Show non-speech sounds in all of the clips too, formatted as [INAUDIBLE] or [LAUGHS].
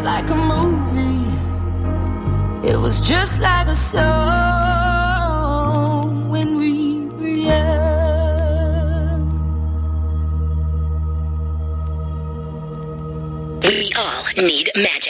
just like a movie. It was just like a song when we were young. We all need magic.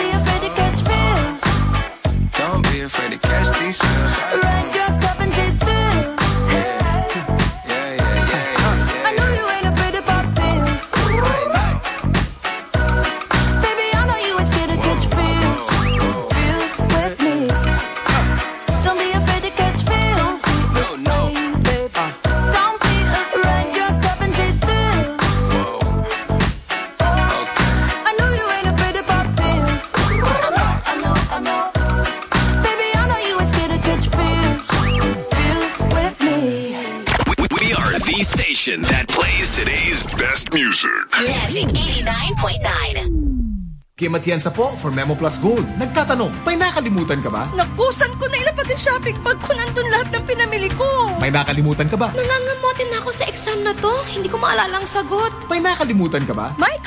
Kim Atienza po for Memo Plus Gold. Nagtatanong, may nakalimutan ka ba? Nakusan ko na ilapag yung shopping bag ko nandun lahat ng pinamili ko. May nakalimutan ka ba? Nangangamotin na ako sa exam na to. Hindi ko maalala ang sagot. May nakalimutan ka ba? Michael,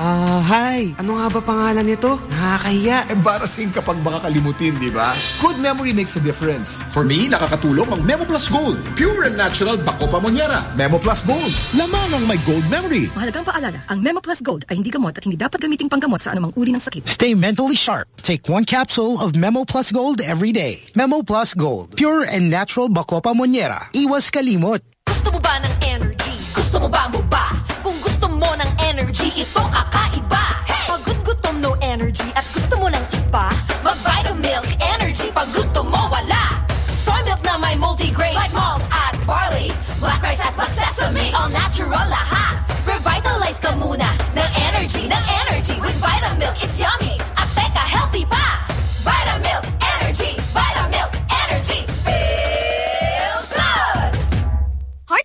hi! Ah, hi. Ano nga ba pangalan nito? Nakakahiya. Embarrassing kapag makakalimutin, di ba? Good memory makes a difference. For me, nakakatulong ang Memo Plus Gold. Pure and natural Bacopa Monniera. Memo Plus Gold. Lamang ang may gold memory. Mahalagang paalala, ang Memo Plus Gold ay hindi gamot at hindi dapat gamiting panggamot sa anumang uri ng sakit. Stay mentally sharp. Take one capsule of Memo Plus Gold every day. Memo Plus Gold. Pure and natural Bacopa Monniera. Iwas kalimot. Gusto mo ba ng energy? Gusto mo ba mo ba? Kung gusto mo ng energy, ito all natural lahat. Revitalize ka muna ng energy, ng energy with Vitamilk. It's yummy.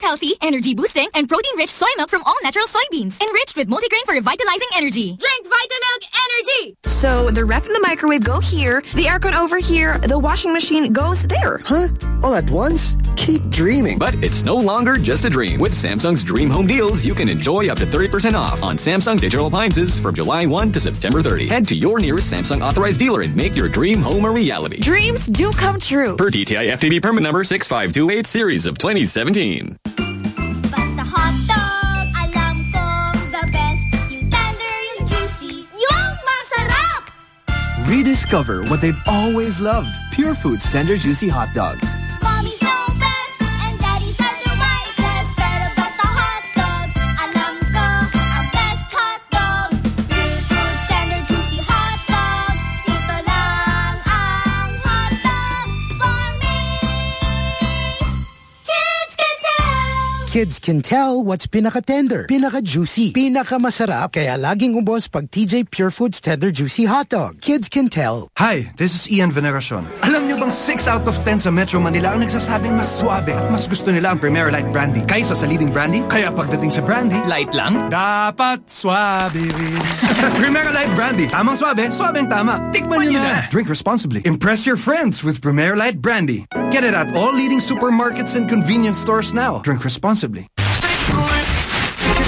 Healthy, energy boosting, and protein rich soy milk from all natural soybeans. Enriched with multigrain for revitalizing energy. Drink Vitamilk Energy! So the ref and the microwave go here, the aircon over here, the washing machine goes there. Huh? All at once? Keep dreaming. But it's no longer just a dream. With Samsung's Dream Home Deals, you can enjoy up to 30% off on Samsung's digital appliances from July 1 to September 30. Head to your nearest Samsung authorized dealer and make your dream home a reality. Dreams do come true. Per DTI FTB permit number 6528 series of 2017. Rediscover what they've always loved. Pure Foods Tender Juicy Hot Dog. Kids can tell what's pinaka-tender, pinaka-juicy, pinaka-masarap, kaya laging ubos pag TJ Pure Foods Tender Juicy Hot Dog. Kids can tell. Hi, this is Ian Veneracion. Alam niyo 6 out of 10 sa Metro Manila ang nagsasabing mas suabe at mas gusto nila ang Premier Light Brandy kaysa sa leading brandy? Kaya pagdating sa brandy, light lang? Dapat suabe rin. [LAUGHS] Premier Light Brandy. Tamang suabe, suabeng tama. Tikman niyo na. Drink responsibly. Impress your friends with Premier Light Brandy. Get it at all leading supermarkets and convenience stores now. Drink responsibly.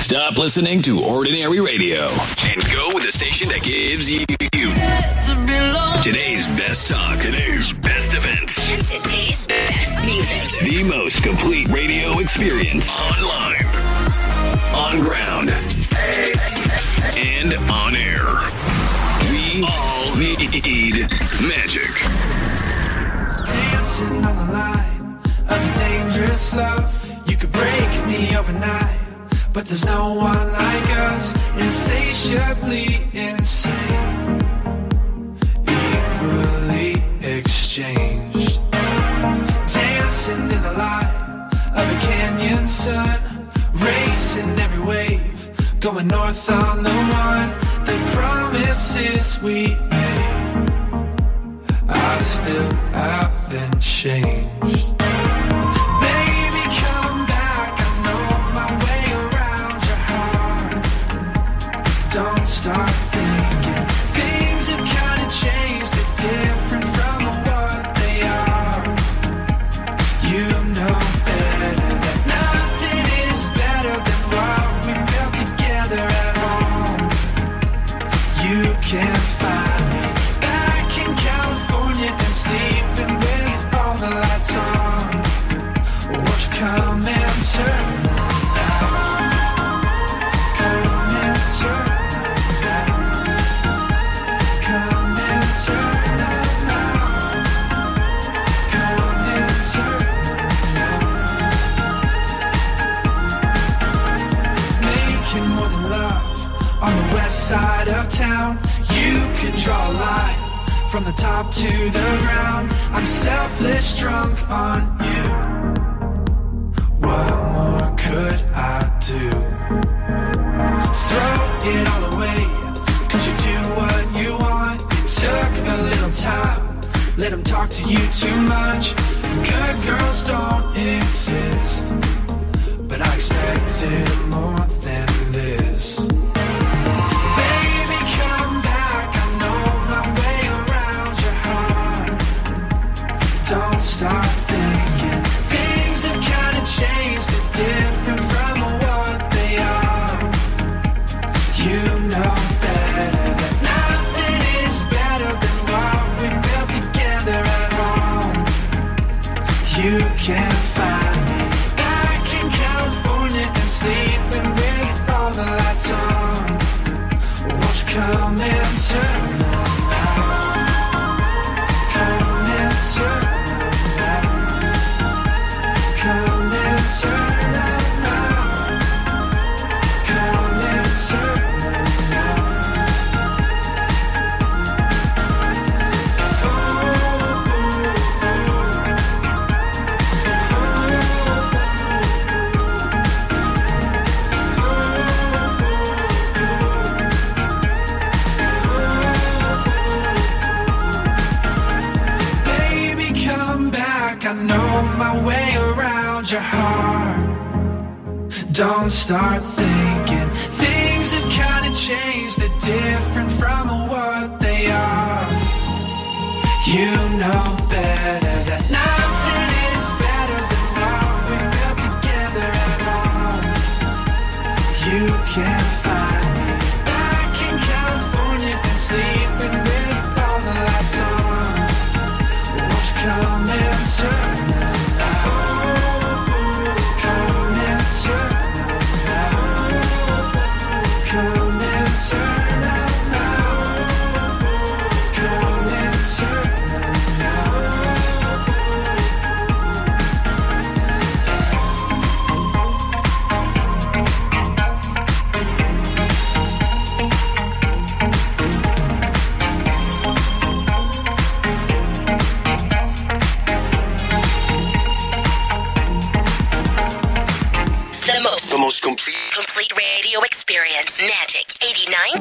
Stop listening to Ordinary Radio and go with the station that gives you today's best talk, today's best events, And today's best music. the most complete radio experience online, on ground, and on air. We all need magic. Dancing on the line of a dangerous love. You could break me overnight, but there's no one like us. Insatiably insane, equally exchanged. Dancing in the light of a canyon sun, racing every wave, going north on the one. The promises we made. I still haven't changed. Start draw a line from the top to the ground. I'm selfless, drunk on you. What more could I do? Throw it all away, cause you do what you want. It took a little time, let them talk to you too much. Good girls don't exist, but I expected more start thinking things have kind of changed. They're different from what they are. You know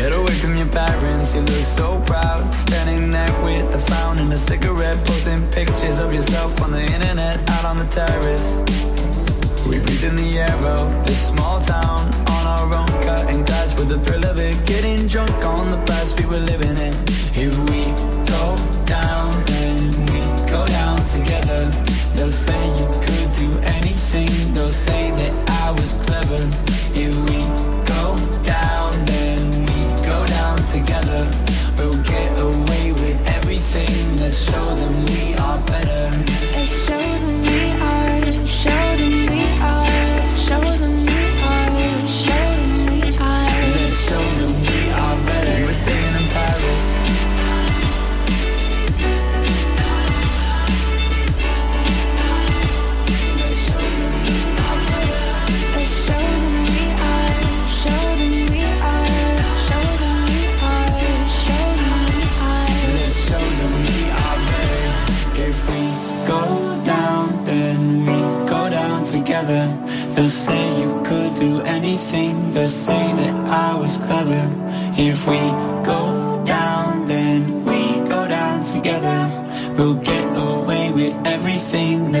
get away from your parents. You look so proud, standing there with a frown and a cigarette, posting pictures of yourself on the internet, out on the terrace. We breathe in the air of this small town on our own, cutting glass with the thrill of it, getting drunk on the past we were living in. If we go down, then we go down together. They'll say you could do anything. They'll say that I was clever. If we go down, everything. Let's show them we are better.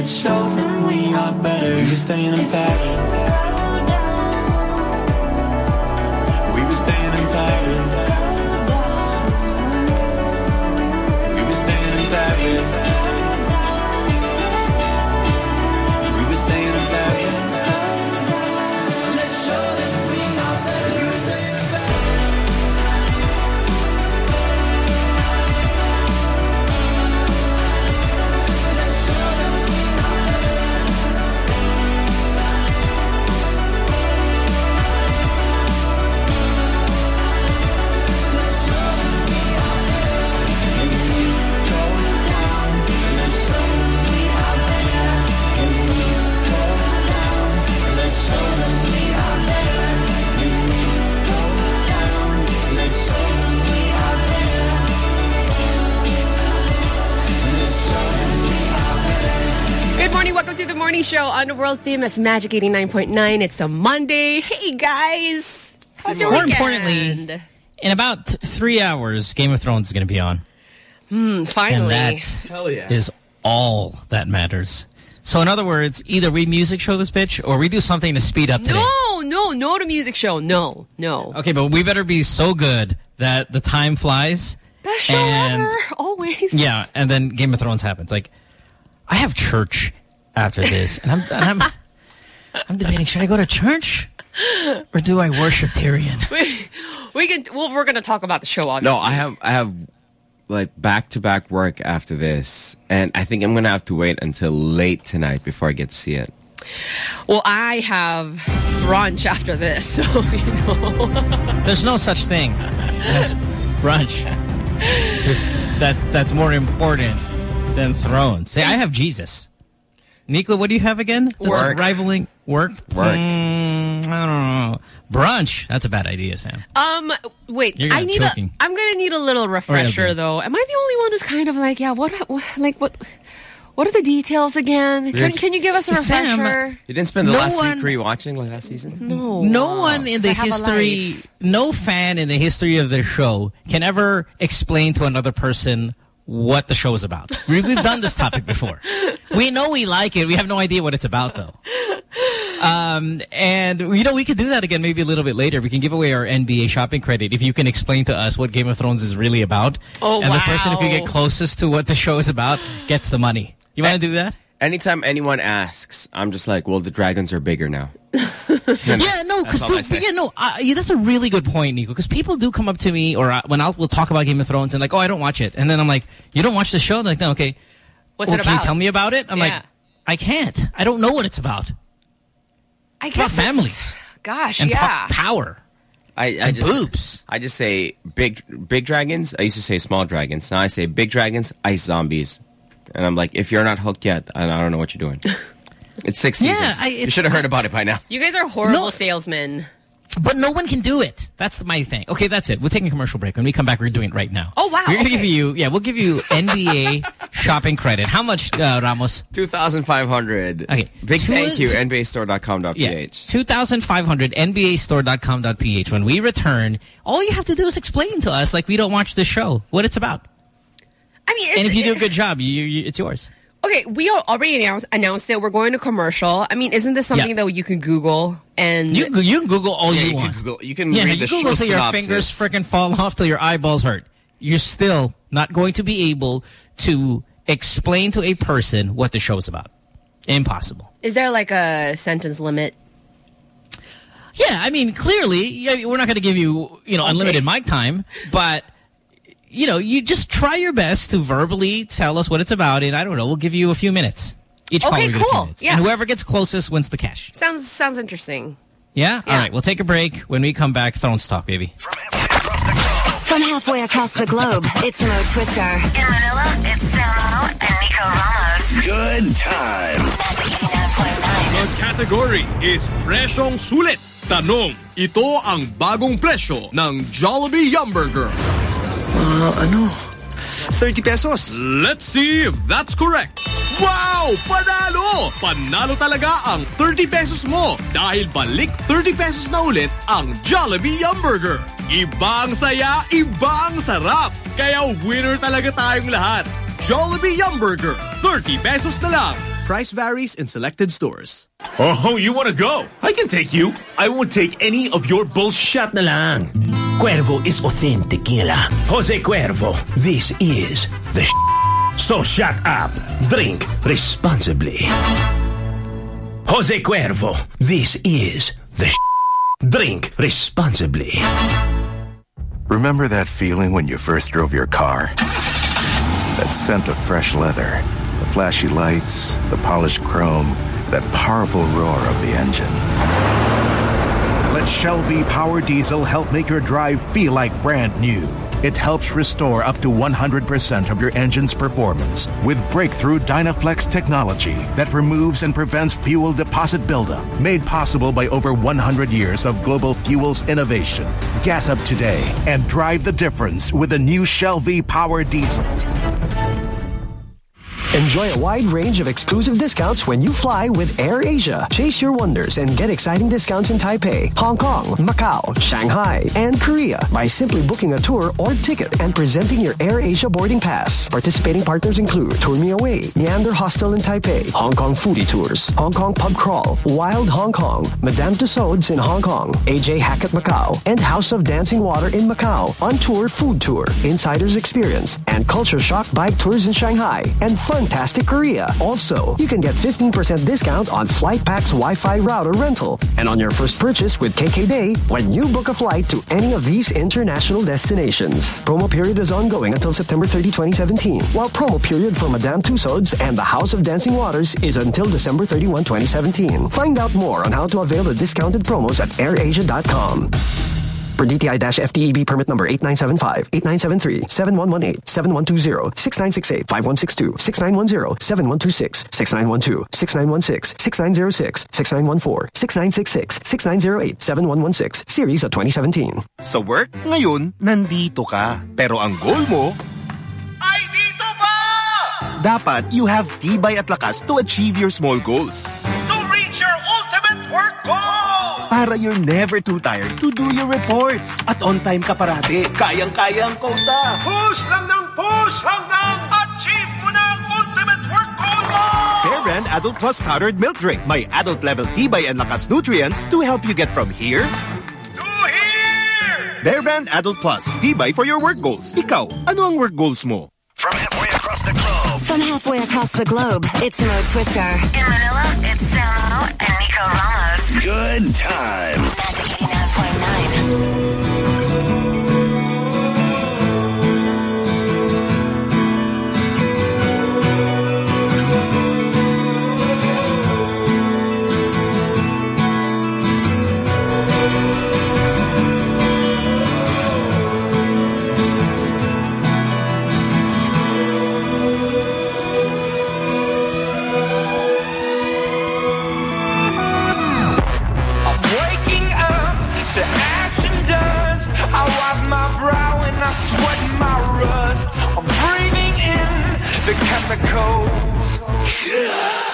Everything. Let's show them we are better. You're staying in Paris. We morning show on the world famous Magic 89.9. It's a Monday. Hey, guys. How's your More weekend? importantly, in about three hours, Game of Thrones is going to be on. Hmm, finally. And that is all that matters. So in other words, either we music show this bitch or we do something to speed up today. No, no, no to music show. No, no. Okay, but we better be so good that the time flies. Best show and, ever. Always. Yeah, and then Game of Thrones happens. Like, I have church after this, and I'm, and I'm, I'm debating, should I go to church or do I worship Tyrion? [LAUGHS] we, we can. Well, we're gonna talk about the show. Obviously. No, I have I have like back to back work after this, and I think I'm gonna have to wait until late tonight before I get to see it. Well, I have brunch after this, [LAUGHS] so you know. There's no such thing as brunch. There's- that that's more important than thrones. Say, I have Jesus. Nico, what do you have again? That's Work. rivaling work. Work. Mm, I don't know. Brunch. That's a bad idea, Sam. Um, wait. You're I gonna need a. choking. I'm gonna need a little refresher okay. though. Am I the only one who's kind of like, yeah? What, what like what? What are the details again? Can, can you give us a Sam, refresher? You didn't spend the No last one- week rewatching like last season? No. No one in the I have a history, no fan in the history of the show can ever explain to another person what the show is about. We- We've done this topic before. We know we like it. We have no idea what it's about, though. Um, and, you know, we could do that again maybe a little bit later. We can give away our NBA shopping credit if you can explain to us what Game of Thrones is really about. Oh, And the person who can get closest to what the show is about gets the money. You want to do that? Anytime anyone asks, I'm just like, well, the dragons are bigger now. [LAUGHS] Yeah, no, because That's all I say. yeah, no, uh, yeah, that's a really good point, Nico. Because people do come up to me, or uh, when I'll we'll talk about Game of Thrones, and like, oh, I don't watch it, and then I'm like, you don't watch the show? They're like, no, okay. What's well, it Can you tell me about it? I'm Yeah. like, I can't. I don't know what it's about. I It's about guess it's- families Gosh, and po- yeah. power. I, I And just boobs. I just say big big dragons. I used to say small dragons. Now I say big dragons, ice zombies. And I'm like, if you're not hooked yet, I I don't know what you're doing. [LAUGHS] it's six Yeah, seasons. I- you should have heard about it by now. You guys are horrible No. salesmen. But no one can do it. That's my thing. Okay, that's it. We're taking a commercial break. When we come back, we're doing it right now. Oh, wow, We're going to okay. give you, yeah, we'll give you NBA [LAUGHS] shopping credit. How much, uh, Ramos? 2,500. Okay. Big Two- thank you, nbastore.com.ph. Yeah, 2,500 NBAstore.com.ph. When we return, all you have to do is explain to us, like we don't watch the show, what it's about. I mean, And if you do a [LAUGHS] good job, you, you, it's yours. Okay, we al- already announced, announced it. We're going to commercial. I mean, isn't this something Yeah. that you can Google and You, you can Google all Yeah, you, you can want. Google- you can yeah, read you the Google show till your fingers freaking fall off till your eyeballs hurt. You're still not going to be able to explain to a person what the show is about. Impossible. is there like a sentence limit? Yeah, I mean, clearly, yeah, we're not going to give you, you know, unlimited mic time, but, you know, you just try your best to verbally tell us what it's about, and I don't know, we'll give you a few minutes. Each Okay, caller will get a few cool. Yeah. And whoever gets closest wins the cash. Sounds sounds interesting. Yeah? All right, we'll take a break. When we come back, Thrones Talk, baby. From halfway across the globe, it's Mo Twister. In Manila, it's Samo and Nico Ramos. Good times. The category is Presyong Sulit. Tanong, ito ang bagong presyo ng Jollibee Yum Burger. Uh, ano? 30 pesos. Let's see if that's correct. Wow! Panalo! Panalo talaga ang 30 pesos mo dahil balik 30 pesos na ulit ang Jollibee Yum Burger. Iba ang saya, iba ang sarap. Kaya winner talaga tayong lahat. Jollibee Yum Burger, 30 pesos na lang. Price varies in selected stores. Oh, you want to go? I can take you. I won't take any of your bullshit na lang. Cuervo is authentic tequila. Jose Cuervo, this is the sh- So shut up. Drink responsibly. Jose Cuervo, this is the sh- Drink responsibly. Remember that feeling when you first drove your car? That scent of fresh leather, the flashy lights, the polished chrome, that powerful roar of the engine. Let Shell V Power Diesel help make your drive feel like brand new. It helps restore up to 100% of your engine's performance with breakthrough Dynaflex technology that removes and prevents fuel deposit buildup, made possible by over 100 years of global fuels innovation. Gas up today and drive the difference with the new Shell V Power Diesel. Enjoy a wide range of exclusive discounts when you fly with AirAsia. Chase your wonders and get exciting discounts in Taipei, Hong Kong, Macau, Shanghai, and Korea by simply booking a tour or ticket and presenting your AirAsia boarding pass. Participating partners include Tour Me Away, Meander Hostel in Taipei, Hong Kong Foodie Tours, Hong Kong Pub Crawl, Wild Hong Kong, Madame Tussauds in Hong Kong, AJ Hackett Macau, and House of Dancing Water in Macau UnTour Food Tour, Insider's Experience, and Culture Shock Bike Tours in Shanghai, and Fun fantastic Korea. Also, you can get 15% discount on FlightPack's Wi-Fi router rental and on your first purchase with KKday when you book a flight to any of these international destinations. Promo period is ongoing until September 30, 2017, while promo period for Madame Tussauds and the House of Dancing Waters is until December 31, 2017. Find out more on how to avail the discounted promos at airasia.com. For DTI-FTEB E permit number 8975, 8973, 7118, 7120, 6968, 5162, 6910, 7126, 6912, 6916, 6906, 6914, 6966, 6908, 7116. Series of 2017. Sa work, ngayon, nandito ka. Pero ang goal mo, ay dito pa! Dapat you have tibay at lakas to achieve your small goals. Para you're never too tired to do your reports. At on time ka parati. Kayang-kaya ang quota. Push lang ng push hanggang achieve mo na ang ultimate work goal mo! Bear Brand Adult Plus Powdered Milk Drink. May adult level tibay and lakas nutrients to help you get from here To here! Bear Brand Adult Plus. Tibay for your work goals. Ikaw, ano ang work goals mo? From halfway across the globe. From halfway across the globe, it's Mo Twister. In Manila, it's Samo and Nico Ramos. Good times. Magic 89.9. the chemicals. I'm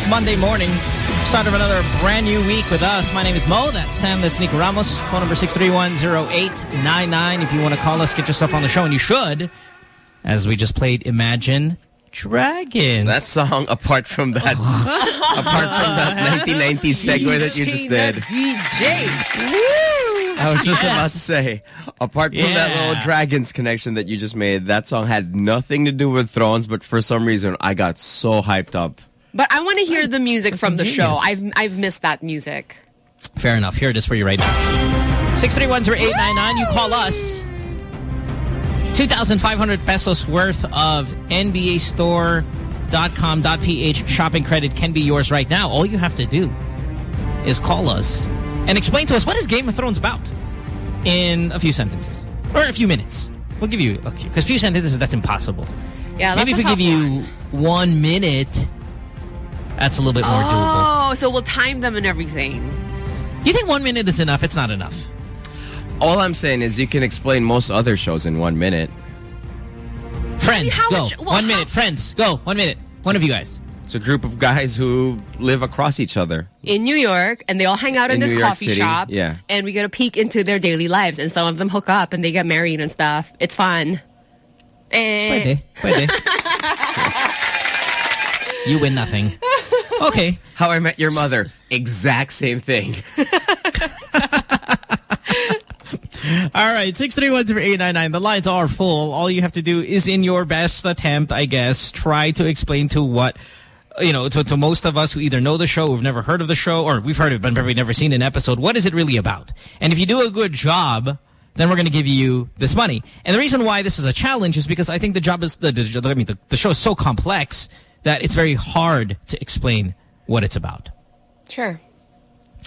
this Monday morning. Start of another brand new week with us. My name is Mo. That's Sam. That's Nico Ramos. Phone number 631-0899. If you want to call us, get yourself on the show. And you should, as we just played Imagine Dragons. That song, apart from that, [LAUGHS] apart from that 1990s segue that you just did. DJ. I was just Yes. about to say, apart from that little Dragons connection that you just made, that song had nothing to do with Thrones, but for some reason, I got so hyped up. But I want to hear the music from the show. I've I've missed that music. Fair enough. Here it is for you right now. 631-0899. You call us. 2,500 pesos worth of NBA Store.com.ph shopping credit can be yours right now. All you have to do is call us and explain to us what is Game of Thrones about in a few sentences. Or a few minutes. We'll give you, because a few sentences, that's impossible. Yeah, Maybe if that's we give you one minute, that's a little bit more doable. Oh, so we'll time them and everything. You think one minute is enough? It's not enough. All I'm saying is you can explain most other shows in one minute. Friends, how go. much- well, one minute. Friends, go. One minute. One of you guys. It's a group of guys who live across each other. in New York and they all hang out in, In this New coffee City, shop. yeah. And we get a peek into their daily lives and some of them hook up and they get married and stuff. It's fun. Eh. Pwede. Pwede. [LAUGHS] you win nothing. Okay. How I Met Your Mother. Exact same thing. [LAUGHS] All right. 631-0899. The lines are full. All you have to do is in your best attempt, I guess, try to explain to what you know, to, to most of us who either know the show, who've never heard of the show, or we've heard of it but probably never seen an episode, what is it really about? And if you do a good job, then we're going to give you this money. And the reason why this is a challenge is because I think the job is, the, the, I mean, the, the show is so complex that it's very hard to explain what it's about. Sure.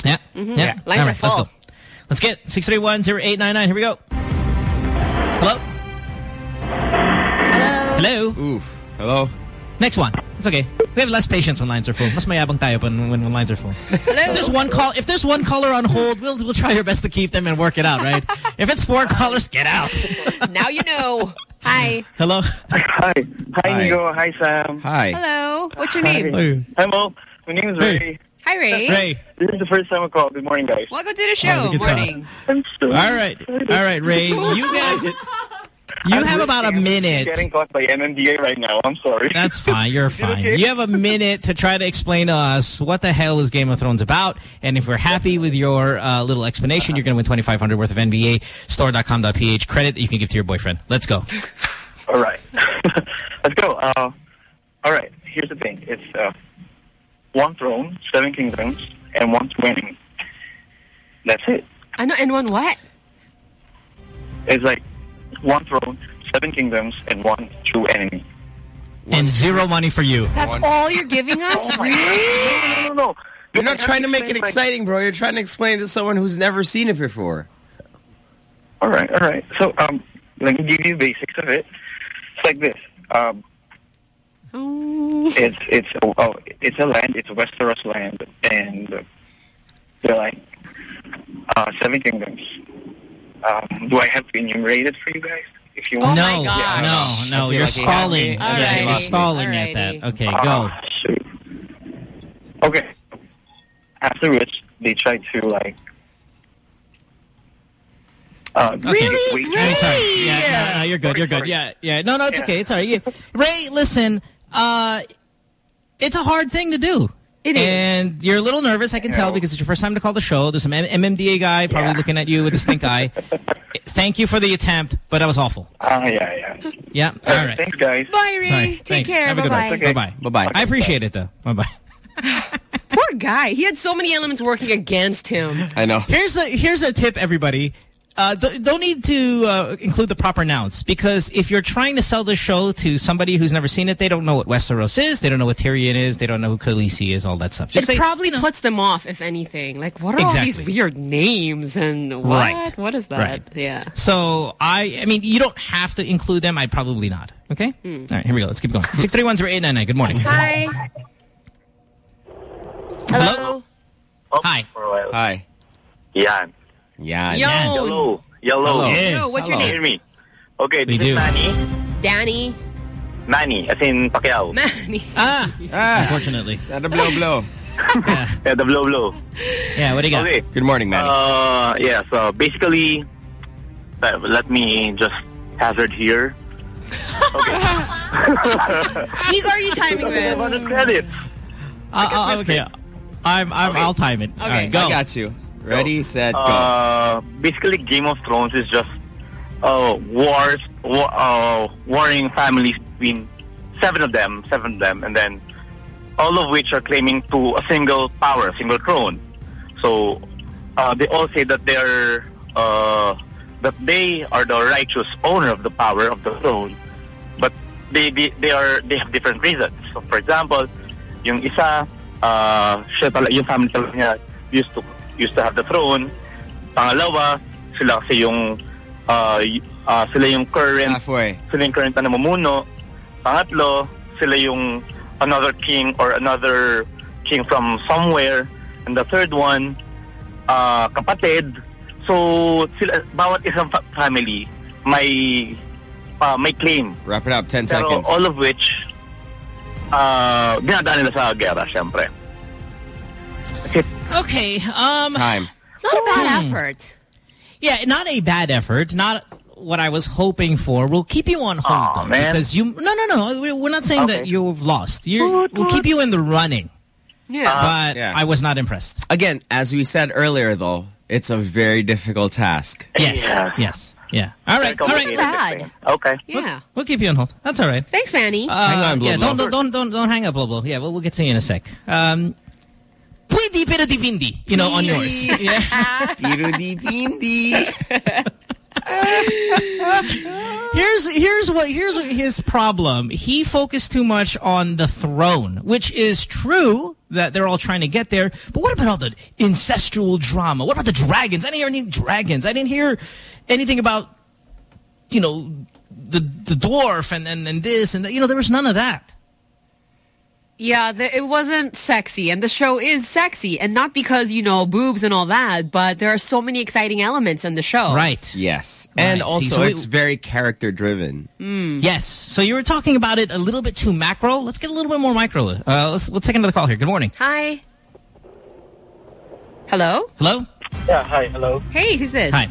Yeah. Mhm. Yeah. Lines All are right, let's full. go. Let's get 631-0899. Here we go. Hello? Hello? Ooh. Hello? Next one. It's okay. We have less patience when lines are full. Mas mayabang tayo when, when, when lines are full. If there's one call, if there's one caller on hold, we'll we'll try our best to keep them and work it out, right? if it's four callers, get out. [LAUGHS] now you know. Hi. Hello. Hi. Hi, Nico. Hi, Sam. Hi. Hello. What's your Hi. name? Hi, Mo. My name is Ray. Hi, Ray. Ray. This is the first time I call. Good morning, guys. Welcome to the show. good. Morning. I'm so All right. All right, Ray. [LAUGHS] You get, you have about a minute. getting caught by MMDA right now. I'm sorry. That's fine. You're [LAUGHS] fine. You have a minute to try to explain to us what the hell is Game of Thrones about. And if we're happy with your uh, little explanation, you're going to win 2500 worth of NBA store.com.ph credit that you can give to your boyfriend. Let's go. [LAUGHS] All right. [LAUGHS] Let's go. Uh, all right. Here's the thing. It's uh, one throne, seven kingdoms, and one's winning. That's it. I know. And one what? It's like one throne, seven kingdoms, and one true enemy. And zero money for you. That's all you're giving [LAUGHS] us? really? No, no, no, no. You're not trying to make it exciting, bro. You're trying to explain to someone who's never seen it before. All right, all right. So, um, let me give you basics of it. It's like this. Um, it's it's oh, oh, it's a land. It's a Westeros land, and uh, they're like uh, seven kingdoms. Um, do I have to enumerate it for you guys? If you want. no, Yeah. no, no. I You're like stalling. have me. Okay, you're Alrighty. stalling at that. Okay, go. Ah, shoot. Okay. After which, they try to like. Uh, Okay. Wait, I'm sorry. Yeah, no, no, you're good. You're good. Yeah, yeah. No, no, it's okay. It's all right. You- Ray, listen, uh, it's a hard thing to do. It is. And you're a little nervous, I can tell, because it's your first time to call the show. There's some M- MMDA guy probably looking at you with a stink eye. [LAUGHS] Thank you for the attempt, but that was awful. Ah, yeah, yeah. Yeah, all right. Thanks, guys. Bye, Ray. Sorry. Take Thanks. care. Have a Bye-bye. one. Bye-bye. Bye-bye. I appreciate it, though. Bye-bye. [LAUGHS] Poor guy. He had so many elements working against him. I know. Here's a here's a tip, everybody. Uh, th- don't need to uh, include the proper nouns because if you're trying to sell the show to somebody who's never seen it, they don't know what Westeros is, they don't know what Tyrion is, they don't know who Khaleesi is, all that stuff. Just it say, probably puts them off, if anything. Like, what are all these weird names and what? Right. What is that? Right. Yeah. So I, I mean, you don't have to include them. I'd probably not. Okay. All right, here we go. Let's keep going. [LAUGHS] Six three one zero eight nine nine. Good morning. Hi. Hello. Hi. Hi. Yan. Yeah. Yo. Yellow. Yellow. Hello. Yo, what's your Can name? you hear me? Okay, We this do. is Danny. Danny. Manny, as in Pacquiao. Manny. Ah, ah. unfortunately. At the blow blow. [LAUGHS] yeah, the blow blow. Yeah, what do you got? Okay. Good morning, Manny. Uh, yeah, so basically, uh, let me just hazard here. Okay. [LAUGHS] Nico, are you timing [LAUGHS] this? 100 credits. Uh, uh, okay. I'm, I'm, I'll time it. All right, go. I got you. Ready, set, go. Uh, basically, Game of Thrones is just uh, wars, war, uh, warring families between seven of them, seven of them, and then all of which are claiming to a single power, a single throne. So uh, they all say that they're uh, that they are the righteous owner of the power of the throne, but they they, they are they have different reasons. So for example, yung isa, uh, siya tala, yung family talaga niya used to used to have the throne. Pangalawa, sila kasi yung uh, uh, sila yung current sila yung current na namumuno. Pangatlo, sila yung another king or another king from somewhere. And the third one, uh, kapatid. So sila bawat isang fa- family may uh, may claim. Wrap it up, 10 Pero seconds. all of which uh, dinadaan nila sa gera, syempre. Okay. Um, Time. Not a bad Hmm. effort. Yeah, not a bad effort. Not what I was hoping for. We'll keep you on hold though, man. because you. No, no, no. we- We're not saying that you've lost. You're, we'll keep you in the running. Yeah. but yeah. I was not impressed. Again, as we said earlier, though, it's a very difficult task. Yes. Yes. Yeah. All right. All right. bad. Okay. Yeah. We'll keep you on hold. That's all right. Thanks, Manny. Uh, Hang on, Blo yeah, Blo. don't, don't, don't, don't, don't hang up, Blo Blo. Yeah, we'll, we'll get to you in a sec. Um, pwede pero dipindi, you know, on yours. [LAUGHS] Yeah. Pero dipindi. [LAUGHS] here's here's what here's his problem. He focused too much on the throne, which is true that they're all trying to get there. But what about all the incestual drama? What about the dragons? I didn't hear any dragons. I didn't hear anything about you know the the dwarf and and, and this and that. you know there was none of that. Yeah, the, it wasn't sexy, and the show is sexy, and not because you know boobs and all that, but there are so many exciting elements in the show. Right. Yes. And also, See, so it's it- very character driven. Yes. So you were talking about it a little bit too macro. Let's get a little bit more micro. Uh, let's let's take another call here. Good morning. Hi. Hello. Hello. Yeah, hi, hello. Hey, who's this? Hi.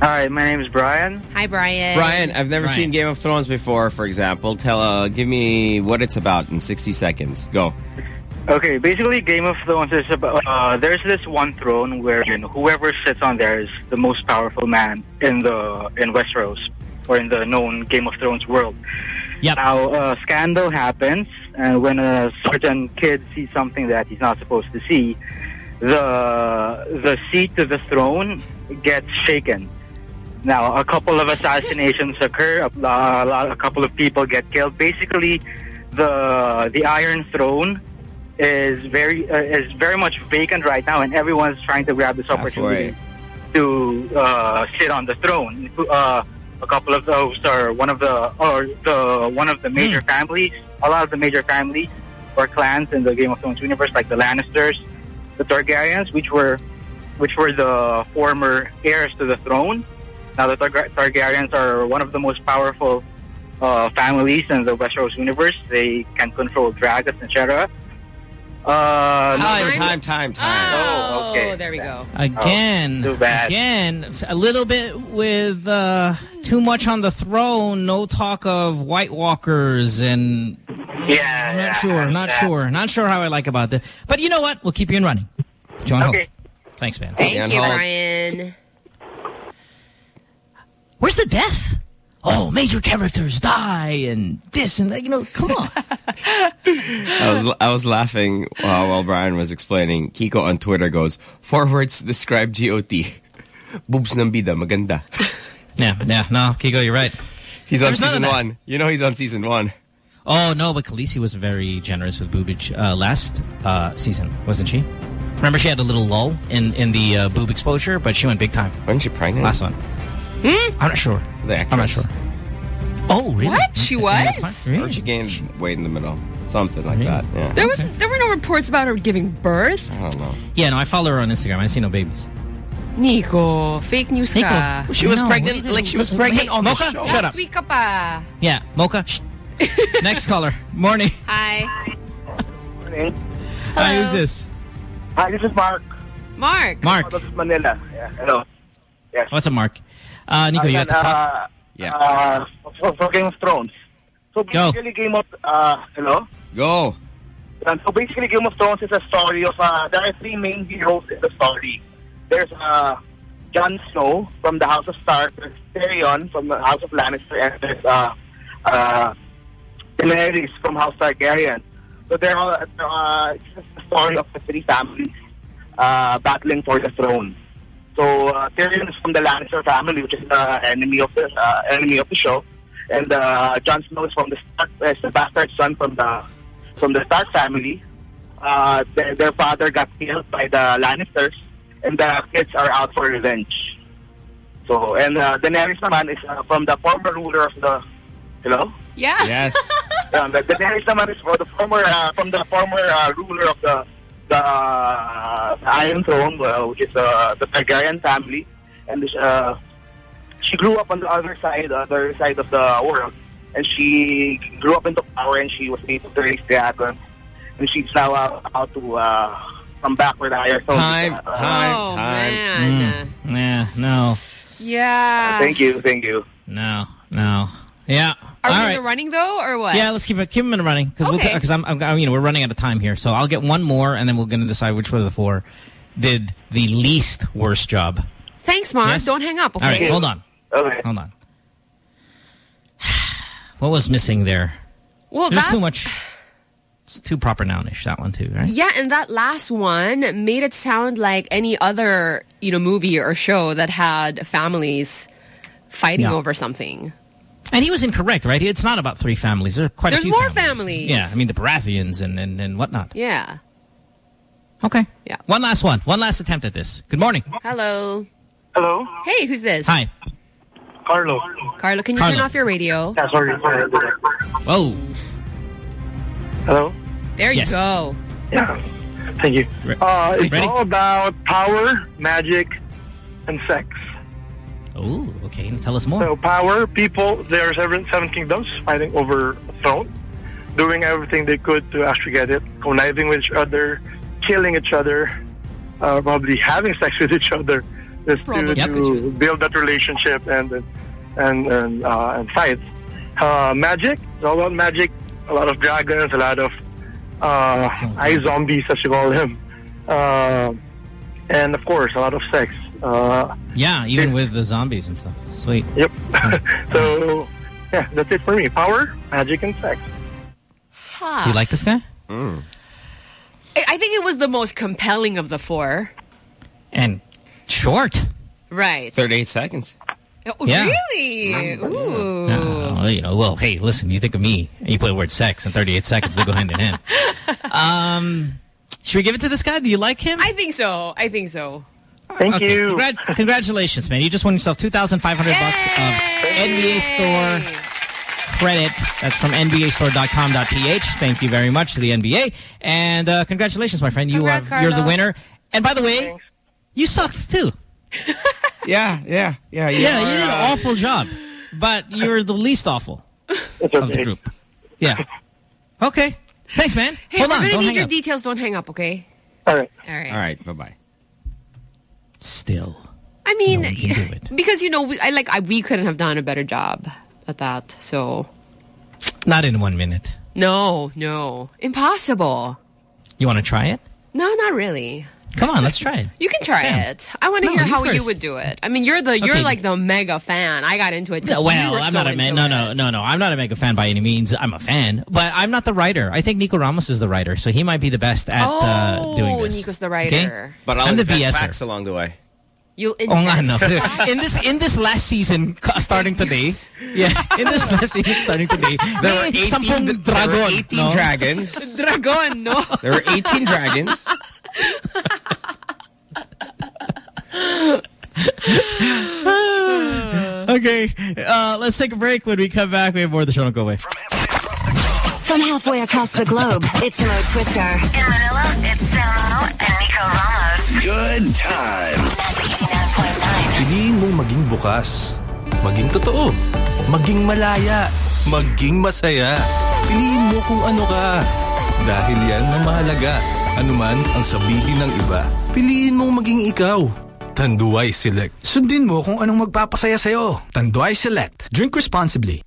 Hi, my name is Brian. Hi, Brian. Brian, I've never Brian. seen Game of Thrones before, for example. Tell, uh, give me what it's about in 60 seconds. Go. Okay, basically, Game of Thrones is about. Uh, there's this one throne where whoever sits on there is the most powerful man in the in Westeros or in the known Game of Thrones world. Yep. Now, a scandal happens, and when a certain kid sees something that he's not supposed to see, the the seat to the throne gets shaken. Now, a couple of assassinations occur. A, a, a couple of people get killed. Basically, the the Iron Throne is very uh, is very much vacant right now, and everyone's trying to grab this opportunity to uh, sit on the throne. Uh, a couple of those are one of the or the one of the major families. A lot of the major families or clans in the Game of Thrones universe, like the Lannisters, the Targaryens, which were which were the former heirs to the throne. Now the Targa- Targaryens are one of the most powerful uh, families in the Westeros universe. They can control dragons, etc. Uh, Time, time, time, time. Oh, okay. Oh, there we go. Again, Oh, too bad. again, a little bit with uh, too much on the throne. No talk of White Walkers, and yeah, I'm not yeah, sure, not yeah. sure, not sure how I like about this. But you know what? We'll keep you in running. John, Okay. thanks, man. Thank on you, hold. Brian. Where's the death? Oh, major characters die, and this and that. You know, come on. [LAUGHS] I was I was laughing while, while Brian was explaining. Kiko on Twitter goes, four words to describe GOT. [LAUGHS] Boobs ng bida, maganda. [LAUGHS] yeah, yeah. No, Kiko, you're right. He's on There's none of season one. You know he's on season one. Oh no, but Khaleesi was very generous with boobage uh, last uh, season, wasn't she? Remember, she had a little lull in in the uh, boob exposure, but she went big time. Wasn't she pregnant? Last one. Hmm? I'm not sure. The I'm not sure. Oh, really? What? She was? Or she gained weight in the middle. Something like that. Yeah. There was there were no reports about her giving birth. I don't know. Yeah, no, I follow her on Instagram. I see no babies. Nico, fake news ka. Nico, She was No, pregnant, what are you like she was pregnant Hey, on the Mocha, show. shut up. Last week ka pa. Yeah, Mocha, shh, [LAUGHS] Next caller. Morning. Hi. Morning. Hi, who's this? Hi, this is Mark. Mark. Mark. Out of Manila. Yeah, hello. Yes. What's up, Mark? Uh, Nico, you top? uh, yeah. Uh, for, for Game of Thrones. So basically, Game of uh, hello. Go. And so basically, Game of Thrones is a story of uh, there are three main heroes in the story. There's uh, Jon Snow from the House of Stark, there's Tyrion from the House of Lannister, and there's uh, uh, Daenerys from House Targaryen. So they're all uh, it's just the story of the three families uh, battling for the throne. So uh, Tyrion is from the Lannister family, which is the enemy of the uh, enemy of the show, and uh, Jon Snow is from the Stark, uh, the bastard son from the from the Stark family. Uh, their, their father got killed by the Lannisters, and the kids are out for revenge. So, and uh, Daenerys naman is uh, from the former ruler of the hello. Yeah. Yes. [LAUGHS] Yeah, the Daenerys naman is for the former uh, from the former uh, ruler of the the uh, Iron Throne, uh, which is uh, the Targaryen family, and uh, she grew up on the other side, other side of the world, and she grew up into power, and she was able to raise dragons, and she's now uh, about to uh, come back with the Iron Throne. Time, Uh, time, Oh, time. man. Mm. Yeah, no. Yeah. Thank you, thank you. No, no. Yeah. Are All we in the running though, or what? Yeah, let's keep it keep them in running because Okay. we'll because I'm, I'm you know we're running out of time here, so I'll get one more and then we're going to decide which one of the four did the least worst job. Thanks, Mark. Yes? Don't hang up, okay? All right, hold on, Okay. hold on. What was missing there? Well, There's that, too much. It's too proper nounish that one too, right? Yeah, and that last one made it sound like any other, you know, movie or show that had families fighting Yeah. over something. And he was incorrect, right? It's not about three families. There are quite There's a few more families. families. Yeah, I mean the Baratheons and, and, and whatnot. Yeah. Okay. Yeah. One last one. One last attempt at this. Good morning. Hello. Hello, Hey, who's this? Hi. Carlo. Carlo, can you Carlo. turn off your radio? Yeah, sorry. sorry. Whoa. Hello. There you go. Yeah. Thank you. Uh, it's Ready? all about power, magic, and sex. Oh, okay. Tell us more. So power, people, there are seven, seven kingdoms fighting over a throne, doing everything they could to actually get it, conniving with each other, killing each other, uh, probably having sex with [LAUGHS] each other, just to, Yep. to build that relationship and and and, uh, and fight. Uh, magic, it's all about magic. A lot of dragons, a lot of uh, eye zombies, as you call them, uh, and of course, a lot of sex. Uh, Yeah, even with the zombies and stuff. Sweet. Yep. [LAUGHS] so, yeah, that's it for me. Power, magic, and sex. Huh. You like this guy? Hmm. I I think it was the most compelling of the four. And short. Right. 38 seconds. Oh, Yeah. Really? Ooh. Uh, you know, well, hey, listen, you think of me, and you put the word sex in 38 seconds, they go hand in hand. [LAUGHS] Um, should we give it to this guy? Do you like him? I think so. I think so. Thank Okay, you. congrat- congratulations, man. You just won yourself 2500 bucks of NBA Store credit. That's from NBAstore.com.ph. Thank you very much to the NBA. And uh, congratulations, my friend. You Congrats, are, you're the winner. And by the way, Thanks. you sucked too. [LAUGHS] Yeah, yeah, yeah. You Yeah, are, you did an uh, awful job. But you're the least awful It's of the group. Yeah. Okay. Thanks, man. Hey, Hold we're on. gonna Don't need hang your up. details. Don't hang up, okay? All right. All right. All right, bye-bye. Still. I mean, No can do it. [LAUGHS] because you know, we, I like I, we couldn't have done a better job at that. So Not in one minute. no, no, impossible. You want to try it? No, not really. Come on, let's try it. You can try Sam. it. I want to No, hear you how you would do it. I mean, you're the you're Okay. like the mega fan. I got into it. 'cause No, you well, were I'm so not a man. No, no, no, no. I'm not a mega fan by any means. I'm a fan, but I'm not the writer. I think Nico Ramos is the writer, so he might be the best at Oh, uh, doing this. Nico's the Okay? writer. But I'll I'm the invent BSer. facts along the way. You Oh, nga, no. [LAUGHS] In this in this last season starting today, yeah, in this last season starting today, [LAUGHS] There were 18, sampung there were 18 no? dragons. [LAUGHS] Dragon, no. There were 18 dragons. okay, uh, let's take a break. When we come back, we have more of the show. Don't go away. From halfway across the globe, it's Mo Twister. In Manila, it's Samo and Nico Ramos. Good times. Piliin mong maging bukas, maging totoo, maging malaya, maging masaya. Piliin mo kung ano ka. Dahil yan ang mahalaga. Ano man ang sabihin ng iba. Piliin mong maging ikaw. Tanduay Select. Sundin mo kung anong magpapasaya sa'yo. Tanduay Select. Drink responsibly.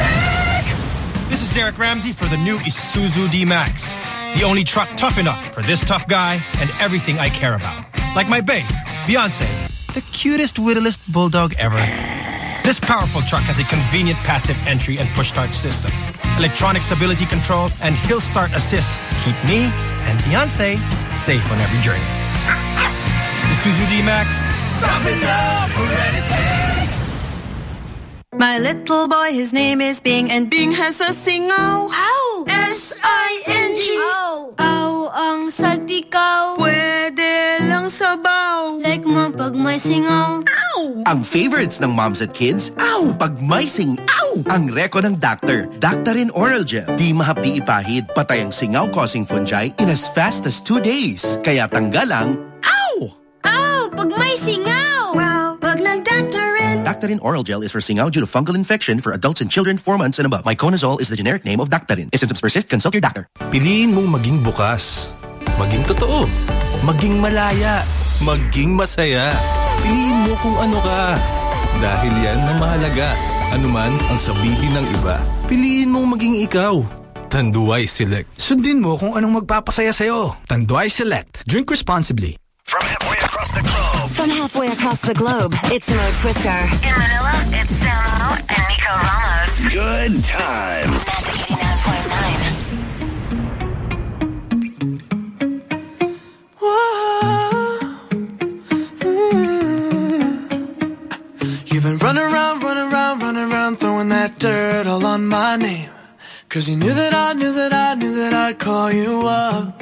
Derek Ramsey for the new Isuzu D-Max. The only truck tough enough for this tough guy and everything I care about. Like my babe, Beyonce, the cutest, whittlest bulldog ever. This powerful truck has a convenient passive entry and push start system, electronic stability control, and hill start assist. Keep me and Beyonce safe on every journey. [LAUGHS] Isuzu D-Max. Tough enough for anything! My little boy, his name is Bing, and Bing has a singaw. Ow! S-I-N-G. Ow! Ow ang salpikaw. Pwede lang sabaw. Like mo pag may singaw. Ow! Ang favorites ng moms at kids, ow! Pag may sing, ow! Ang reko ng doctor, Daktarin Oral Gel. Di mahapdi ipahid, patay ang singaw-causing fungi in as fast as two days. Kaya tanggalang, ow! Ow! Pag may singaw. Wow! Pag nag-Daktarin. Oral Gel is for singaw due to fungal infection for adults and children 4 months and above. Miconazole is the generic name of Daktarin. If symptoms persist, consult your doctor. Piliin mong maging bukas. Maging totoo. Maging malaya. Maging masaya. Piliin mo kung ano ka. Dahil yan ang mahalaga. Ano man ang sabihin ng iba. Piliin mong maging ikaw. Tanduay Select. Sundin mo kung anong magpapasaya sa'yo. Tanduay Select. Drink responsibly. From halfway across the globe. From halfway across the globe, it's Mo Twister. In Manila, it's Samo and Nico Ramos. Good times. You've been running around, running around, running around, throwing that dirt all on my name. Cause you knew that I knew that I knew that I'd call you up.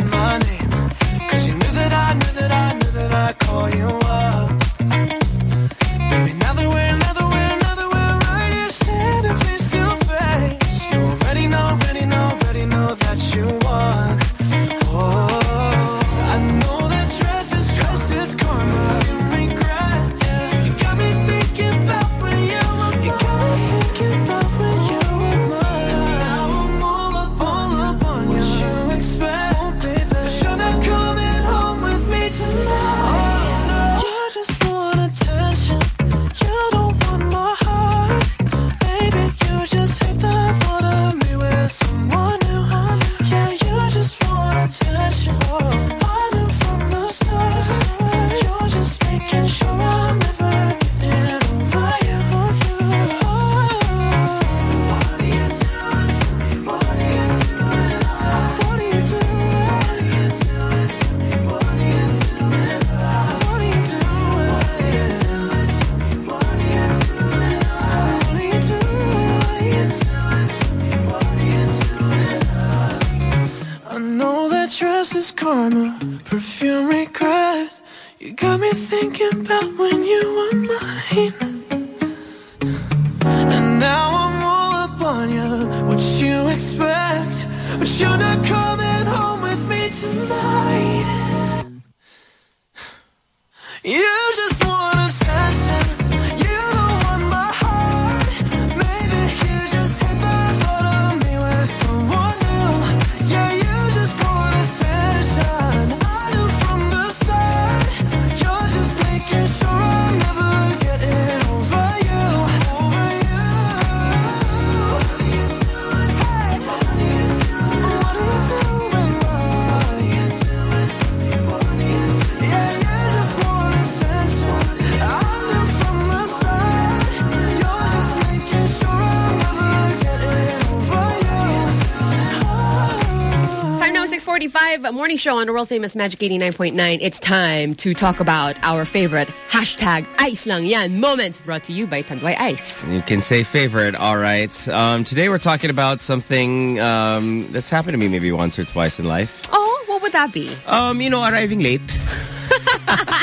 morning show on the world famous Magic 89.9. It's time to talk about our favorite hashtag Ice Lang Yan moments brought to you by Tanduay Ice. You can say favorite, all right. Um, today we're talking about something um, that's happened to me maybe once or twice in life. Oh, what would that be? Um, you know, arriving late. [LAUGHS]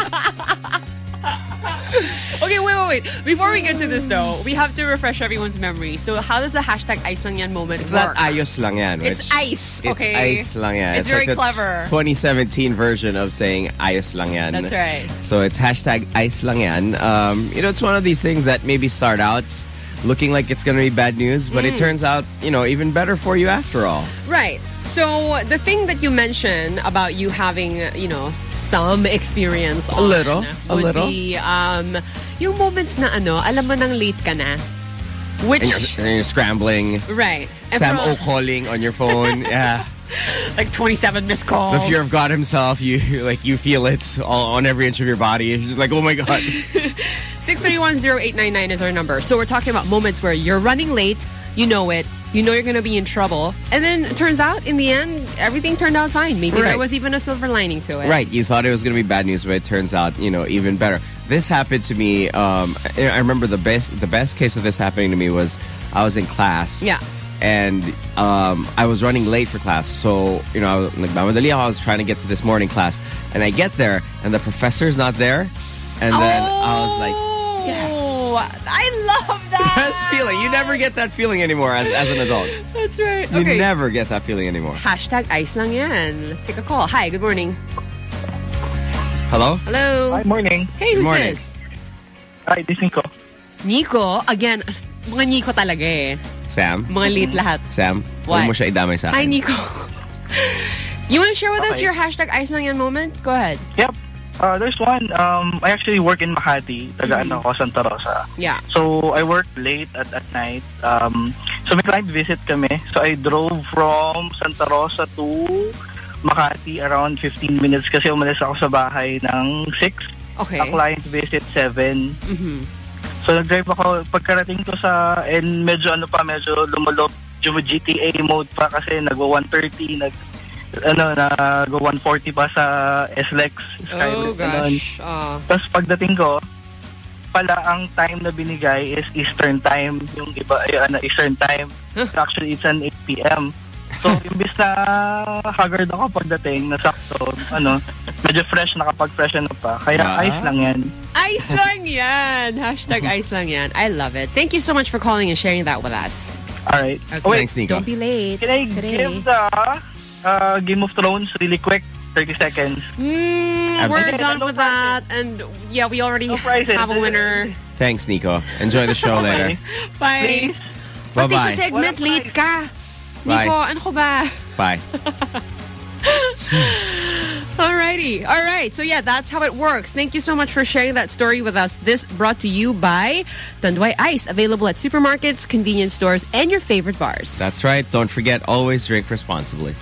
Wait. Before we get to this though, we have to refresh everyone's memory. So how does the hashtag Ice Lang Yan moment It's work? not ayos lang yan. It's ice, It's okay? ice lang yan. It's very like clever. 2017 version of saying ayos lang yan. That's right. So it's hashtag ice lang yan. Um, you know, it's one of these things that maybe start out looking like it's going to be bad news, but it Mm. turns out, you know, even better for you after all. Right. So the thing that you mentioned about you having, you know, some experience on little, a would little. be um, yung moments na ano, alam mo nang late ka na. Which, And you're, and you're scrambling. right. And Sam O calling on your phone. [LAUGHS] yeah. like 27 missed calls. The fear of God himself, you [LAUGHS] like you feel it all, on every inch of your body. It's just like, oh my God. [LAUGHS] 6310899 is our number. So we're talking about moments where you're running late, you know it, you know you're going to be in trouble, and then it turns out in the end everything turned out fine. Maybe Right. there was even a silver lining to it. Right, you thought it was going to be bad news, but it turns out, you know, even better. This happened to me. Um, I remember the best, the best case of this happening to me was I was in class. Yeah. And um, I was running late for class, so you know, I was, like, I was trying to get to this morning class, and I get there, and the professor's not there, and then I was like, yes. I love [LAUGHS] that. best feeling. You never get that feeling anymore as, as an adult. That's right. You okay. never get that feeling anymore. Hashtag ice lang yan. Let's take a call. Hi, good morning. Hello. Hello. Hi, morning. Hey, who's Good morning. this? Hi, this is Nico. Nico. Again, mga Nico talaga eh. Sam. Mga late lahat. Sam. What? Huwag mo siya idamay sa Hi. Nico. [LAUGHS] You want to share with us your hashtag ice lang yan moment? Go ahead. Yep. Uh, there's one. Um, I actually work in Makati. Taga ano ko, Santa Rosa. Yeah. So I work late at, at night. Um, so may client visit kami. So I drove from Santa Rosa to Makati around 15 minutes kasi umalis ako sa bahay ng 6. Okay. A client visit 7. Mhm. So nag-drive ako pagkarating ko sa and medyo ano pa medyo lumulop yung GTA mode pa kasi nagwa 130 nag ano nag 140 pa sa SLEX Oh, Skyline, ganun. gosh. Ah. Tapos pagdating ko pala ang time na binigay is Eastern time yung iba ay ano Eastern time actually it's an 8 p.m. So imbis na haggard ako pagdating nasakto ano medyo fresh nakapag-freshen up pa kaya Ah. ice lang yan Ice lang yan. Hashtag [LAUGHS] ice lang yan. I love it. Thank you so much for calling and sharing that with us. All right. Okay. Oh, wait. Thanks, Nico. Don't be late Can I today. give the uh, Game of Thrones really quick? 30 seconds. Mm, we're Absolutely. done with that. And yeah, we already prizes. have a winner. Thanks, Nico. Enjoy the show [LAUGHS] later. Bye. Bye-bye. Pati sa segment, late ka. Bye. Nico, ano ko ba? Bye. Alrighty. All right. So yeah, that's how it works. Thank you so much for sharing that story with us. This brought to you by Tanduay Ice, available at supermarkets, convenience stores, and your favorite bars. That's right. Don't forget, always drink responsibly.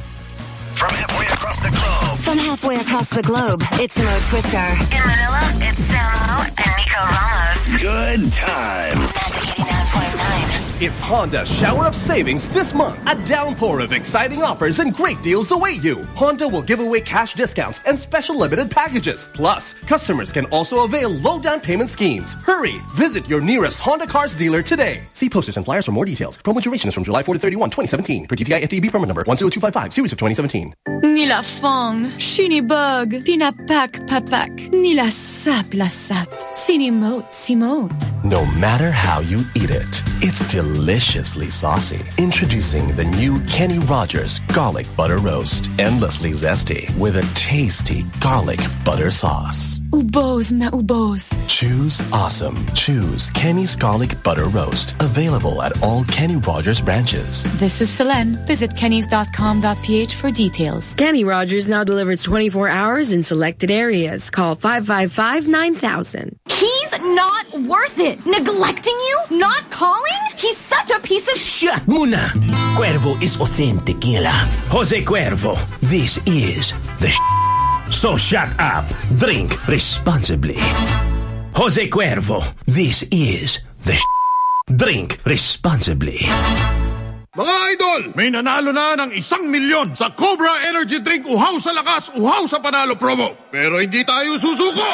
From halfway across the globe. From halfway across the globe, it's Mo Twister. In Manila, it's Samo and Nico Ramos. Good times. 89.9. It's Honda shower of savings this month. A downpour of exciting offers and great deals await you. Honda will give away cash discounts and special limited packages. Plus, customers can also avail low down payment schemes. Hurry! Visit your nearest Honda Cars dealer today. See posters and flyers for more details. Promo duration is from July 4 to 31, 2017. Per DTI FTB permit number 10255, series of 2017. Ni la fong, shinibug, pinapak papak, ni la sap la sap, sinimote simote. No matter how you eat it, it's deliciously saucy. Introducing the new Kenny Rogers Garlic Butter Roast. Endlessly zesty with a tasty garlic butter sauce. Ubos na ubos. Choose awesome. Choose Kenny's Garlic Butter Roast. Available at all Kenny Rogers branches. This is Selene. Visit kennys.com.ph for details. Kenny Rogers now delivers 24 hours in selected areas. Call 555-9000. He's not worth it. Neglecting you? Not calling? He's such a piece of shit. Muna. Cuervo is authentic tequila. Jose Cuervo, this is the So shut up. Drink responsibly. Jose Cuervo, this is the Drink responsibly. Mga idol, may nanalo na ng isang milyon sa Cobra Energy Drink Uhaw sa Lakas, Uhaw sa Panalo promo. Pero hindi tayo susuko!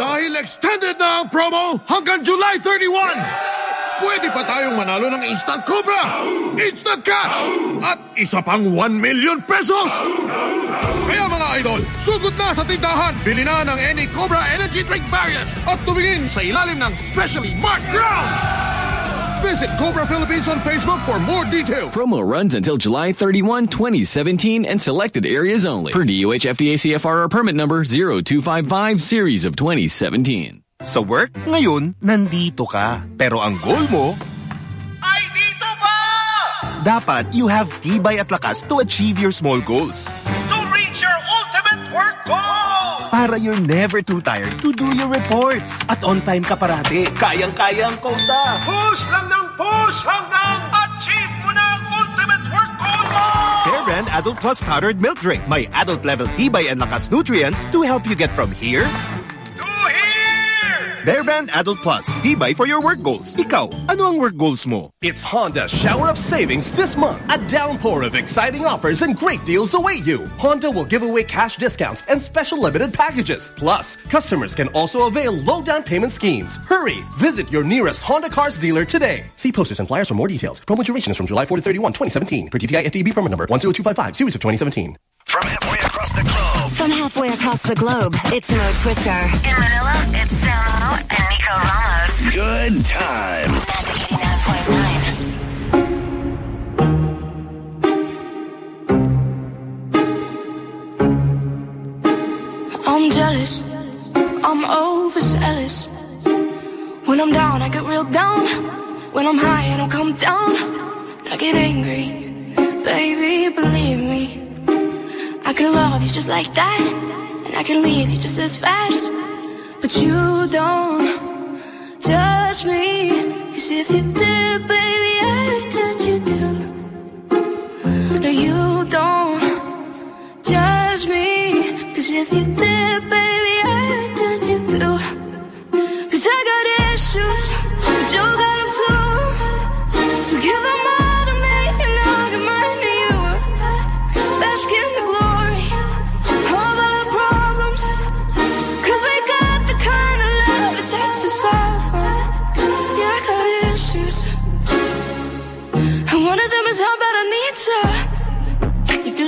Dahil extended na ang promo hanggang July 31! Pwede pa tayong manalo ng Instant Cobra, Instant Cash, at isa pang 1 million pesos! Kaya mga idol, sugod na sa tindahan, bili na ng any Cobra Energy Drink variants at tumingin sa ilalim ng specially marked grounds! Visit Cobra Philippines on Facebook for more details. Promo runs until July 31, 2017 and selected areas only. Per DOH FDA CFRR permit number 0255 series of 2017. Sa work, ngayon, nandito ka. Pero ang goal mo, ay dito pa! Dapat you have tibay at lakas to achieve your small goals. To reach your ultimate work goal! Para you're never too tired to do your reports. At on time ka parati. Kayang-kaya ang kota. Push lang ng push hanggang achieve mo na ang ultimate work goal mo! Brand Adult Plus Powdered Milk Drink. May adult level tibay and lakas nutrients to help you get from here Bear Brand Adult Plus. Tibay for your work goals. Ikaw, ano ang work goals mo? It's Honda's shower of savings this month. A downpour of exciting offers and great deals await you. Honda will give away cash discounts and special limited packages. Plus, customers can also avail low down payment schemes. Hurry! Visit your nearest Honda Cars dealer today. See posters and flyers for more details. Promo duration is from July 4 to 31, 2017. Per DTI FTB permit number 10255, series of 2017. From halfway across the globe. From halfway across the globe, it's Mo Twister. In Manila, it's And Nico Ramos. Good times. I'm jealous. I'm overzealous. When I'm down, I get real down. When I'm high, I don't come down. I get angry. Baby, believe me. I can love you just like that. And I can leave you just as fast. But you don't judge me. Cause if you did, baby, I judge you too. No, you don't judge me. Cause if you did, baby,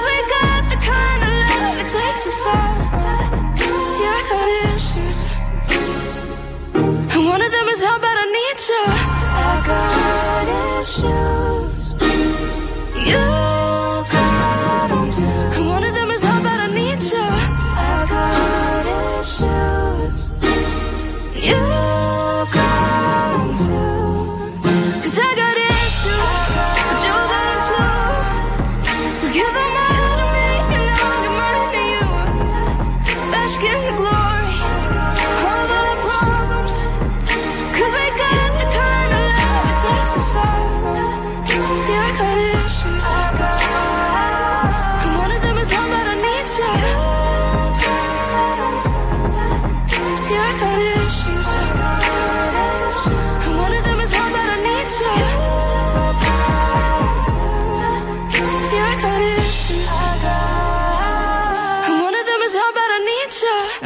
I got the kind of love it takes to solve that. Yeah, I need you. I got issues. And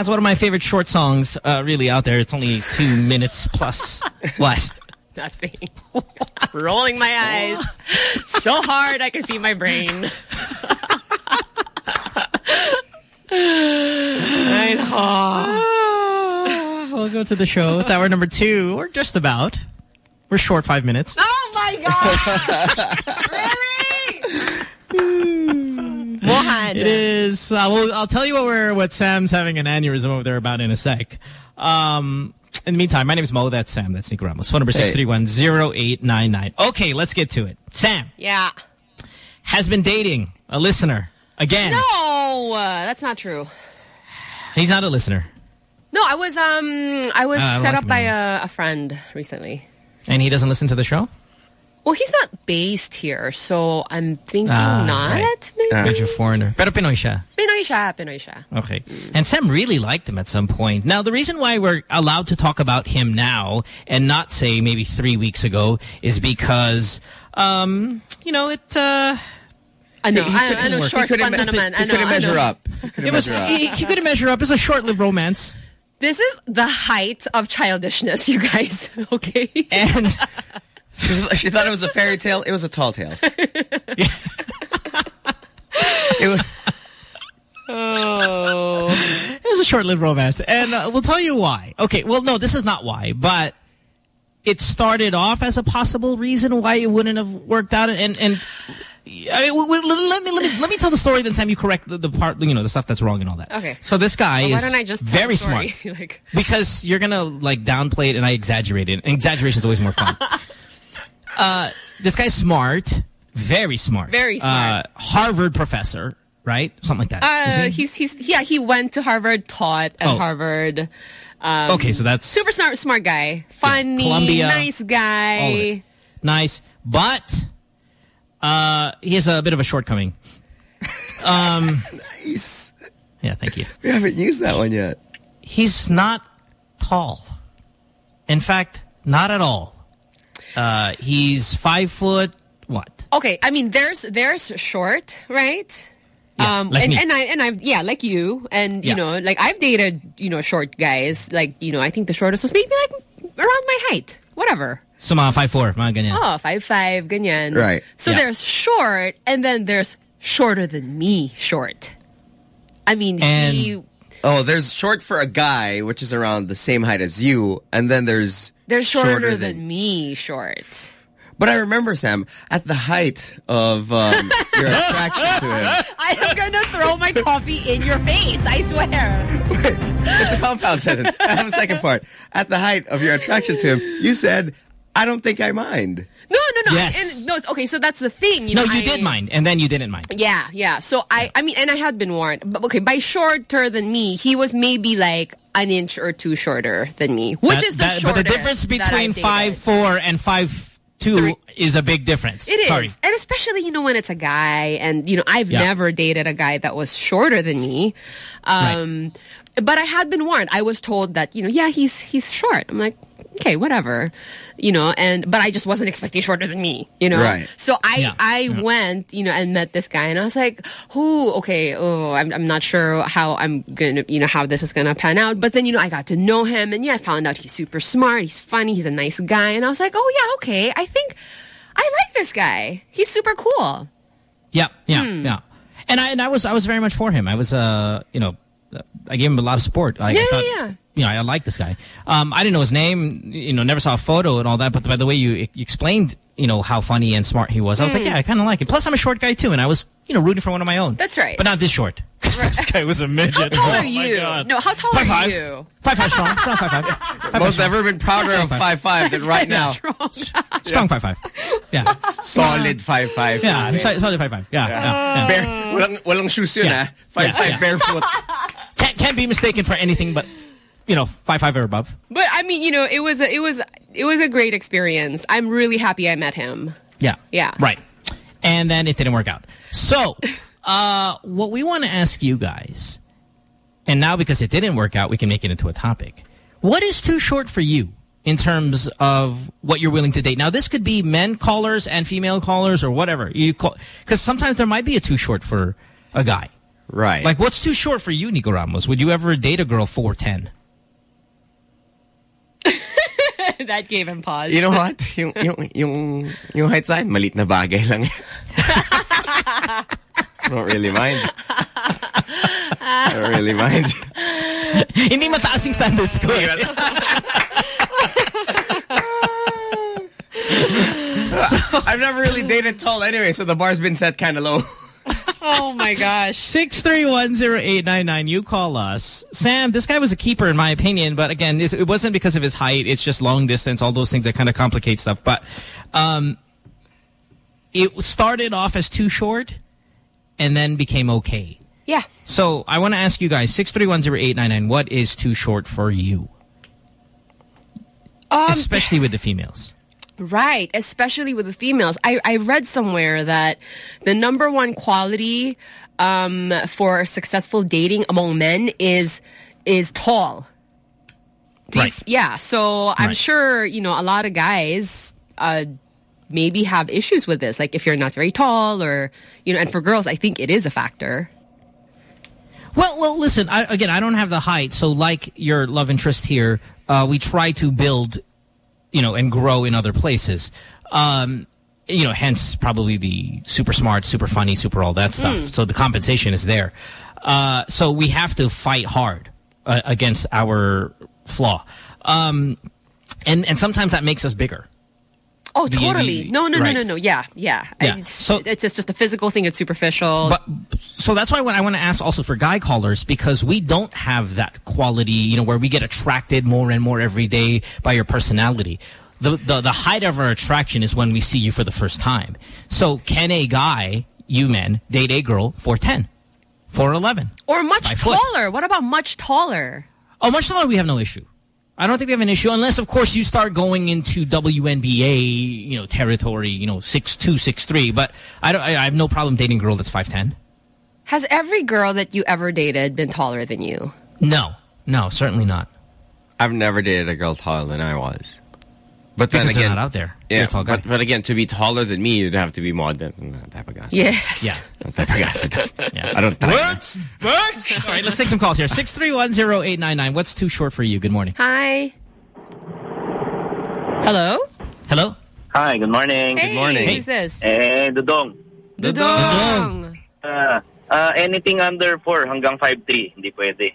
That's one of my favorite short songs uh, really out there. It's only two minutes plus. [LAUGHS] what? Nothing. [LAUGHS] Rolling my eyes so hard I can see my brain. Ah, we'll go to the show. It's hour number two, or just about. We're short five minutes. Oh my god! [LAUGHS] It is. Uh, well, I'll tell you what we're what Sam's having an aneurysm over there about in a sec. Um, in the meantime, my name is Mo. That's Sam. That's Nico Ramos. Phone number Hey. 631-0899. Okay, let's get to it. Sam Yeah. has been dating a listener again. No, uh, that's not true. He's not a listener, No, I was um I was Ah, I set like up by a, a friend recently. and he doesn't listen to the show. Well, he's not based here, so I'm thinking Ah, not. right. Maybe. Medyo foreigner. Pero Pinoy siya. Pinoy siya, Pinoy siya. Okay. And Sam really liked him at some point. Now, the reason why we're allowed to talk about him now and not say maybe three weeks ago is because, um, you know, it, uh... Ano, he ano, ano, work. short He couldn't me- naman. he Ano, couldn't measure ano. up. It was, he, he couldn't measure up. It's a short-lived romance. This is the height of childishness, you guys. [LAUGHS] Okay. And [LAUGHS] she thought it was a fairy tale. It was a tall tale. [LAUGHS] it was. Oh. [LAUGHS] It was a short-lived romance. And uh, we'll tell you why. Okay, well, no, this is not why, but it started off as a possible reason why it wouldn't have worked out. And, and I mean, w- w- let, me, let, me, let me tell the story, then Sam, you correct the, the part, you know, the stuff that's wrong and all that. Okay. So this guy Well, why is don't I just very smart. like, Because you're gonna like downplay it and I exaggerate it. And exaggeration is always more fun. Uh, this guy's smart, very smart, Very smart. Uh, Harvard professor, right? Something like that. uh, he? he's he's yeah he went to Harvard, taught at Oh. Harvard. Um, Okay, so that's- super smart, smart guy, funny, Columbia, nice guy. nice, but uh, he has a bit of a shortcoming. [LAUGHS] Um, nice. Yeah, thank you. We haven't used that one yet. He's not tall. In fact, not at all. Uh, he's five foot what? Okay, I mean, there's there's short, right? um, like and, me. and I and I yeah, like you, and you know, like I've dated you know short guys, like you know, I think the shortest was maybe like around my height, whatever. So mga five four, mga ganyan. Oh, five five, ganyan. Right. So Yeah. there's short, and then there's shorter than me short. I mean, And- he Oh, there's short for a guy, which is around the same height as you, and then there's they're shorter, than, me short. But I remember Sam at the height of um, [LAUGHS] your attraction to him. I am gonna throw my coffee in your face. I swear. It's a compound [LAUGHS] sentence. I have a second part. At the height of your attraction to him, you said, "I don't think I mind." No, Yes. And, no. Okay, so that's the thing. You no, know, you I- did mind, and then you didn't mind. Yeah, yeah. So I, I mean, and I had been warned. But okay, by shorter than me, he was maybe like an inch or two shorter than me, which That- is the that- shortest. But the difference between five four and five two is a big difference. It is. Sorry. And especially, you know, when it's a guy and, you know, I've Yeah. never dated a guy that was shorter than me. Um, But I had been warned. I was told that, you know, yeah, he's, he's short. I'm like, okay, whatever. You know, and, but I just wasn't expecting shorter than me, you know? Right. So I, Yeah. I Yeah. went, you know, and met this guy and I was like, who, okay, oh, I'm, I'm not sure how I'm gonna, you know, how this is gonna pan out. But then, you know, I got to know him and yeah, I found out he's super smart. He's funny. He's a nice guy. And I was like, oh yeah, okay. I think, I like this guy. He's super cool. Yeah, yeah, Hmm. yeah. And I and I was I was very much for him. I was uh you know I gave him a lot of support. I, Yeah, I thought, yeah, yeah. You know, I like this guy. Um, I didn't know his name. You know, never saw a photo and all that. But by the way you, you explained you know, how funny and smart he was. I was like, Mm. yeah, I kind of like it. Plus, I'm a short guy too, and I was, you know, rooting for one of my own. That's right. But not this short. 'Cause this guy was a midget. How tall Oh, are my you? God. No, how tall Five are five. you? Five five strong. Strong five five. [LAUGHS] Five, Most strong. never been prouder of five five than right now. Strong five five. [LAUGHS] Yeah. Solid five five. Yeah, solid solid five five. Yeah. yeah, yeah. Bare, walang, walang shoes yun Yeah. ah. Five Yeah, five yeah. barefoot. [LAUGHS] Can't, can't be mistaken for anything but, you know, five five or above. But I mean, you know, it was a, it was it was a great experience. I'm really happy I met him. Yeah. Yeah. Right. And then it didn't work out. So, [LAUGHS] uh, what we want to ask you guys, and now because it didn't work out, we can make it into a topic. What is too short for you in terms of what you're willing to date? Now, this could be men callers and female callers or whatever. You call Because sometimes there might be a too short for a guy. Right. Like, what's too short for you, Nico Ramos? Would you ever date a girl 4'10"? [LAUGHS] that gave him pause. You know what? Yung, yung, yung, yung height sign, malit na bagay lang. Don't [LAUGHS] really mind. Don't really mind. [LAUGHS] Hindi mataas yung standards ko. I've never really dated tall anyway, so the bar's been set kind of low. Oh my gosh. [LAUGHS] 6310899. You call us. Sam, this guy was a keeper in my opinion, but again, this, it wasn't because of his height. It's just long distance, all those things that kind of complicate stuff. But um, it started off as too short and then became okay. Yeah. So I want to ask you guys, 6310899, what is too short for you? Um, Especially with the females. Right, especially with the females. I, I read somewhere that the number one quality um, for successful dating among men is is tall. Right. yeah, so I'm Right. sure, you know, a lot of guys uh, maybe have issues with this. Like if you're not very tall or, you know, and for girls, I think it is a factor. Well, well, listen. I, again, I don't have the height, so like your love interest here, uh, we try to build, you know, and grow in other places. Um, you know, hence probably the super smart, super funny, super all that stuff. Mm. So the compensation is there. Uh, so we have to fight hard uh, against our flaw, um, and and sometimes that makes us bigger. Oh, totally. no, no, right. no, no, no. Yeah, yeah. Yeah. It's, so, it's just, just a physical thing. It's superficial. But so that's why when I want to ask also for guy callers because we don't have that quality, you know, where we get attracted more and more every day by your personality. The the the height of our attraction is when we see you for the first time. So can a guy, you men, date a girl for 10, for 11? or much Five foot. taller. What about much taller? Oh, much taller we have no issue. I don't think we have an issue unless, of course, you start going into WNBA, you know, territory, you know, six two, six three. But I don't. I, I have no problem dating a girl that's five ten. Has every girl that you ever dated been taller than you? No, no, certainly not. I've never dated a girl taller than I was. But then Because again, not out there. Yeah, tall guy. but, but again, to be taller than me, you'd have to be more than that type of guy. Yes. Yeah. That type of guy. Yeah. I don't. What's back? [LAUGHS] All right, let's take some calls here. 6310899. What's too short for you? Good morning. Hi. Hello? Hello? Hi, good morning. Good morning. Hey, who's this? Eh, Dudong. Dudong. Uh, uh, anything under 4 hanggang 5'3", hindi pwede.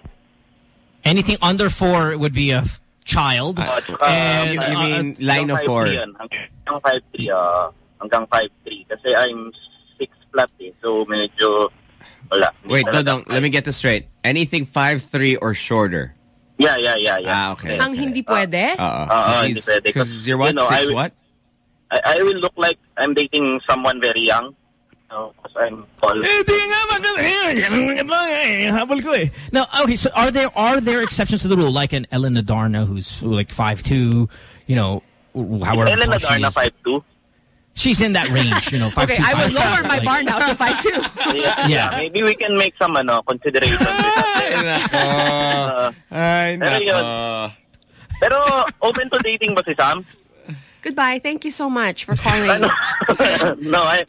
Anything under four would be a f- child. Uh, and, you- you uh, mean uh, line of four? Hanggang 5'3", uh, hanggang 5'3". Kasi I'm 6 flat eh, so medyo wala. Hindi Wait, talaga. Dodong, let me get this straight. Anything five three or shorter? Yeah, yeah, yeah, yeah. Ah, okay. Ang hindi pwede? Uh, Oo, hindi pwede. Because you're what? You know, Six I will- what? I, I will look like I'm dating someone very young. Because I'm tall. Hindi nga maganda. Habol ko eh. Now, okay, so are there are there exceptions to the rule, like an Ellen Adarna who's like 5'2", you know, however Ellen tall she Adarna, is. 5'2"? She's in that range, you know, 5'2", Okay, I would 5'3", lower my like- bar now to 5'2". [LAUGHS] Yeah, Yeah. Maybe we can make some ano, consideration. [LAUGHS] uh, Ay, pero. Pero open to dating ba si Sam? Goodbye. Thank you so much for calling. [LAUGHS] no, I...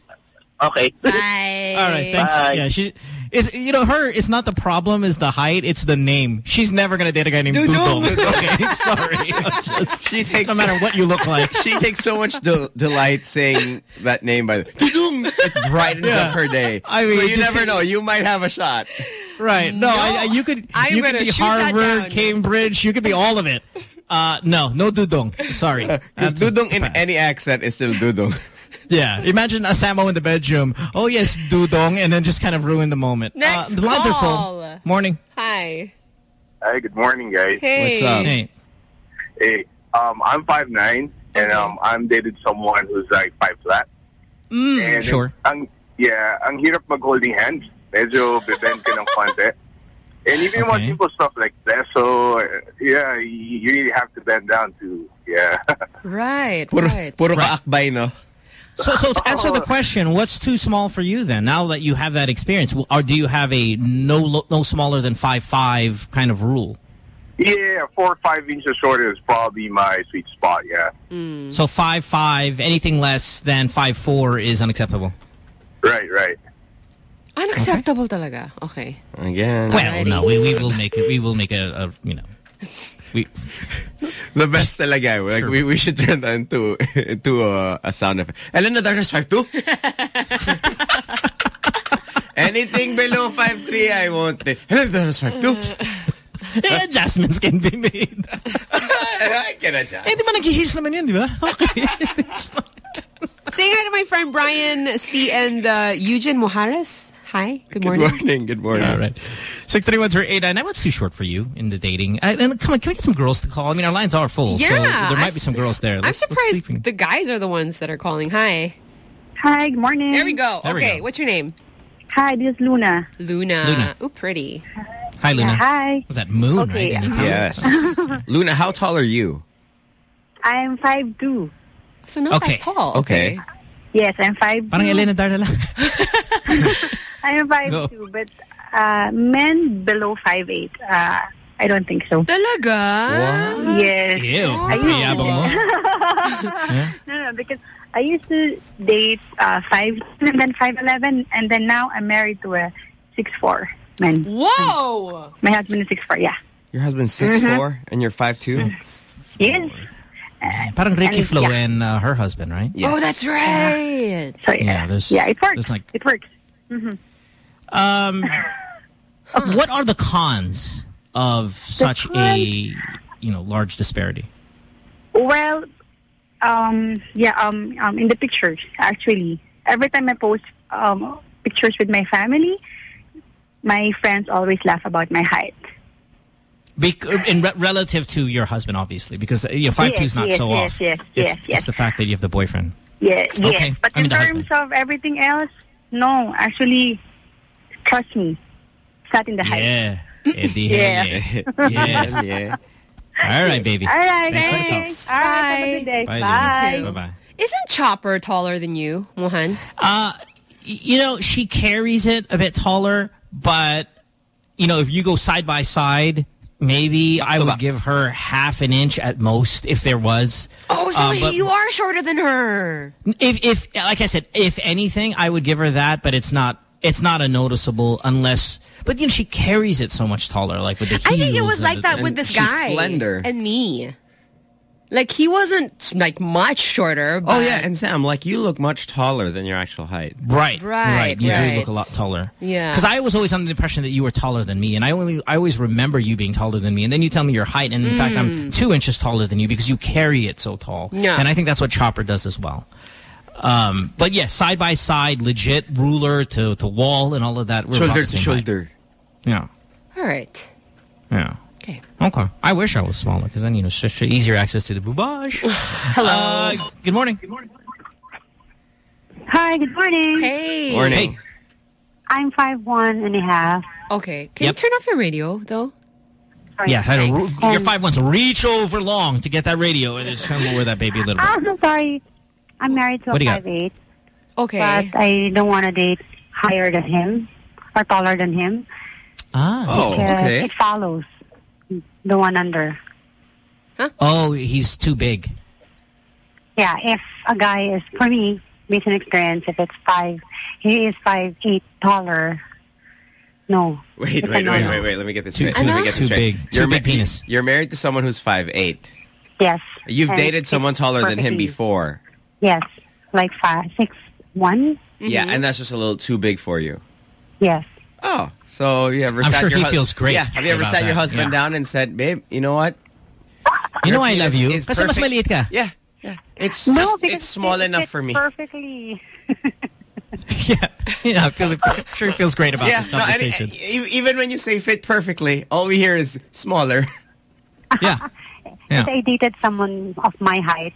Okay. Bye. All right, thanks. Bye. Yeah, she is. You know, her. It's not the problem. Is the height. It's the name. She's never gonna date a guy named Dudong. Dudong. [LAUGHS] okay, sorry. [LAUGHS] Just- She takes no matter what you look like. [LAUGHS] she takes so much de- delight saying that name by the Dudong. It brightens Yeah. up her day. I mean, so you never know. You might have a shot. Right. No, I, I, you could. I'm you could gonna be shoot that Harvard. Cambridge. You could be all of it. Uh, no, no dudong. Sorry. Because dudong in any accent is still dudong. Yeah, imagine a Samo in the bedroom. Oh yes, dudong, and then just kind of ruin the moment. Next uh, the lines are full. Morning. Hi. Hi, good morning, guys. Hey. What's up? Hey. Hey, um, I'm 5'9", and um, I'm dated someone who's like 5 flat. Mm, and sure. Ang, yeah, ang hirap mag-holding hands. Medyo bebend ka ng konti. And even Okay. want simple stuff like that, so uh, yeah, you, you really have to bend down to, yeah. [LAUGHS] Right, Puro, right. puro ka-akbay, no? So, so to answer the oh. question, what's too small for you then? Now that you have that experience, or do you have a no no smaller than five five kind of rule? yeah, four or five inches shorter is probably my sweet spot, yeah. Mm. So five five, anything less than five four is unacceptable. Right, right. Unacceptable talaga. Okay. Again. Well, no, we, we will make it. We will make a, a you know, [LAUGHS] we [LAUGHS] The best talaga. Like, Sure. we, we should turn that into, [LAUGHS] into a, a sound effect. Ellen na darkness 5'2"? Anything below five three, I won't. take. Ellen na darkness 5'2"? eh, adjustments can be made. [LAUGHS] I can adjust. Eh, di ba nag-his naman yan, di ba? Okay. Say hi to my friend Brian C. and uh, Eugene Mojares. Hi. Good morning. Good morning. Good morning. All right. Six thirty one zero eight nine. What's too short for you in the dating? Uh, and come on, can we get some girls to call? I mean, our lines are full, so Yeah, there might I'm be some girls there. I'm Let's- let's surprised see if the guys are the ones that are calling. Hi. Hi, good morning. There we go. There we okay, go. what's your name? Hi, this is Luna. Luna. Luna. Ooh, pretty. Hi, Luna. Hi. Was that moon Okay, right? in the Yes. [LAUGHS] Luna, how tall are you? I'm five two. So not Okay. that tall. Okay. Yes, I'm five. Parang Elena Dar [LAUGHS] [LAUGHS] na lang. I'm 5'2", but uh, men below 5'8", uh, I don't think so. Talaga? Yes. Ew. I used to mo. [LAUGHS] date- no, no, because I used to date uh, 5 and then 5'11", and then now I'm married to a 6'4", man. Whoa! My husband is 6'4", yeah. Your husband's 6'4", and you're 5'2"? Yes. Parang Ricky Flo yeah. and uh, her husband, right? Yes. Oh, that's right. So, yeah. Yeah, there's yeah, it works. Like It works. hmm um, what are the cons of such a you know large disparity? Well, um, yeah, um, um, in the pictures, actually, every time I post um, pictures with my family, my friends always laugh about my height. Bec in re relative to your husband, obviously, because uh, you know, five two is not yes, so yes, off. yes, it's, yes, it's the fact that you have the boyfriend. Yeah, Okay. yes. But I mean in terms of everything else, no, actually, trust me, it's not in the height. Yeah. Eddie, Yeah. [LAUGHS] yeah. yeah. yeah. All right, baby. All right, Thanks for thanks. All right, have a good day. Bye, Bye. Bye-bye. Isn't Chopper taller than you, Mohan? Uh, you know, she carries it a bit taller, but, you know, if you go side by side, maybe I would give her half an inch at most if there was. Oh, so Uh, you are shorter than her. If, if, like I said, if anything, I would give her that, but it's not, it's not a noticeable unless, but you know, she carries it so much taller, like with the heels. I think it was like the- that with this she's guy. slender. And me. Like, he wasn't, like, much shorter, but... Oh, yeah. And Sam, like, you look much taller than your actual height. Right, Right, right You right. do look a lot taller. Yeah. Because I was always under the impression that you were taller than me, and I only I always remember you being taller than me, and then you tell me your height, and in fact I'm Mm. two inches taller than you because you carry it so tall. Yeah. And I think that's what Chopper does as well. Um, but yeah, side by side, legit ruler to to wall and all of that. We're Shoulder to same height. shoulder. Yeah, All right. yeah. Okay. Okay. I wish I was smaller because then you know it's just easier access to the boubage. Hello. Uh, good morning. Good morning. Hi, good morning. Hey. Morning. Hey. I'm five one and a half. Okay. Can Yep. you turn off your radio, though? Yeah, had to Thanks. ru- your five ones reach over long to get that radio and just try to lower that baby a little bit. I'm sorry. I'm married to What a do you got? five eight. Okay. But I don't want to date higher than him or taller than him. Ah, Because It follows the one under. Huh? Oh, he's too big. Yeah, if a guy is, for me, based on experience, if it's five, he is five eight taller. No. Wait, It's wait, wait, no-no. wait, wait. Let me get this Too- straight. too- Let me get this too straight. big. Too You're big penis. You're married to someone who's 5'8". Yes. You've dated someone taller than him before. Yes, like five, six, one. Yeah, and that's just a little too big for you. Yes. Oh, so you ever I'm sat sure your he hus- feels great Yeah, have you ever about sat your husband yeah. down and said, "Babe, you know what? You know I love you. is Kasi mas perfect. maliit ka. Yeah, yeah. It's No, just, it's small it enough for me. Perfectly. You know, I feel, I'm sure he feels great about yeah, this no, and, conversation. uh, e- even when you say fit perfectly, all we hear is smaller. yeah. [LAUGHS] If I dated someone of my height,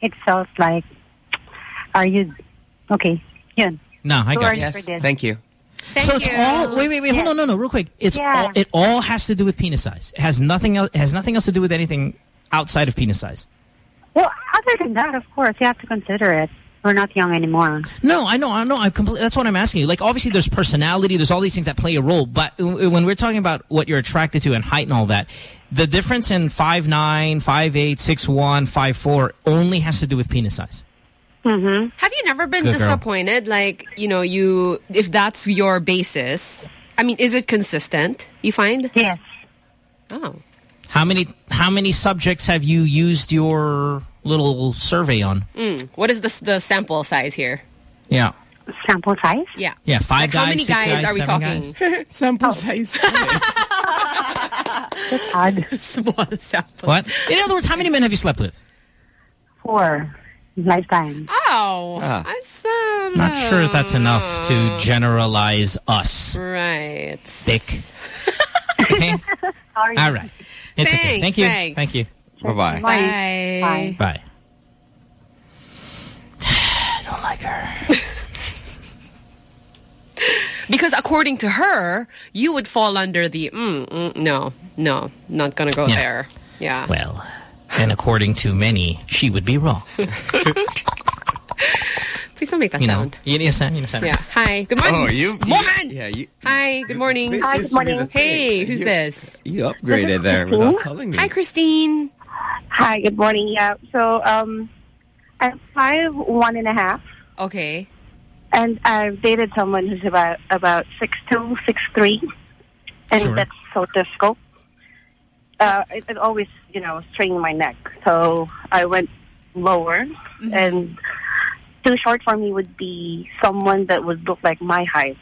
it felt like, are you okay? Yun. no, I got Sorry you. for this. Thank you. so it's all wait, wait, wait. Hold on, no, no, real quick. It's Yeah. all it all has to do with penis size. It has nothing else. It has nothing else to do with anything outside of penis size. Well, other than that, of course, you have to consider it. We're not young anymore. No, I know, I know. I'm completely. That's what I'm asking you. Like, obviously, there's personality. There's all these things that play a role. But when we're talking about what you're attracted to and height and all that, the difference in five nine, five eight, six one, five four only has to do with penis size. Mm-hmm. Have you never been Good girl. disappointed? Like, you know, you if that's your basis. I mean, is it consistent? You find? Yes. Oh. How many how many subjects have you used your little survey on? Mm. What is the the sample size here? Yeah. Sample size? Yeah. Yeah, five Like, how guys, many six guys guys, are we seven talking? [LAUGHS] sample size. [LAUGHS] [LAUGHS] That's odd. Small sample. What? In other words, how many men have you slept with? Four. Lifetime. Oh, Ah. I'm so Not sure if that's enough to generalize us. right. Thick. [LAUGHS] Okay. Sorry. All right. It's okay. Thank you. thanks. Thank you. Bye-bye. Bye. Bye. Bye. I [SIGHS] don't like her. Because according to her, you would fall under the mm, mm, no, no, not gonna go Yeah. there. Yeah. Well, and according to many, she would be wrong. Please don't make that You know, sound. you need a sound. You need a sound. Yeah. Hi. Good morning. Oh, you, you Morning. yeah, you Hi. Good morning. Hi, good morning. Hey, who's You- this? you upgraded there without telling me. Hi, Christine. Hi, good morning. Yeah, so um, I'm five one and a half, Okay. and I've dated someone who's about about six two, six three, and Sure. that's so difficult. Uh, it, it always, you know, strained my neck, so I went lower, Mm-hmm. and too short for me would be someone that would look like my height.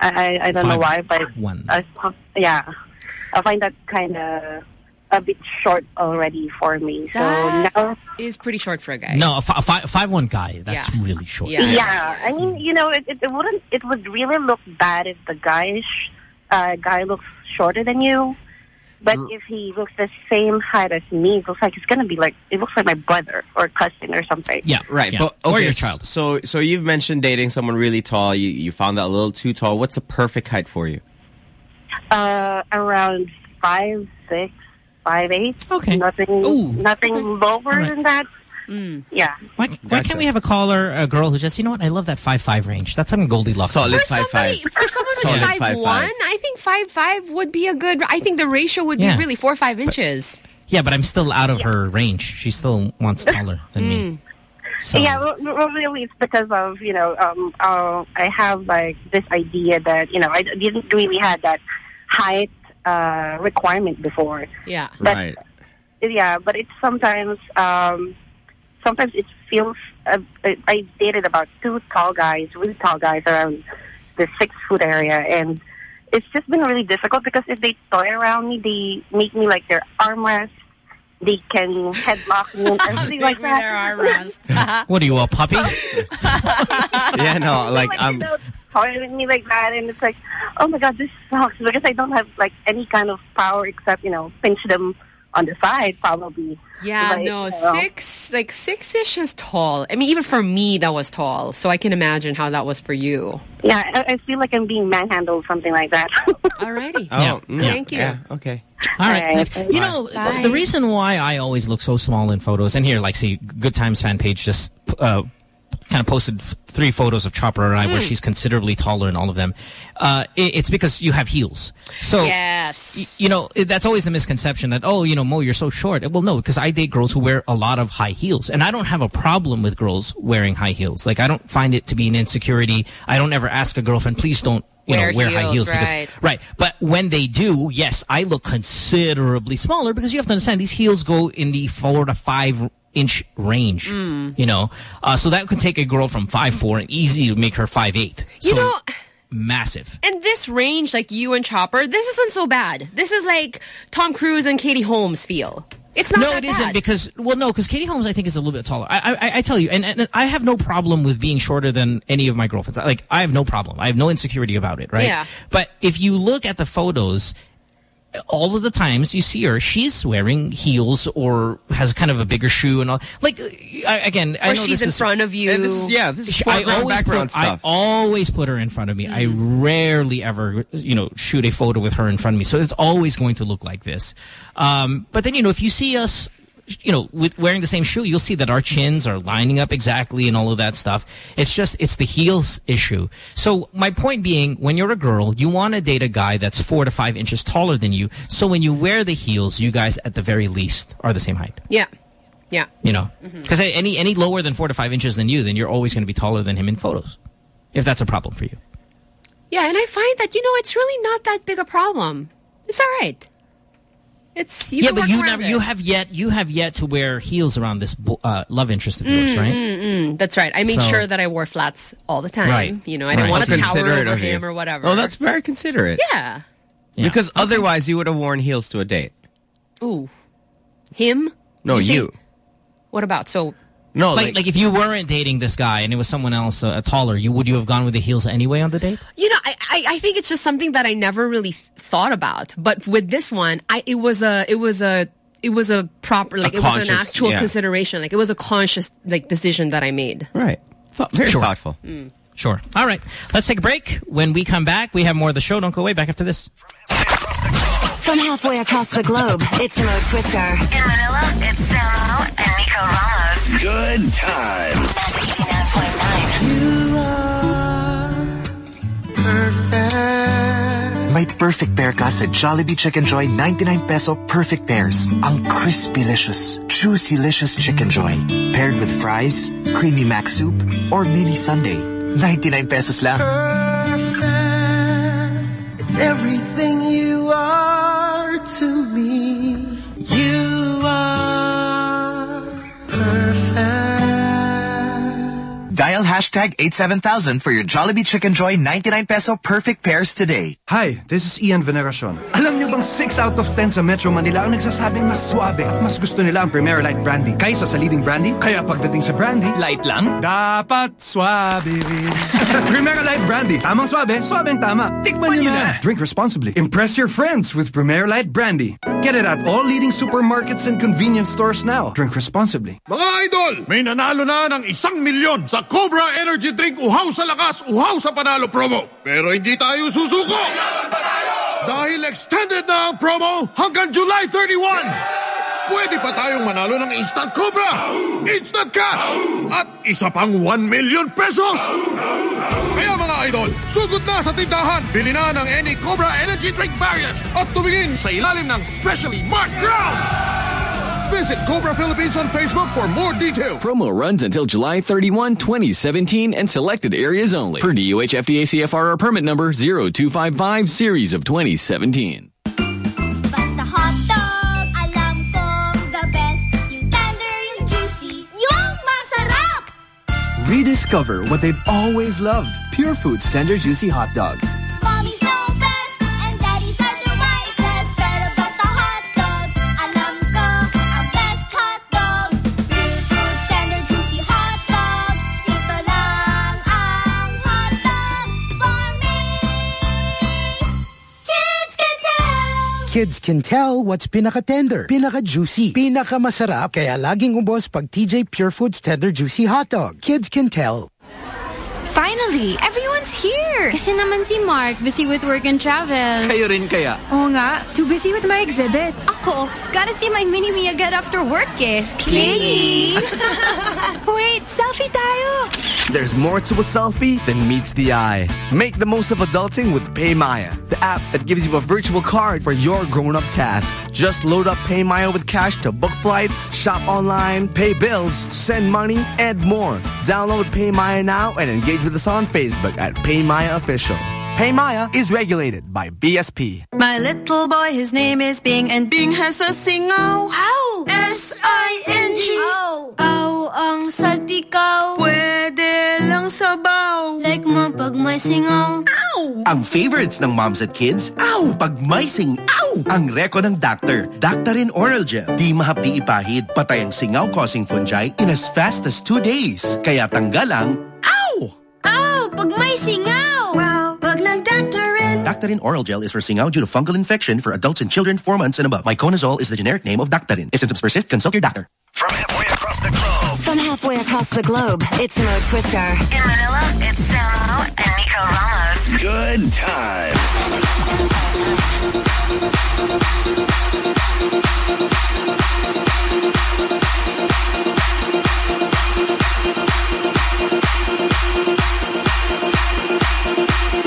I I, I don't know why, but one. I, yeah, I find that kind of a bit short already for me. So That now is pretty short for a guy. No, a fi- a fi- five one guy. That's Yeah. really short. Yeah. I mean, you know, it, it, it wouldn't. It would really look bad if the guy sh- uh, guy looks shorter than you. But if he looks the same height as me, it looks like it's gonna be like it looks like my brother or cousin or something. Yeah, Right, yeah. but Or your child. So, so you've mentioned dating someone really tall. You you found that a little too tall. What's the perfect height for you? Uh, around five six, five eight. Okay. Nothing. Nothing lower than that. Yeah. Why, why can't we have a caller, a girl who just, you know what, I love that five five range. That's some Goldilocks. Solid For somebody, for someone who's Solid five, five, one, five. I think five five would be a good. I think the ratio would Yeah. be really four or five inches. Yeah, but I'm still out of her range. She still wants [LAUGHS] taller than me. So, Yeah, well, well, really, it's because of you know, um, uh, I have like this idea that you know, I didn't really have that height uh, requirement before. Yeah, But- right. Yeah, but it's sometimes, um, sometimes it feels. Uh, I I dated about two tall guys, really tall guys, around the six foot area, and it's just been really difficult because if they toy around me, they make me like their armrest. They can headlock me and [LAUGHS] everything like that. [LAUGHS] what are you, a puppy? [LAUGHS] yeah, no, like I'm I'm. toying with me like that, and it's like, oh my god, this sucks because I don't have like any kind of power except you know pinch them on the side probably. Yeah, Like, no, you know. six like six ish is tall. I mean, even for me, that was tall. So I can imagine how that was for you. Yeah, I, I feel like I'm being manhandled, something like that. [LAUGHS] Alrighty. Oh, mm, Thank you. Yeah, okay. All right. Alright. You know, the, the reason why I always look so small in photos, and here, like, see, Good Times fan page just uh, kind of posted three photos of Chopper and I where Hmm. she's considerably taller in all of them. Uh, it, it's because you have heels. So, yes. you know, it- that's always the misconception that, oh, you know, Mo, you're so short. Well, no, because I date girls who wear a lot of high heels. And I don't have a problem with girls wearing high heels. Like, I don't find it to be an insecurity. I don't ever ask a girlfriend, please don't, you Wear know, wear high heels, heels. Because, right. Right. But when they do, yes, I look considerably smaller because you have to understand these heels go in the four to five inch range, Mm. you know? Uh, so that could take a girl from five four and easy to make her five eight. You so know- massive. And this range, like you and Chopper, this isn't so bad. This is like Tom Cruise and Katie Holmes feel. It's not no, that it isn't because well, no, because Katie Holmes I think is a little bit taller. I I, I tell you, and, and I have no problem with being shorter than any of my girlfriends. Like I have no problem. I have no insecurity about it, right? Yeah. But if you look at the photos. All of the times you see her, she's wearing heels or has kind of a bigger shoe and all. Like, I, again, I Or know she's this in is- front of you. This yeah, this is She- I foreground, always background put, I always put her in front of me. I Mm. rarely ever, you know, shoot a photo with her in front of me. So it's always going to look like this. Um, but then, you know, if you see us, you know, with wearing the same shoe, you'll see that our chins are lining up exactly and all of that stuff. It's just, it's the heels issue. So my point being, when you're a girl, you want to date a guy that's four to five inches taller than you. So when you wear the heels, you guys at the very least are the same height. Yeah. Yeah. You know, mm-hmm. because any any lower than four to five inches than you, then you're always going to be taller than him in photos, if that's a problem for you. Yeah, and I find that, you know, it's really not that big a problem. It's all right. It's, you yeah, but you never, it. you have yet, you have yet to wear heels around this uh, love interest of yours, Mm, right? mm, mm. That's right. I made So- sure that I wore flats all the time. Right. You know, I didn't Right. want to tower over of you. him or whatever. Oh, that's very considerate. Yeah. Because otherwise you would have worn heels to a date. Ooh. Him? No, You you. What about? So, No, like, like, like if you weren't dating this guy and it was someone else uh, taller, you would you have gone with the heels anyway on the date? you know, I, I, I think it's just something that I never really th- thought about. But with this one, I, it was a, it was a, it was a proper, like, it was an actual yeah. consideration. Like, it was a conscious, like, decision that I made. Right. Very Sure. thoughtful. Sure. All right. Let's take a break. When we come back, we have more of the show. Don't go away. Back after this. From halfway across the globe, it's Mo Twister. In Manila, it's Samo and Nico Ramos. Good times. May perfect My perfect pair ka sa Jollibee Chicken Joy 99 peso perfect pairs. Ang crispy-licious, juicy-licious Chicken Joy. Paired with fries, creamy mac soup, or mini sundae. 99 pesos lang. Perfect. It's everything hashtag 87000 for your Jollibee Chicken Joy 99 peso perfect pairs today. Hi, this is Ian Veneracion. Alam niyo bang 6 out of 10 sa Metro Manila ang nagsasabing mas suabe at mas gusto nila ang Premier Light Brandy kaysa sa leading brandy? Kaya pagdating sa brandy, light lang? Dapat suabe rin. [LAUGHS] Premier Light Brandy. Tamang suabe, suabe ang tama. Tikman niyo na. Drink responsibly. Impress your friends with Premier Light Brandy. Get it at all leading supermarkets and convenience stores now. Drink responsibly. Mga idol, may nanalo na ng isang milyon sa Cobra Energy Drink Uhaw sa Lakas, Uhaw sa Panalo promo. Pero hindi tayo susuko! Dahil extended na ang promo hanggang July 31! Pwede pa tayong manalo ng Instant Cobra, Instant Cash, at isa pang 1 million pesos! Kaya mga idol, sugod na sa tindahan, bili na ng any Cobra Energy Drink variants at tumingin sa ilalim ng specially marked grounds! Visit Cobra Philippines on Facebook for more details. Promo runs until July 31, 2017 and selected areas only. Per DOH FDA CFR permit number 0255 series of 2017. Basta hotdog, alam kong the best. Tender, yung juicy, yung masarap! Rediscover what they've always loved. Pure Foods Tender Juicy Hot Dog. Kids can tell what's pinaka-tender, pinaka-juicy, pinaka-masarap, kaya laging ubos pag TJ Pure Foods Tender Juicy Hot Dog. Kids can tell. Finally, everyone's here. Kasi naman si Mark, busy with work and travel. Kayo rin kaya. Oo nga, too busy with my exhibit. Ako, gotta see my mini-me agad after work eh. Clingy. [LAUGHS] Wait, selfie tayo. There's more to a selfie than meets the eye. Make the most of adulting with PayMaya, the app that gives you a virtual card for your grown-up tasks. Just load up PayMaya with cash to book flights, shop online, pay bills, send money, and more. Download PayMaya now and engage with us on Facebook at PayMaya Official. PayMaya is regulated by BSP. My little boy, his name is Bing, and Bing has a singaw. Ow! S-I-N-G. Ow! Ow, ang salpikaw. Pwede lang sabaw. Like mo pag may singaw. Ow! Ang favorites ng moms at kids, ow! Pag may sing, ow! Ang reko ng doctor, Daktarin Oral Gel. Di mahapdi ipahid, patay ang singaw-causing fungi in as fast as two days. Kaya tanggal ang, Ow! pag may singaw! Wow, pag Daktarin oral gel is for singaw due to fungal infection for adults and children 4 months and above. Miconazole is the generic name of Daktarin. If symptoms persist, consult your doctor. From halfway across the globe. From halfway across the globe, it's Mo Twister. In Manila, it's Samo and Nico Ramos. Good times.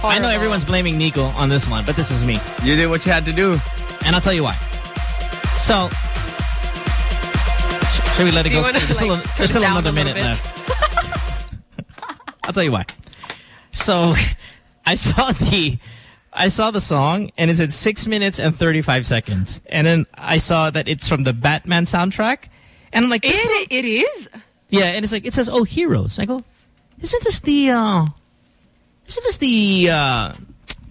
is my fault. I know everyone's blaming Nico on this one, but this is me. You did what you had to do. And I'll tell you why. So, sh- should we let it Do go? wanna, There's still, like, a- there's still another minute bit? left. [LAUGHS] I'll tell you why. So, [LAUGHS] I saw the I saw the song and it said six minutes and 35 seconds. And then I saw that it's from the Batman soundtrack. And I'm like, It, it is? yeah, and it's like it says, "Oh, heroes." I go, "Isn't this the? uh Isn't this the? uh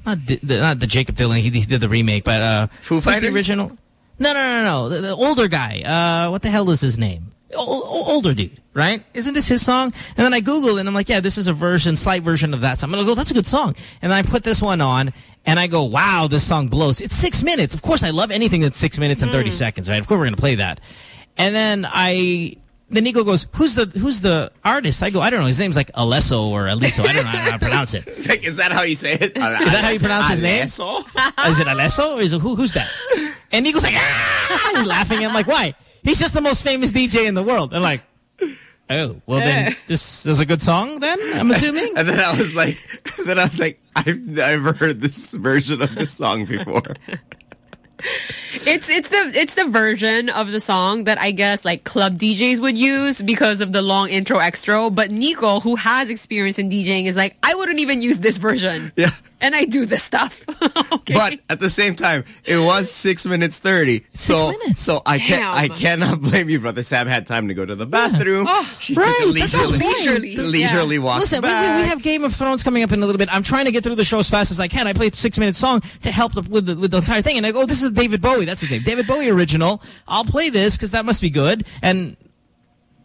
Not the, the not the Jakob Dylan. He, he did the remake, but uh Foo who's the original. No, no, no, no. The, the older guy. Uh What the hell is his name? O o- older dude, right? Isn't this his song? And then I Googled and I'm like, yeah, this is a version, slight version of that. So I'm gonna go, that's a good song. And then I put this one on and I go, wow, this song blows. It's six minutes. Of course, I love anything that's six minutes and 30 seconds, right? Of course, we're gonna play that. And then I, then Nico goes, who's the, who's the artist? I go, I don't know. His name's like Alesso or Aliso. I don't know how to pronounce it. [LAUGHS] It's like, is that how you say it? [LAUGHS] Is that how you pronounce his name? Alesso? [LAUGHS] Is it Alesso? Or is it, who, who's that? And Nico's like, ah! He's laughing. I'm like, why? He's just the most famous DJ in the world. I'm like, oh, well then this is a good song then, I'm assuming? And then I was like, then I was like, I've never heard this version of this song before. It's it's the it's the version of the song that I guess like club DJs would use because of the long intro extra. But Nico, who has experience in DJing, is like, I wouldn't even use this version. [LAUGHS] Yeah. And I do this stuff. [LAUGHS] But at the same time, it was six minutes thirty. so, so I can Damn. I cannot blame you, brother Sam. Had time to go to the bathroom. Oh, she took a Right, that's not leisurely, leisurely. leisurely Yeah. walk Listen, we, we, we have Game of Thrones coming up in a little bit. I'm trying to get through the show as fast as I can. I played a six minute song to help the, with the with the entire thing, and I go, "Oh, "This is David Bowie. That's his name, David Bowie original." I'll play this because that must be good. And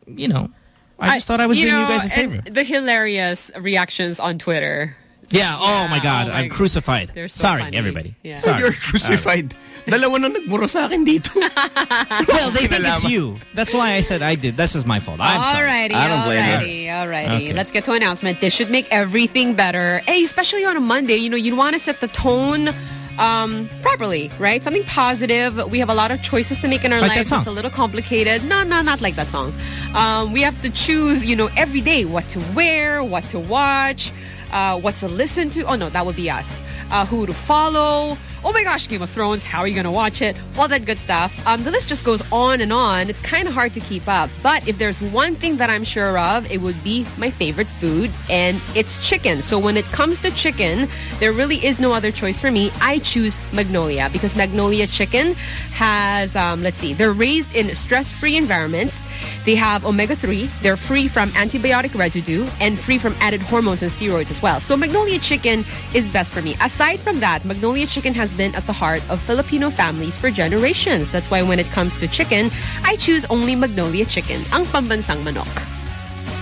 you know, I just thought I was doing you guys a favor. The hilarious reactions on Twitter. Yeah. Oh my God, oh my I'm crucified. They're so Sorry, funny. everybody. Yeah. Sorry. You're crucified. Dalawa na nagmuro sa akin dito. [LAUGHS] [LAUGHS] well, they think it's you. That's why I said I did. This is my fault. I'm sorry. Alrighty, I don't blame her. alrighty, alrighty. Okay. Let's get to announcement. This should make everything better. Hey, especially on a Monday, you know, you want to set the tone um, properly, right? Something positive. We have a lot of choices to make in our Like lives. It's a little complicated. No, no, not like that song. Um, we have to choose, you know, every day what to wear, what to watch, uh, what to listen to. Oh no, that would be us. Uh, who to follow. Oh my gosh, Game of Thrones. How are you going to watch it? All that good stuff. Um, the list just goes on and on. It's kind of hard to keep up. But if there's one thing that I'm sure of, it would be my favorite food, and it's chicken. So when it comes to chicken, there really is no other choice for me. I choose Magnolia because Magnolia chicken has, um, let's see, they're raised in stress-free environments. They have omega-3. They're free from antibiotic residue and free from added hormones and steroids as well. So Magnolia chicken is best for me. Aside from that, Magnolia chicken has been at the heart of Filipino families for generations. That's why when it comes to chicken, I choose only Magnolia chicken, ang pambansang manok.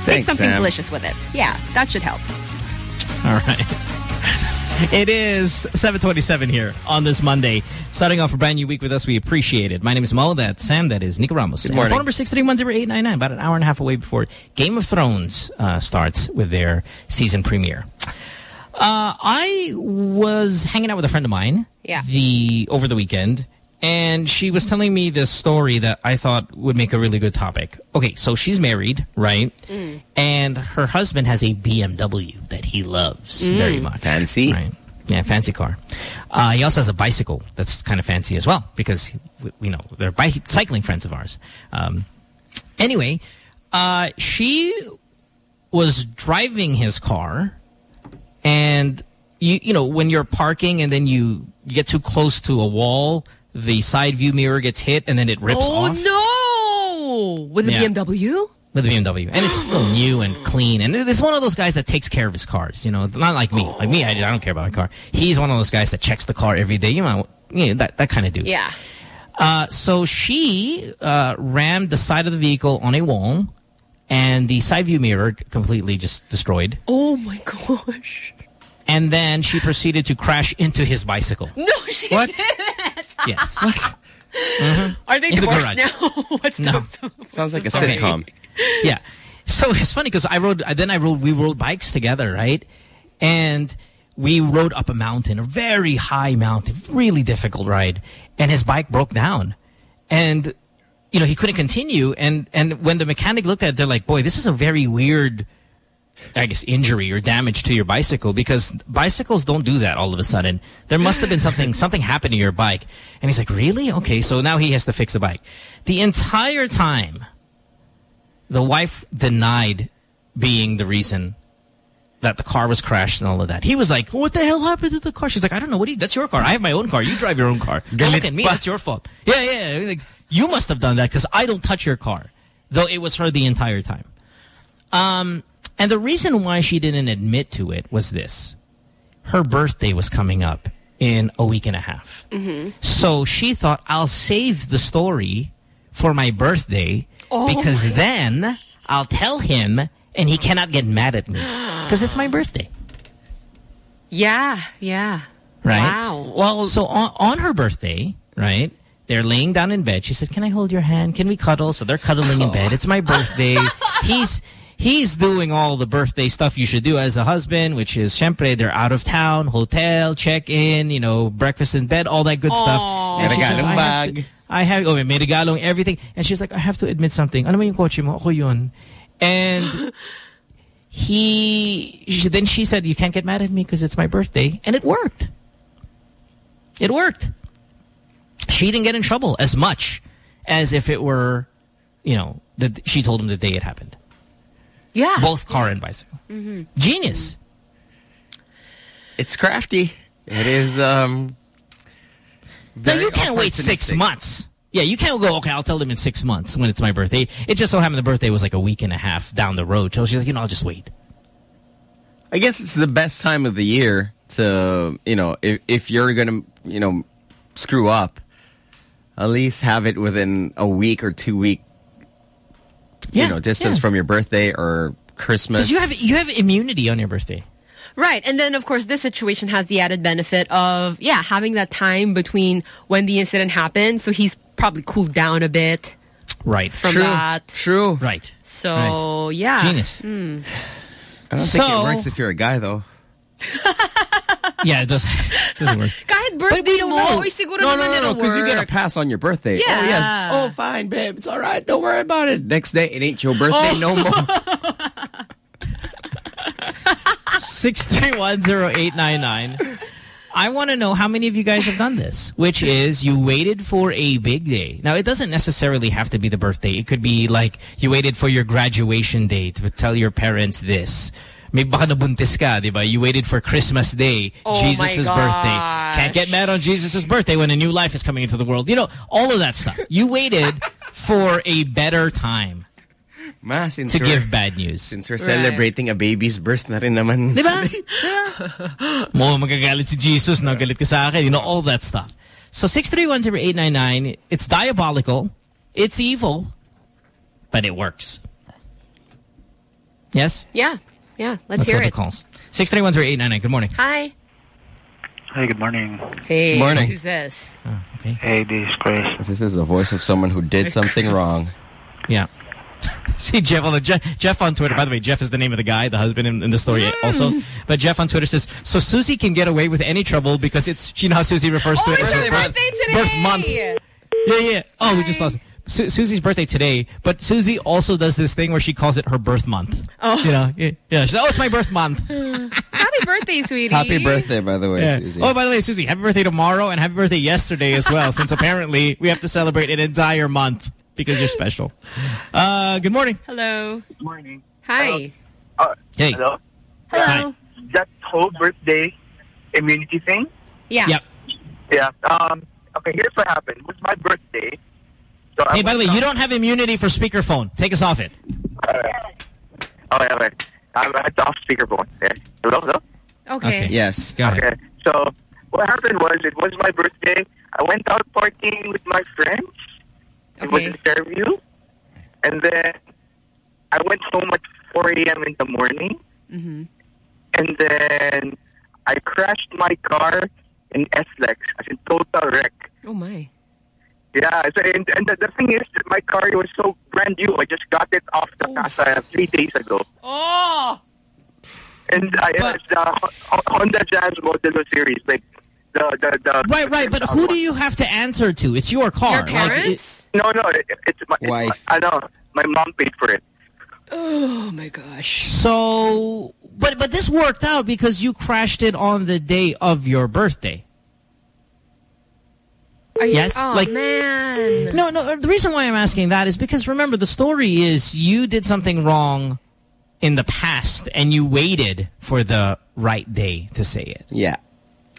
Make Thanks, something Sam. delicious with it. Yeah, that should help. All right. [LAUGHS] It is 727 here on this Monday. Starting off a brand new week with us, we appreciate it. My name is Mo, that's Sam, that is Nico Ramos. Good And morning. Phone number 6310899, about an hour and a half away before Game of Thrones uh, starts with their season premiere. Uh, I was hanging out with a friend of mine Yeah. the over the weekend, and she was telling me this story that I thought would make a really good topic. Okay, so she's married, right? And her husband has a BMW that he loves Mm. very much. Fancy. Right. Yeah, fancy car. Uh, he also has a bicycle that's kind of fancy as well because, you know, they're bike cycling friends of ours. Um, anyway, uh, she was driving his car and you you know when you're parking and then you get too close to a wall the side view mirror gets hit and then it rips oh off Oh no! With the Yeah. BMW? with the BMW and it's still [GASPS] new and clean and it's one of those guys that takes care of his cars you know not like me like me I, I don't care about my car he's one of those guys that checks the car every day you know, you know that, that kind of dude Yeah. uh, so she uh, rammed the side of the vehicle on a wall and the side view mirror completely just destroyed Oh my [LAUGHS] gosh. And then she proceeded to crash into his bicycle. [LAUGHS] No, she What? didn't. [LAUGHS] Yes. What? Mm-hmm. Are they In the divorced garage. now? [LAUGHS] What's No. the Sounds like a sitcom. Yeah. So it's funny because I rode, then I rode, we rode bikes together, right? And we rode up a mountain, a very high mountain, really difficult ride. And his bike broke down. And, you know, he couldn't continue. And, and when the mechanic looked at it, they're like, boy, this is a very weird I guess, injury or damage to your bicycle because bicycles don't do that all of a sudden. There must have been something, something happened to your bike. And he's like, really? Okay, so now he has to fix the bike. The entire time, the wife denied being the reason that the car was crashed and all of that. He was like, what the hell happened to the car? She's like, I don't know. What do you, that's your car. I have my own car. You drive your own car. Don't look at me. That's [LAUGHS] your fault. Yeah, yeah. Like, you must have done that because I don't touch your car. Though it was her the entire time. Um, and the reason why she didn't admit to it was this. Her birthday was coming up in a week and a half. Mm-hmm. So she thought, I'll save the story for my birthday Oh because my- then I'll tell him and he cannot get mad at me [GASPS] because it's my birthday. Yeah, yeah. Right? Wow. Well, so on, on her birthday, right? They're laying down in bed. She said, "Can I hold your hand? Can we cuddle?" So they're cuddling in bed. It's my [LAUGHS] birthday. he's he's doing all the birthday stuff you should do as a husband, which is syempre they're out of town, hotel, check in, you know, breakfast in bed, all that good stuff. May she says, I have to- bag. I have, oh, may regalong, everything. And she's like, I have to admit something. Ano mo yung kotse mo? Ako yun. And [LAUGHS] he, she, then she said, you can't get mad at me because it's my birthday. And it worked. It worked. She didn't get in trouble as much as if it were, you know, that she told him the day it happened. Yeah. Both car and bicycle. Mm-hmm. Genius. It's crafty. It is. Um, Now you can't wait six months. Yeah, you can't go, okay, I'll tell them in six months when it's my birthday. It just so happened the birthday was like a week and a half down the road. So she's like, you know, I'll just wait. I guess it's the best time of the year to, you know, if, if you're going to, you know, screw up, at least have it within a week or two week, you know, distance yeah. from your birthday or Christmas. You have, you have immunity on your birthday. Right. And then, of course, this situation has the added benefit of, yeah, having that time between when the incident happened. So he's probably cooled down a bit. Right. From True. that. True. Right. So, yeah. Genius. Hmm. I don't think it works if you're a guy, though. [LAUGHS] yeah, it does, [LAUGHS] doesn't work. Kahit birthday mo, oy, siguro No, no, naman no, no, because you get a pass on your birthday. Oh, Yeah. yes. Oh, fine, babe. It's all right. Don't worry about it. Next day, it ain't your birthday Oh. no more. [LAUGHS] 6310899. I want to know how many of you guys have done this, which is you waited for a big day. Now, it doesn't necessarily have to be the birthday. It could be like you waited for your graduation day to tell your parents this. May baka nabuntis ka, di ba? You waited for Christmas Day, Oh Jesus' birthday. Can't get mad on Jesus' birthday when a new life is coming into the world. You know, all of that stuff. You waited [LAUGHS] for a better time Ma, since to give bad news. Since we're celebrating a baby's birth na rin naman. Di ba? [LAUGHS] Mo magagalit si Jesus, nagalit ka sa akin, you know, all that stuff. So 6310899, it's diabolical, it's evil, but it works. Yes? Yeah. Yeah. Let's, Let's hear go to it. calls. 6310899, good morning. Hi. Hi, good morning. Hey. Morning. Who's this? Oh, okay. Hey, this is Chris. This is the voice of someone who did something wrong. Yeah. [LAUGHS] See Jeff on the Jeff, Jeff on Twitter. By the way, Jeff is the name of the guy, the husband in, in the story mm. also. But Jeff on Twitter says, "So Susie can get away with any trouble because it's you know how Susie refers Oh, to it oh, it's as her her birth, birthday today. birth month. Yeah, yeah. Oh, we just lost. Su Susie's birthday today, but Susie also does this thing where she calls it her birth month. Oh. You know, yeah. yeah. She's like, oh, it's my birth month. [LAUGHS] Happy birthday, sweetie. Happy birthday, by the way, Yeah. Susie. Oh, by the way, Susie, happy birthday tomorrow and happy birthday yesterday as well, since apparently we have to celebrate an entire month because you're special. Uh, good morning. Hello. Good morning. Hi. Uh, Hey. Hello? Hello. That whole birthday immunity thing? Yeah. Yep. Yeah. Um, okay, here's what happened. It was my birthday. So I Hey, by the way, you don't have immunity for speakerphone. Take us off it. Alright. Okay, okay. I'm at the off speakerphone. Yeah. Hello, hello? Okay. Yes. Go ahead. Okay. So what happened was it was my birthday. I went out partying with my friends. It was Okay. in Fairview. And then I went home at 4 a.m. in the morning. Mm-hmm. And then I crashed my car in SLEX, as in total wreck. Oh, my. Yeah, so, and, and the, the thing is, my car was so brand new. I just got it off the casa uh, three days ago. Oh! And I, it's the Honda Jazz Modelo series, like the the, the Right, right. But who do you have to answer to? It's your car. Your Like, it- parents? No, no, it, it's my. Wife. It's my, I know my mom paid for it. Oh my gosh. So, but but this worked out because you crashed it on the day of your birthday. Are you, Yes, Oh like- man. No, no. The reason why I'm asking that is because remember the story is you did something wrong in the past and you waited for the right day to say it. Yeah.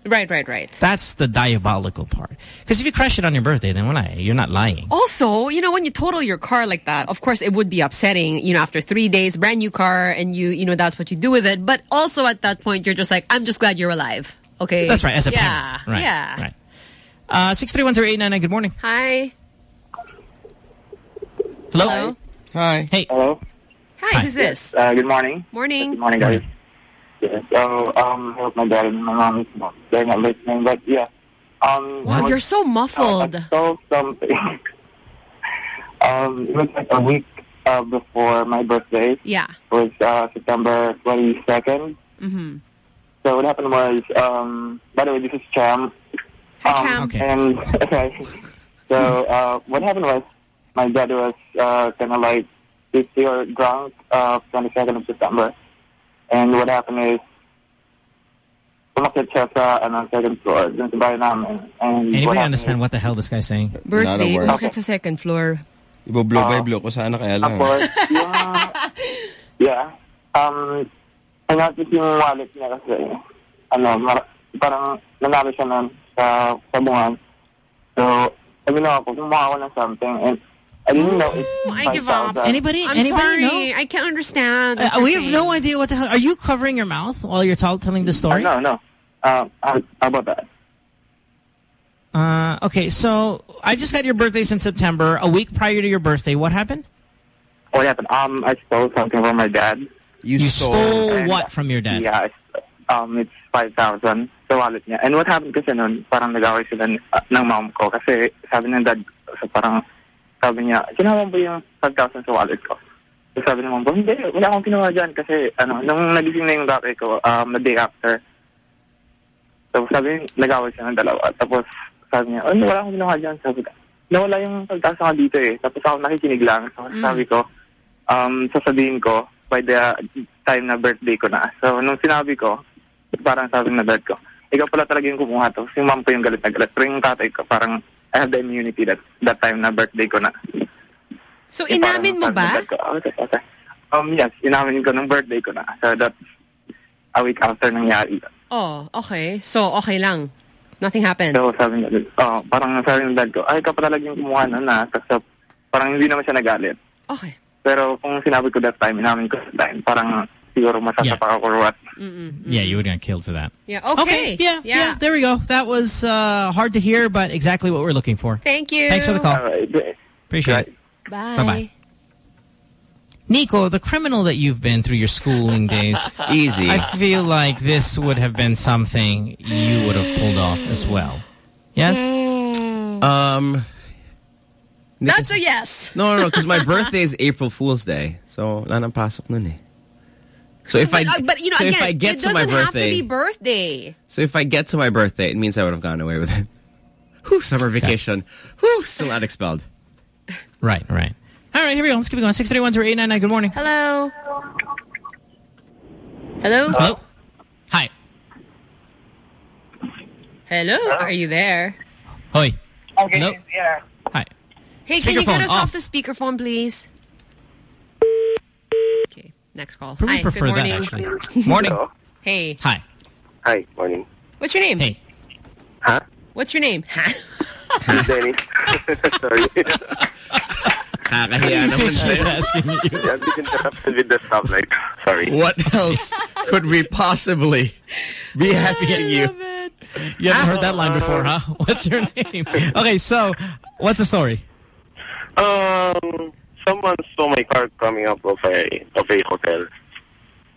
Right, right, right. That's the diabolical part. Because if you crash it on your birthday, then when I, you're not lying. Also, you know, when you total your car like that, of course, it would be upsetting, you know, after three days, brand new car, and you, you know, that's what you do with it. But also at that point, you're just like, I'm just glad you're alive. Okay. That's right, as a yeah, parent. Right, Yeah. right. Uh, 6310899, good morning. Hi. Hello? Hi. Hey. Hello. Hi, who's this? Uh, good morning. Morning. Good morning, guys. Yeah, so, um, I hope my dad and my mom is not, they're not listening, but yeah. Um, Wow, was- you're so muffled. I saw something. [LAUGHS] um, it was like a week uh, before my birthday. Yeah. It was uh, September 22nd. Mm-hmm. So what happened was, um, by the way, this is Cham. Hi, um, Cham. And, okay. So, uh, what happened was, my dad was, uh, kind of like, tipsy or drunk, uh, 22nd of September. And what happened is, umakit siya sa, ano, second floor, dun sa bahay namin. And Anybody happened understand what the hell this guy's saying? Birthday, word. bakit sa second floor? Ibo-blow by blow ko sana kaya lang. Tapos, [LAUGHS] yung, yeah, um, natin yung wallet niya kasi, ano, parang nanalo siya nun sa sabungan. So, sabi na ako, kumuha ako ng something, and I didn't know it's I give up. 5,000. Anybody? I'm Anybody sorry. know? I can't understand. Uh, we you're have no idea what the hell. Are you covering your mouth while you're telling the story? Uh, no, no. Uh, how how about that? Uh, okay, so I just got your birthdays in September. A week prior to your birthday, what happened? What happened? Um, I stole something from my dad. You, You stole And, what from your dad? Yeah, it's, um, it's 5,000 sa wallet niya. And what happened kasi nun, parang nag-away sila uh, ng mom ko kasi sabi ng dad, so parang sabi niya, ginawa mo ba yung 5,000 sa wallet ko? So sabi ng mom ko, hindi, wala akong ginawa dyan kasi ano, nung nagising na yung dati ko, um, the day after, so sabi, nag-away siya ng dalawa. Tapos sabi niya, oh, wala akong ginawa dyan. Sabi ko, nawala yung 5,000 ka dito eh. Tapos ako nakikinig lang. So Mm. sabi ko, um, sasabihin ko by the time na birthday ko na. So, nung sinabi ko, parang sabi na dad ko, ikaw pala talaga yung kumuha to. Si mom ko yung galit na galit. Pero yung tatay ko, parang I have the immunity that that time na birthday ko na. So, Yung parang inamin mo ng ba? ko, "Ah, okay, okay." Um, yes, inamin ko nung birthday ko na. So, that's a week after nangyari. Oh, okay. So, okay lang. Nothing happened. So, sabi niya, oh, parang sabi ng dad ko, ay, ikaw pala talaga yung kumuha na na. Tapos, parang hindi naman siya nagalit. Okay. Pero kung sinabi ko that time, inamin ko that time, parang siguro masasapa ako or what. Yeah, you would have got killed for that. Yeah, okay. Yeah, yeah, There we go. That was uh, hard to hear, but exactly what we're looking for. Thank you. Thanks for the call. Appreciate it. Bye. Bye-bye. Nico, the criminal that you've been through your schooling days. [LAUGHS] Easy. I feel like this would have been something you would have pulled off as well. Yes? Um, That's a yes. no, no, no, because my [LAUGHS] birthday is April Fool's Day. So, wala nang pasok nun eh. So if I, but, uh, but you know, so again, if I get it to doesn't my have to birthday, be birthday. so if I get to my birthday, it means I would have gone away with it. [LAUGHS] Whew, summer vacation. Whew, still not expelled. Right, right. All right, here we go. Let's keep it going. 631 Good morning. Hello. Hello. Hello. Hi. Hello. Are you there? Hoi. Okay, Hello. yeah. Hi. Hey, can you get us off. off. the speakerphone, please? Okay. Next call. Probably Hi. prefer good that, actually. [LAUGHS] Morning. Hey. Hi. Hi, morning. What's your name? Hey. Huh? What's your name? [LAUGHS] Dennis. [LAUGHS] Sorry. Kakahiya naman Just sa'yo. asking you. I've been interrupted with the stoplight. Sorry. What else could we possibly be asking you? It. You haven't heard that line before, huh? What's your name? Okay, so what's the story? Um, someone stole my car coming up of a of a hotel.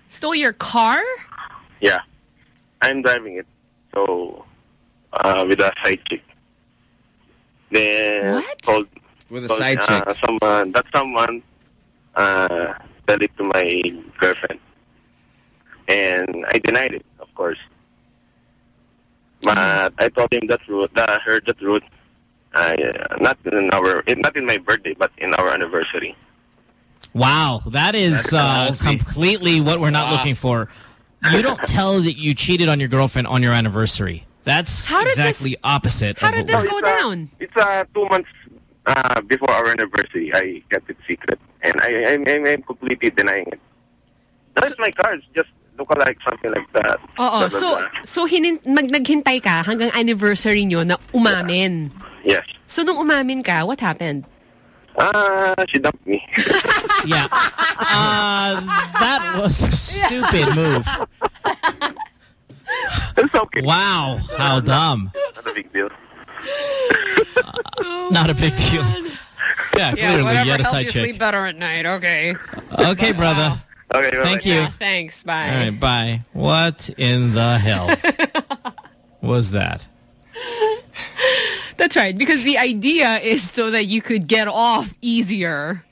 Stole your car? Yeah, I'm driving it. So, uh, with a side chick. Then What? Told, With a told, side uh, chick. Someone that someone uh tell it to my girlfriend, and I denied it, of course. But I told him the truth. Uh, her the truth. Uh, not in our, not in my birthday, but in our anniversary. Wow, that is uh, completely what we're not Wow. looking for. You don't [LAUGHS] tell that you cheated on your girlfriend on your anniversary. That's How did this- exactly opposite. how of did this we're- go down? It's uh, two months uh, before our anniversary. I kept it secret, and I, I'm, I'm, I'm completely denying it. That's my cards. Just look alike, something like that. Oo, Blah, blah, so blah. so hinin, mag, naghintay ka hanggang anniversary nyo na umamin. Yes. So nung umamin ka, what happened? Ah, she dumped me. [LAUGHS] yeah. Uh, that was a stupid move. It's okay. Wow, how dumb. Not a big deal. [LAUGHS] Not a big deal. [LAUGHS] Yeah, clearly whatever you had a helps side you chick. sleep better at night. Okay. Okay, brother. Okay, Thank you. Thanks. Bye. All right, bye. What in the hell was that? That's right. Because the idea is so that you could get off easier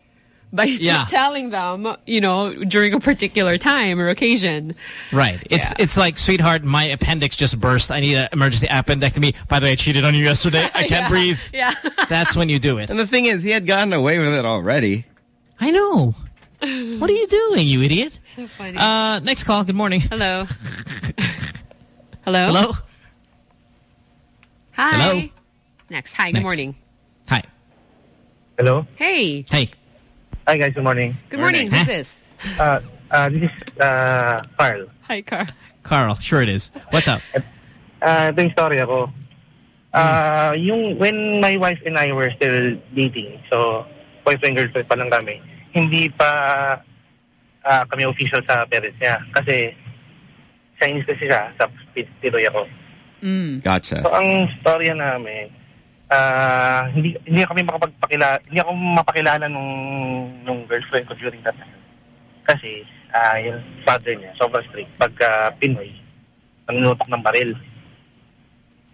by Yeah. [LAUGHS] telling them, you know, during a particular time or occasion. Right. It's it's like, sweetheart, my appendix just burst. I need an emergency appendectomy. By the way, I cheated on you yesterday. I [LAUGHS] can't Yeah. breathe. [LAUGHS] Yeah. That's when you do it. And the thing is, he had gotten away with it already. I know. What are you doing, you idiot? So funny. Uh, next call. Good morning. Hello. Hello? Hello? Hi. Hello? Next. Hi. Good morning. Hi. Hello. Hey. Hey. Hi guys. Good morning. Good morning. Who's this? Uh, uh, this is uh, Carl. Hi, Carl. Carl, sure it is. What's up? Uh, ito yung story ako. Uh, yung when my wife and I were still dating, so boyfriend girlfriend pa lang kami, hindi pa uh, kami official sa parents niya. Kasi Chinese kasi siya, sa Pinoy ako. Gotcha. So ang storya namin, ah hindi hindi kami makapagpakilala, hindi ako mapakilala nung nung girlfriend ko during that time. Kasi ah yung father niya, sobrang strict. Pagka Pinoy, nangunutok ng baril.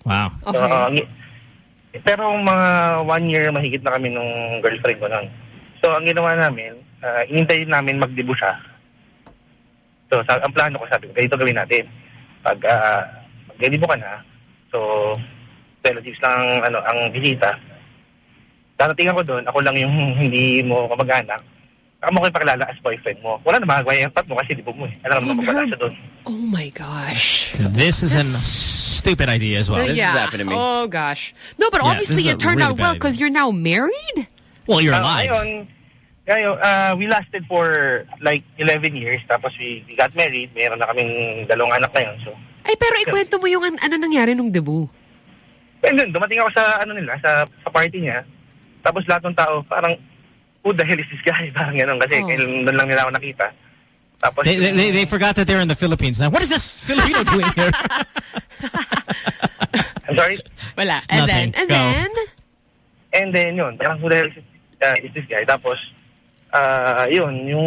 Wow. So, ang- pero mga one year mahigit na kami nung girlfriend ko nun. So ang ginawa namin, uh, inintay namin magdibo siya. So sa, ang plano ko sabi ko, ganito gawin natin. Pag uh, magdibo ka na, so relatives lang ang, ano, ang bisita. Darating ako doon, ako lang yung [LAUGHS] hindi mo kamag-anak. Ako mo kayo pakilala as boyfriend mo. Wala na magagawa yung pat mo kasi dibo mo eh. Alam mo naman siya doon. Oh my gosh. This is a stupid idea as well. yeah. Oh gosh. No, but Yeah, obviously this it turned really out well because you're now married. Well, you're Ah, alive. Ngayon, ngayon ah, we lasted for like 11 years. Tapos we, we got married. Meron na kaming dalawang anak ngayon. So, Ay, pero ikwento mo yung an- ano nangyari nung debut. And then, dumating ako sa, ano nila, sa, sa party niya. Tapos lahat ng tao, parang, who the hell is this guy? [LAUGHS] Parang gano'n. Kasi Oh. kailan doon lang nila ako nakita. Tapos, They, they, they, they forgot that they're in the Philippines now. What is this Filipino doing here? [LAUGHS] I'm sorry? Wala. And then, Nothing. and Go. then, And then, yun, parang who the hell is, uh, is this guy? Tapos, ah yun, yung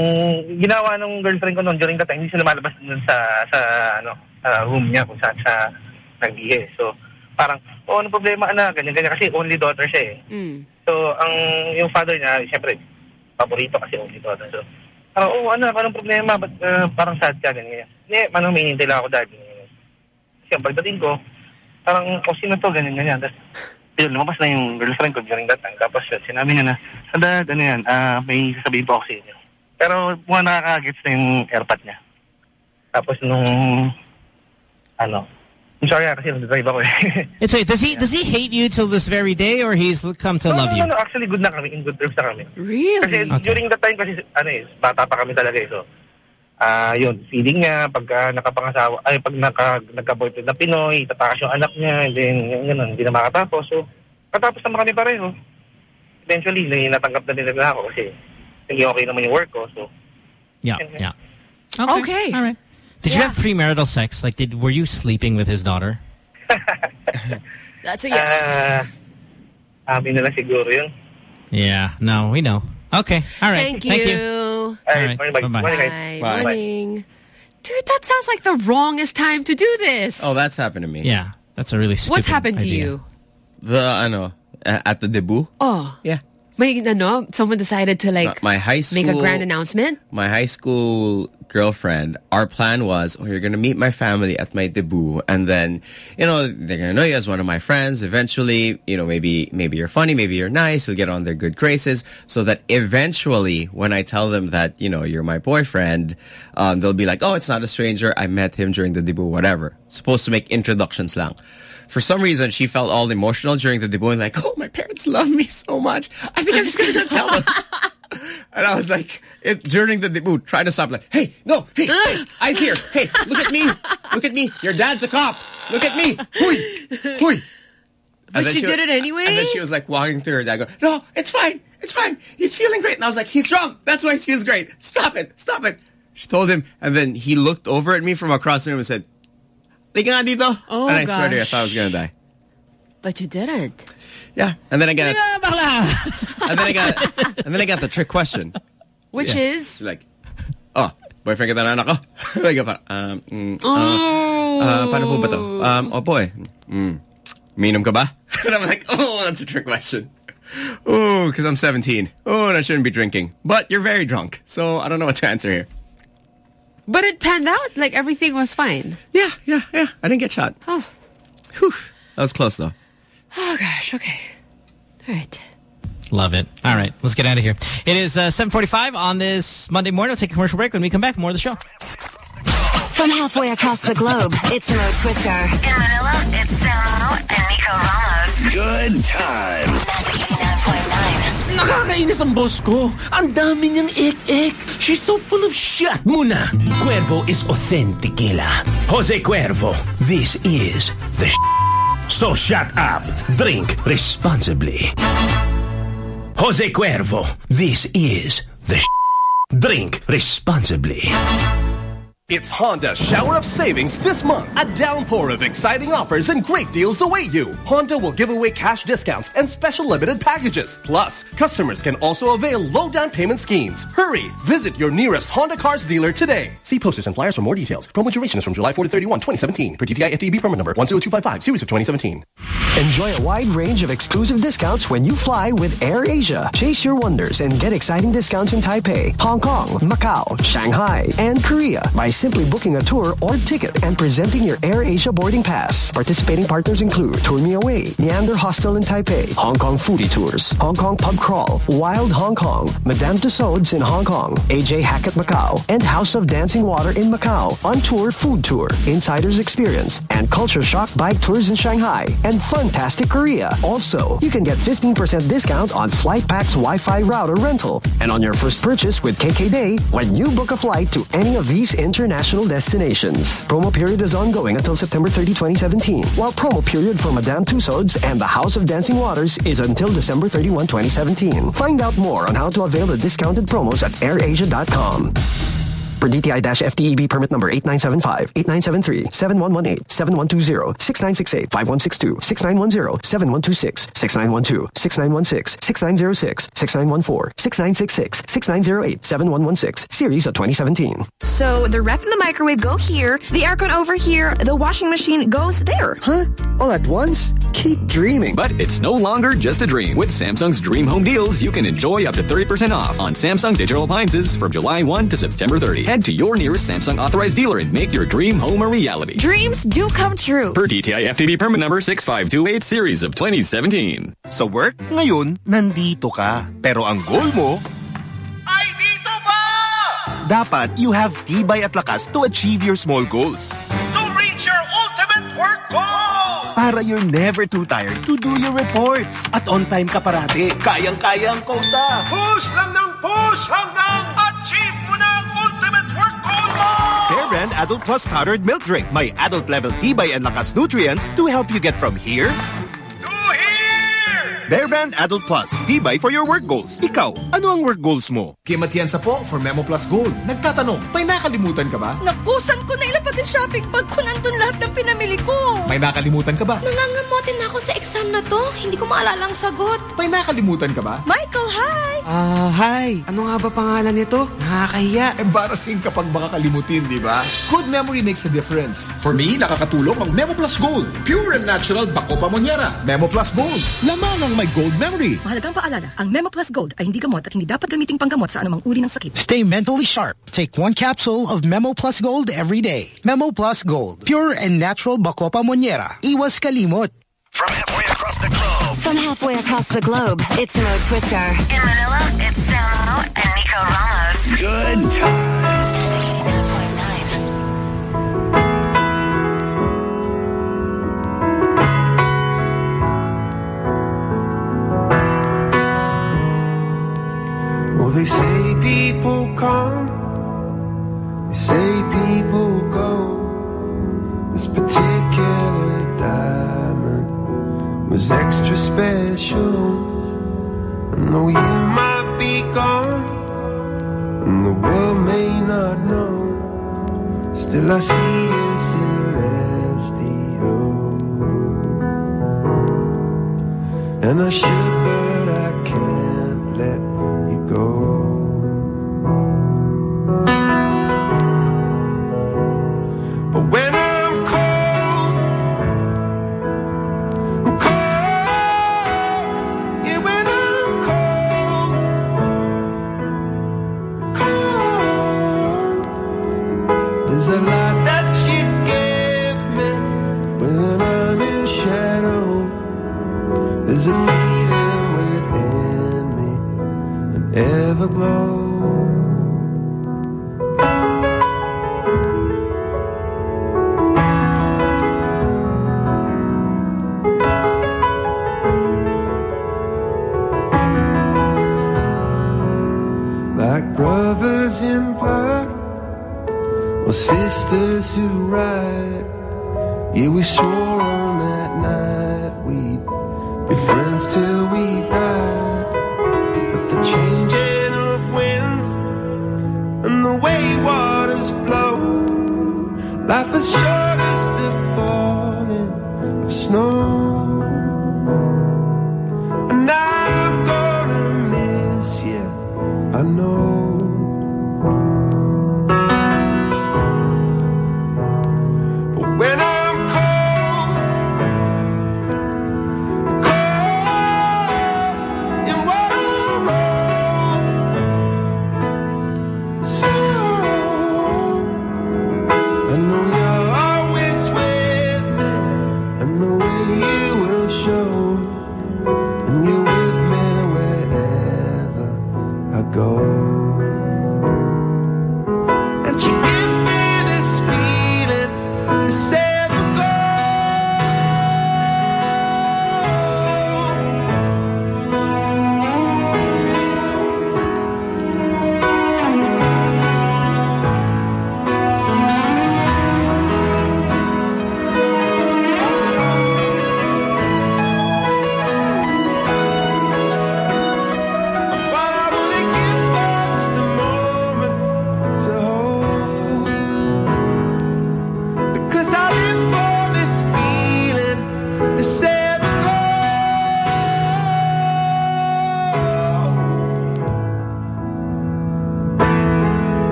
ginawa ng girlfriend ko noon during that time, hindi siya lumalabas dun sa, sa, ano, sa room niya kung saan siya nagbihe. So, parang, oh, ano problema, anak? Ganyan-ganyan. Kasi only daughter siya eh. mm. So, ang, yung father niya, siyempre, paborito kasi only daughter. So, parang, oh, anak, anong problema? Ba't ah, parang sad ka? Ganyan, ganyan. Hindi, manong may hinintay lang ako dati. Kasi ang pagdating ko, parang, oh, sino to? Ganyan, ganyan. Tapos, yun, lumabas na yung girlfriend ko during that time. Tapos yun, sinabi niya na, Dad, ano yan, ah, may sasabihin po ako sa inyo. Pero mga nakakagets na yung airpot niya. Tapos nung, ano, I'm sorry ah, kasi nag-drive ako eh. It's wait, [LAUGHS] does he does he hate you till this very day, or he's come to no, love no, you? no, no, actually good na kami, in good terms na kami. Really? Kasi Okay. during that time kasi, ano eh, bata pa kami talaga eh. So, ah yun, feeling niya, pagka nakapangasawa, ay, pag naka, nagka-boyfriend na Pinoy, tatakas yung anak niya, and then, yun, ganun, hindi na makatapos. So, katapos naman kami pareho. Eventually, nai- natanggap na din nila ako kasi hindi okay naman yung work ko. So, Yeah, yeah. Okay. All right. Did you have premarital sex? Like, did were you sleeping with his daughter? That's a yes. ah, amin na lang siguro yun. Yeah. No, we know. Okay. All right. Thank you. Thank you. Ay, All right. morning, bye. Bye-bye. Morning, guys. Bye. Bye. Morning. Dude, that sounds like the wrongest time to do this. Oh, that's happened to me. Yeah, that's a really stupid What's happened to you? The, I know, at the debut? Oh. Yeah. May, ano, someone decided to like my high make a grand announcement. my high school girlfriend, our plan was, oh, you're going to meet my family at my debut. And then, you know, they're going to know you as one of my friends. Eventually, you know, maybe, maybe you're funny, maybe you're nice. You'll get on their good graces so that eventually when I tell them that, you know, you're my boyfriend, um, they'll be like, oh, it's not a stranger. I met him during the debut, whatever. Supposed to make introductions lang. For some reason, she felt all emotional during the debut and like, oh, my parents love me so much. I think I'm just going to tell them. [LAUGHS] And I was like, it, during the debut, trying to stop, like, hey, no, hey, hey, [LAUGHS] eyes here. Hey, look at me. Look at me. Your dad's a cop. Look at me. Hui, hui. But she did it anyway? And then she was like walking through her dad, go, no, it's fine. It's fine. He's feeling great. And I was like, he's drunk. That's why he feels great. Stop it. Stop it. She told him. And then he looked over at me from across the room and said, Nga dito. Oh, and I swear to you, I thought I was going to die. But you didn't. Yeah. And then I got, [LAUGHS] and then I got, and then I got the trick question. Which Yeah. is She's like, oh, boyfriend kita na anak ko. [LAUGHS] like, um, mm, uh, Oh. uh, paano po ba to? Um, oh boy, mm, minom ka ba? [LAUGHS] and I'm like, oh, that's a trick question. Oh, because I'm 17. Oh, and I shouldn't be drinking. But you're very drunk, so I don't know what to answer here. But it panned out. Like everything was fine. Yeah, yeah, yeah. I didn't get shot. Oh. That was close, though. Oh gosh. Okay. All right. Love it. All right, let's get out of here. It is uh, 7.45 on this Monday morning. We'll take a commercial break. When we come back, more of the show. From halfway across the globe, it's Mo Twister. In Manila, it's Samo and Nico Ramos. Good times. Nakakainis ang boss ko. Ang dami niyang ik-ik. She's so full of shit. Muna, Cuervo is authentic. Jose Cuervo, this is the So shut up. Drink responsibly. Jose Cuervo, this is the sh Drink responsibly. It's Honda Shower of Savings this month. A downpour of exciting offers and great deals await you. Honda will give away cash discounts and special limited packages. Plus, customers can also avail low down payment schemes. Hurry! Visit your nearest Honda Cars dealer today. See posters and flyers for more details. Promo duration is from July 4 to 31, 2017. Per TTI FTB permit number 10255, series of 2017. Enjoy a wide range of exclusive discounts when you fly with Air Asia. Chase your wonders and get exciting discounts in Taipei, Hong Kong, Macau, Shanghai, and Korea by simply booking a tour or ticket and presenting your Air Asia boarding pass. Participating partners include Tour Me Away, Meander Hostel in Taipei, Hong Kong Foodie Tours, Hong Kong Pub Crawl, Wild Hong Kong, Madame Tussauds in Hong Kong, AJ Hackett Macau, and House of Dancing Water in Macau, On Tour Food Tour, Insider's Experience, and Culture Shock Bike Tours in Shanghai, and fantastic Korea. Also, you can get 15% discount on FlightPack's Wi-Fi router rental and on your first purchase with KK Day when you book a flight to any of these international destinations. Promo period is ongoing until September 30, 2017, while promo period for Madame Tussauds and the House of Dancing Waters is until December 31, 2017. Find out more on how to avail the discounted promos at airasia.com. For DTI-FTEB E permit number 8975, 8973, 7118, 7120, 6968, 5162, 6910, 7126, 6912, 6916, 6906, 6914, 6966, 6908, 7116, series of 2017. So the ref and the microwave go here, the aircon over here, the washing machine goes there. Huh? All at once? Keep dreaming. But it's no longer just a dream. With Samsung's Dream Home Deals, you can enjoy up to 30% off on Samsung digital appliances from July 1 to September 30. Head to your nearest Samsung authorized dealer and make your dream home a reality. Dreams do come true. Per DTI FTB permit number 6528 series of 2017. Sa work, ngayon, nandito ka. Pero ang goal mo, Ay, dito pa! dapat you have tibay at lakas to achieve your small goals. To reach your ultimate work goal! Para you're never too tired to do your reports. At on time ka parati. Kayang-kaya ang quota. Push lang ng push hanggang Brand Adult Plus Powdered Milk Drink. May adult level tibay and lakas nutrients to help you get from here To! Bear Brand Adult Plus. Tibay for your work goals. Ikaw, ano ang work goals mo? Kim Atienza po for Memo Plus Gold. Nagtatanong, may nakalimutan ka ba? Nakusan ko na ilapat yung shopping bag ko nandun lahat ng pinamili ko. May nakalimutan ka ba? Nangangamotin na ako sa exam na to. Hindi ko maalala ang sagot. May nakalimutan ka ba? Michael, hi! Ah, hi. Ano nga ba pangalan nito? Nakakahiya. Embarrassing kapag makakalimutin, di ba? Good memory makes a difference. For me, nakakatulong ang Memo Plus Gold. Pure and natural Bacopa Monniera. Memo Plus Gold. Lamang ang may gold memory. Mahalagang paalala, ang Memo Plus Gold ay hindi gamot at hindi dapat gamiting panggamot sa anumang uri ng sakit. Stay mentally sharp. Take one capsule of Memo Plus Gold every day. Memo Plus Gold. Pure and natural Bacopa Monniera. Iwas kalimot. From halfway across the globe. From halfway across the globe, it's Mo Twister. In Manila, it's Samo and Nico Ramos. Good times. They say people come, they say people go. This particular diamond was extra special. I know you might be gone, and the world may not know, still I see you celestial. And I should, but I can't let There's a feeling within me, an everglow. Like brothers in blood, or sisters who ride. Yeah, we swore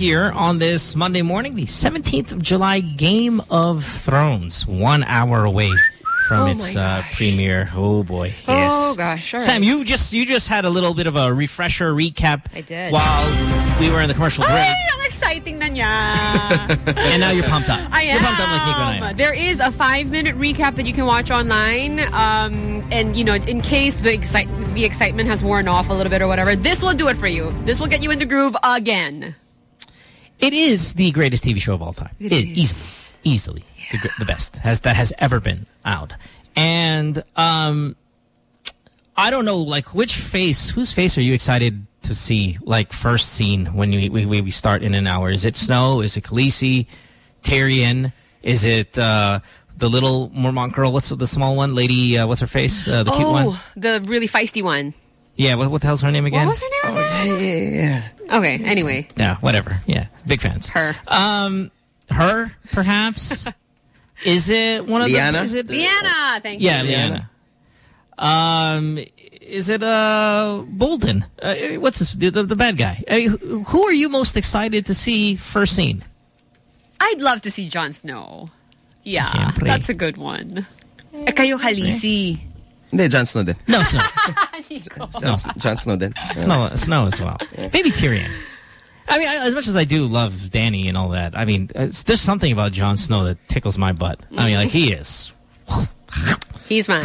here on this Monday morning, the 17th of July Game of Thrones. One hour away from Oh its uh, premiere. Oh boy. Oh, gosh, all Sam, right. you just you just had a little bit of a refresher recap. I did. While we were in the commercial break. Ay, ang exciting na niya. [LAUGHS] and now you're pumped up. I am. You're pumped up like Nico and I. are. There is a five-minute recap that you can watch online. Um, and, you know, in case the, excite the excitement has worn off a little bit or whatever, this will do it for you. This will get you into groove again. It is the greatest TV show of all time. It It- is. Easily. Easily. The, the best has that has ever been out. And um I don't know like which face whose face are you excited to see? Like first scene when we we, we start in an hour. Is it Snow? Is it Khaleesi? Tyrion? Is it uh, the little Mormont girl? What's the small one? Lady, uh, what's her face? Uh, the cute oh, one. the really feisty one. Yeah. What, what the hell's her name again? What was her name? Oh, yeah, yeah, yeah. Okay. Anyway. Yeah. Whatever. Yeah. Big fans. Her. Um, her perhaps. [LAUGHS] is it one of Lyanna? the? Is it Lyanna, thank Yeah, you. Lyanna. Um, is it uh Bolton? Uh, what's this? The, the, the bad guy. Uh, who- who are you most excited to see first scene? I'd love to see Jon Snow. Yeah, Siyempre. that's a good one. Kayo Khaleesi. Hindi, Jon Snow din. No, Snow. [LAUGHS] Jon, Jon Snow din. [LAUGHS] Snow, Snow as well. Maybe Tyrion. I mean, I, as much as I do love Danny and all that, I mean, it's, there's something about Jon Snow that tickles my butt. I mean, like he [LAUGHS] is. He's mine.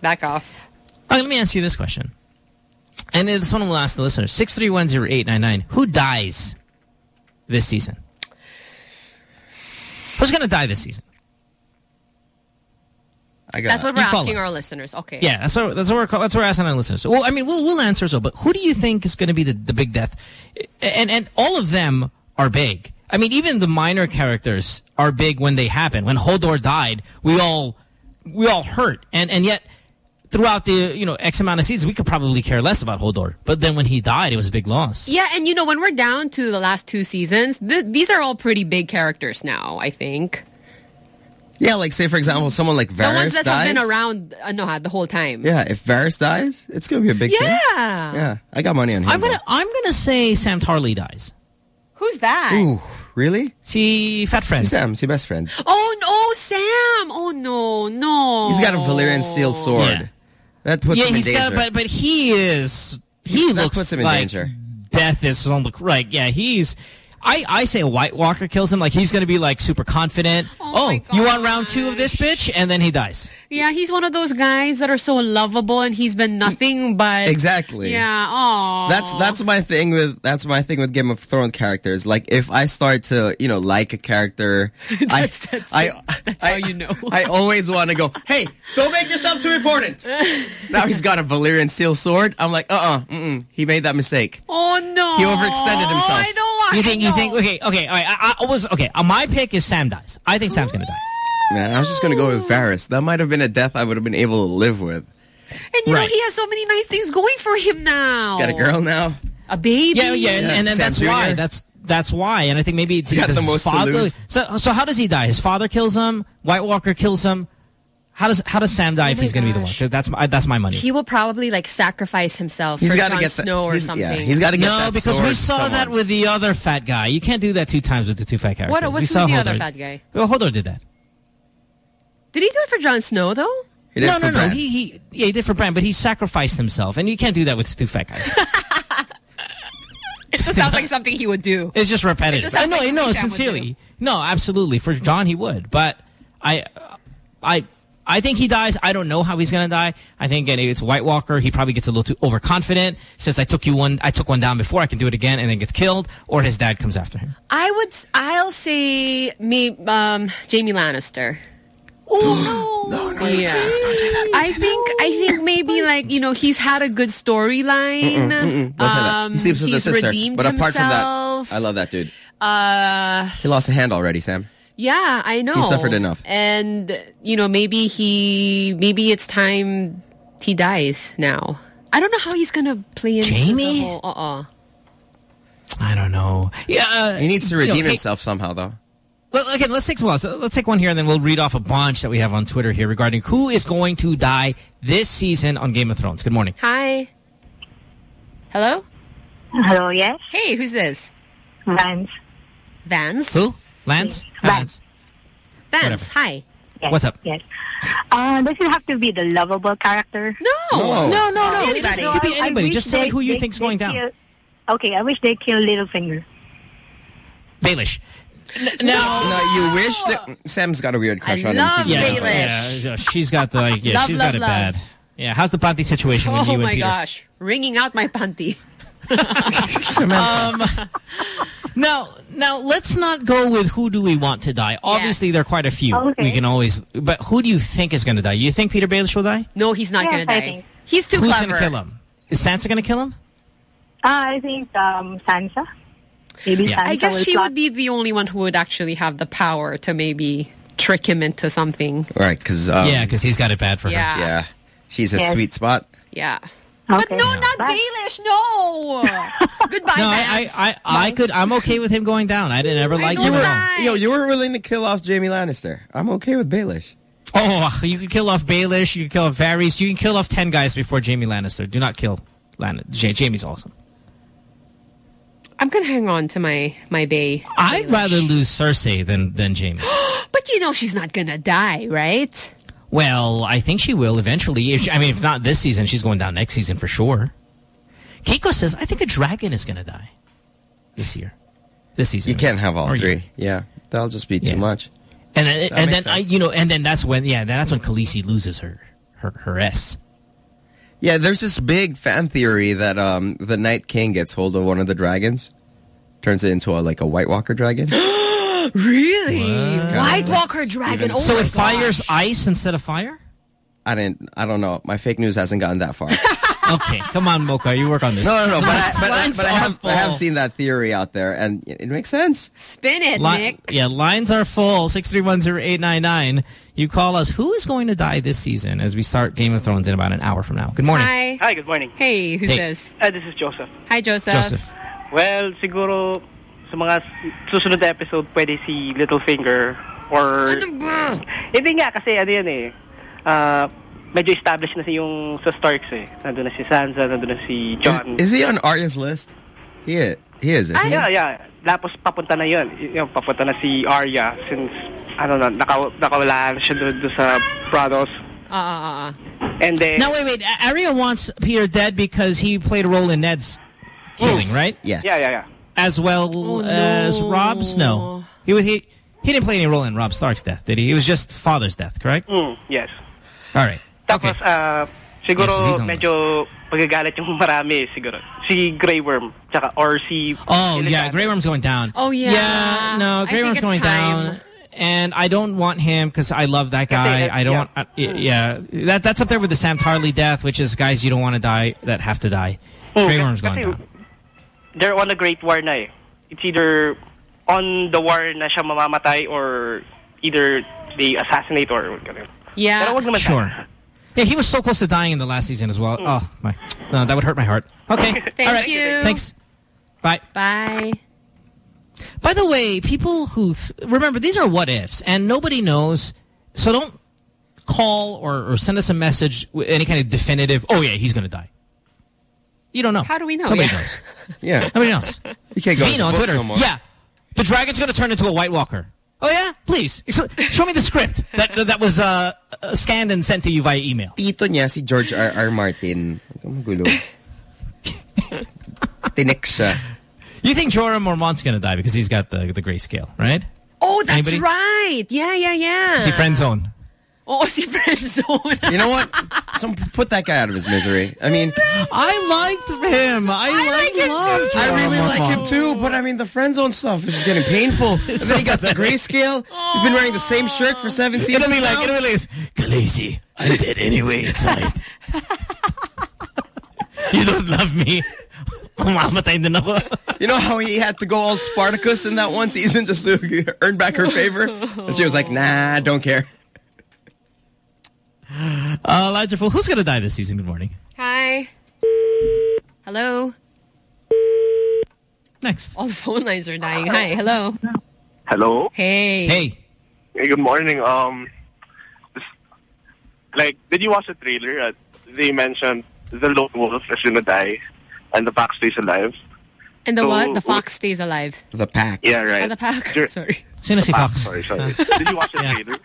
Back off. Uh, let me ask you this question. And this one will ask the listener. 6310899. Who dies this season? Who's going to die this season? I got That's what we're asking us. our listeners. Okay. Yeah, that's what, that's what we're that's what we're asking our listeners. Well, I mean, we'll we'll answer so, but who do you think is going to be the the big death? And and all of them are big. I mean, even the minor characters are big when they happen. When Hodor died, we all we all hurt, and and yet throughout the you know X amount of seasons, we could probably care less about Hodor. But then when he died, it was a big loss. Yeah, and you know, when we're down to the last two seasons, th these are all pretty big characters now, I think. Yeah, like say for example, someone like the ones that dies. have been around uh, no, the whole time. Yeah, if Varys dies, it's gonna be a big thing. Yeah. Yeah, I got money on him. I'm gonna I'm gonna say Sam Tarly dies. Who's that? Ooh, really? See, fat friend. Sam, see best friend. Oh, no, Sam. Oh, no, no. He's got a Valyrian steel sword. Yeah. That puts yeah, him in he's danger. got, but but he is he That looks puts him in like danger. death is on the right. Yeah, he's. I, I say a White Walker kills him like he's going to be like super confident. Oh, you want round two of this bitch? And then he dies. Yeah, he's one of those guys that are so lovable and he's been nothing but... Exactly. Yeah, oh. That's that's my thing with that's my thing with Game of Thrones characters. Like if I start to you know like a character, [LAUGHS] I I That's how you know. I always want to go. Hey, don't make yourself too important. [LAUGHS] now he's got a Valyrian steel sword. I'm like, uh, uh mm -mm, he made that mistake. Oh, no. He overextended himself. I don't want You think? You think? Okay, okay. All right. I, I was okay. Uh, my pick is Sam dies. I think Sam's going to die. Man, I was just gonna go with Varys. That might have been a death I would have been able to live with. And you know, he has so many nice things going for him now. He's got a girl now. A baby. Yeah, yeah, and, and then Sam that's Jr.. why. That's that's why. And I think maybe it's He's got because the his most to father. lose. So so how does he die? His father kills him. White Walker kills him. How does how does Sam die if Oh my he's going to be the one? gosh. 'Cause that's my that's my money. He will probably like sacrifice himself He's for gotta Jon get the- Snow or he's- something. yeah, he's gotta get no, that because we saw someone. that with the other fat guy. You can't do that two times with the two fat characters. What- we what's saw with the other fat guy? Well, Hodor did that. Did he do it for Jon Snow though? He did no, no, no. He he yeah, he did for Bran, but he sacrificed himself, and you can't do that with two fat guys. [LAUGHS] [LAUGHS] It just sounds like something he would do. It's just repetitive. It just sounds no, like no, something Sam would sincerely, no, absolutely. For Jon, he would, but I, I, I think he dies. I don't know how he's gonna die. I think again, it's White Walker. He probably gets a little too overconfident. Says I took you one, I took one down before. I can do it again, and then gets killed. Or his dad comes after him. I would. I'll say me. Um, Jaime Lannister. Oh [GASPS] no! no, no, yeah. I think. I think maybe like you know he's had a good storyline. Mm-mm, don't say that. Um, He sleeps with he's the sister. redeemed But apart himself. from that, I love that dude. Uh, He lost a hand already, Sam. Yeah, I know. He suffered enough. and you know maybe he. Maybe it's time he dies now. I don't know how he's gonna play into Jaime? the whole. Uh uh I don't know. Yeah, uh, He needs to you know, redeem hey- himself somehow, though. Well, again, let's take well, so let's take one here, and then we'll read off a bunch that we have on Twitter here regarding who is going to die this season on Game of Thrones. Good morning. Hi. Hello. Hello, yes? Hey, who's this? Vance. Vance. Who? Lance? Hi, Lance. Vance. Whatever. Hi. Yes, What's up? Yes. Uh, does it have to be the lovable character? No. No, no, no. Anybody. It could be anybody. Just tell me who you they- think's they going down. okay, I wish they kill Littlefinger. Baelish. Now, no, you wish that Sam's got a weird crush I on him. love since Baelish. Yeah, yeah, she's got the like, yeah, Love, she's love, got it love. bad. Yeah, how's the panty situation with you Oh my Peter? gosh, wringing out my panty. [LAUGHS] [LAUGHS] Um, now, now let's not go with who do we want to die. Obviously, Yes. there are quite a few. Okay. We can always, but who do you think is going to die? You think Peter Baelish will die? No, he's not Yes, gonna die. think. He's too Who's clever. going to kill him? Is Sansa going to kill him? Uh, I think um, Sansa. Maybe Sansa I guess she plot. would be the only one who would actually have the power to maybe trick him into something. Right, because um, yeah, because he's got it bad for Yeah. her. yeah, she's a Yes. sweet spot. Yeah. But no, not Baelish. No. [LAUGHS] Goodbye, No, I, Vance. I, I, I could. I'm okay with him going down. I didn't ever like You him were, yo, you were willing to kill off Jaime Lannister. I'm okay with Baelish. Oh, you can kill off Baelish. You can kill off Varys. You can kill off ten guys before Jaime Lannister. Do not kill Lan Ja- Jaime's awesome. I'm gonna hang on to my my Bay. I'd rather lose Cersei than than Jaime. [GASPS] But you know she's not gonna die, right? Well, I think she will eventually. If she- I mean, if not this season, she's going down next season for sure. Keiko says, I think a dragon is going to die this year. This season. You can't have all Or you- three. Yeah, that'll just be too Yeah. much. And then, That and then I, you know, and then that's when, yeah, that's when Khaleesi loses her, her, her S. Yeah, there's this big fan theory that um, the Night King gets hold of one of the dragons, turns it into a like a White Walker dragon. [GASPS] [GASPS] [GASPS] [GASPS] really? What? White Walker dragon. Oh so my it fires ice instead of fire? I didn't. I don't know. My fake news hasn't gotten that far. [LAUGHS] okay, come on, Mocha, you work on this. No, no, no. But, I, but, I, but I, have, I have seen that theory out there, and it makes sense. Spin it, Li- Nick. Yeah, lines are full. Six three one zero eight nine nine. You call us. Who is going to die this season as we start Game of Thrones in about an hour from now? Good morning. Hi. Hi, good morning. Hey, who's Hey. this? Uh, this is Joseph. Hi, Joseph. Joseph. Well, siguro sa mga susunod na episode pwede si Littlefinger or... Hindi nga kasi ano yan eh. Uh, medyo established na si yung sa Starks eh. Nandun na si Sansa, nandun na si Jon. Is, is he on Arya's list? He is. He is. Ah, Isn't yeah, he? yeah. Tapos papunta na yun. Y- Yung, papunta na si Arya since, ano na, naka, nakawala na siya doon doon sa Braavos. Uh, uh, uh. And then... Now wait, wait. Arya wants Peter dead because he played a role in Ned's killing, right? Yes. Yeah, yeah, yeah. As well as Robb's. No, he he he didn't play any role in Robb Stark's death, did he? It was just father's death, correct? Mm, yes. All right. Tapos, ah, siguro Yes, he's on the medyo magagalit yung marami siguro. Si Grey Worm, tsaka, or si... Oh yeah, Grey Worm's going down. Oh, yeah. Yeah, no, I Grey think Worm's going time. down. And I don't want him because I love that guy. I don't yeah. want. Uh, yeah, that that's up there with the Sam Tarly death, which is guys you don't want to die that have to die. Mm, Grey Worm's going down. They're on a great war na eh. It's either on the war na siya mamamatay or either they assassinate or ganun. Yeah. Pero wag naman Sure. Yeah, he was so close to dying in the last season as well. Oh my, no, that would hurt my heart. Okay, [LAUGHS] Thank all right, you. thanks. Bye. Bye. By the way, people who th remember these are what ifs, and nobody knows. So don't call or, or send us a message with any kind of definitive. Oh yeah, he's going to die. You don't know. How do we know? Nobody Yeah. knows. [LAUGHS] Yeah. Nobody knows. You can't go Vino on Twitter. no more. Yeah, the dragon's going to turn into a White Walker. Oh yeah, please show me the script that that, that was uh, uh, scanned and sent to you via email. Tito niya si George R. R. Martin. Huwag kang magulo. [LAUGHS] Tinik siya. You think Jorah Mormont's going to die because he's got the the grayscale, right? Oh, that's Anybody? right. Yeah, yeah, yeah. See friend zone. Oh, si friend. You know what? Some put that guy out of his misery. I mean, I liked him. I, like him loved too. I really Jorah like him too, but I mean, the friend zone stuff is just getting painful. [LAUGHS] and then he got the grayscale. He's been wearing the same shirt for seven seasons It'll be like, now. it'll be like, Khaleesi, I'm dead anyway inside. [LAUGHS] you don't love me. Oh, ako. You know how he had to go all Spartacus in that one season just to earn back her favor? And she was like, nah, don't care. Uh, lines are full. Who's going to die this season? Good morning. Hi. Hello. Next. All the phone lines are dying. Hi. Hello. Hello. Hey. Hey. Hey, good morning. Um, this- like, did you watch the trailer? Uh, they mentioned the lone wolf is gonna die, and the pack stays alive. And the So, what? The fox stays alive. The pack. Yeah, right. Oh, the pack. Sure. [LAUGHS] Sorry. Sino si Pack, Fox? Sorry, sorry. Uh, [LAUGHS] did you watch the Yeah. trailer?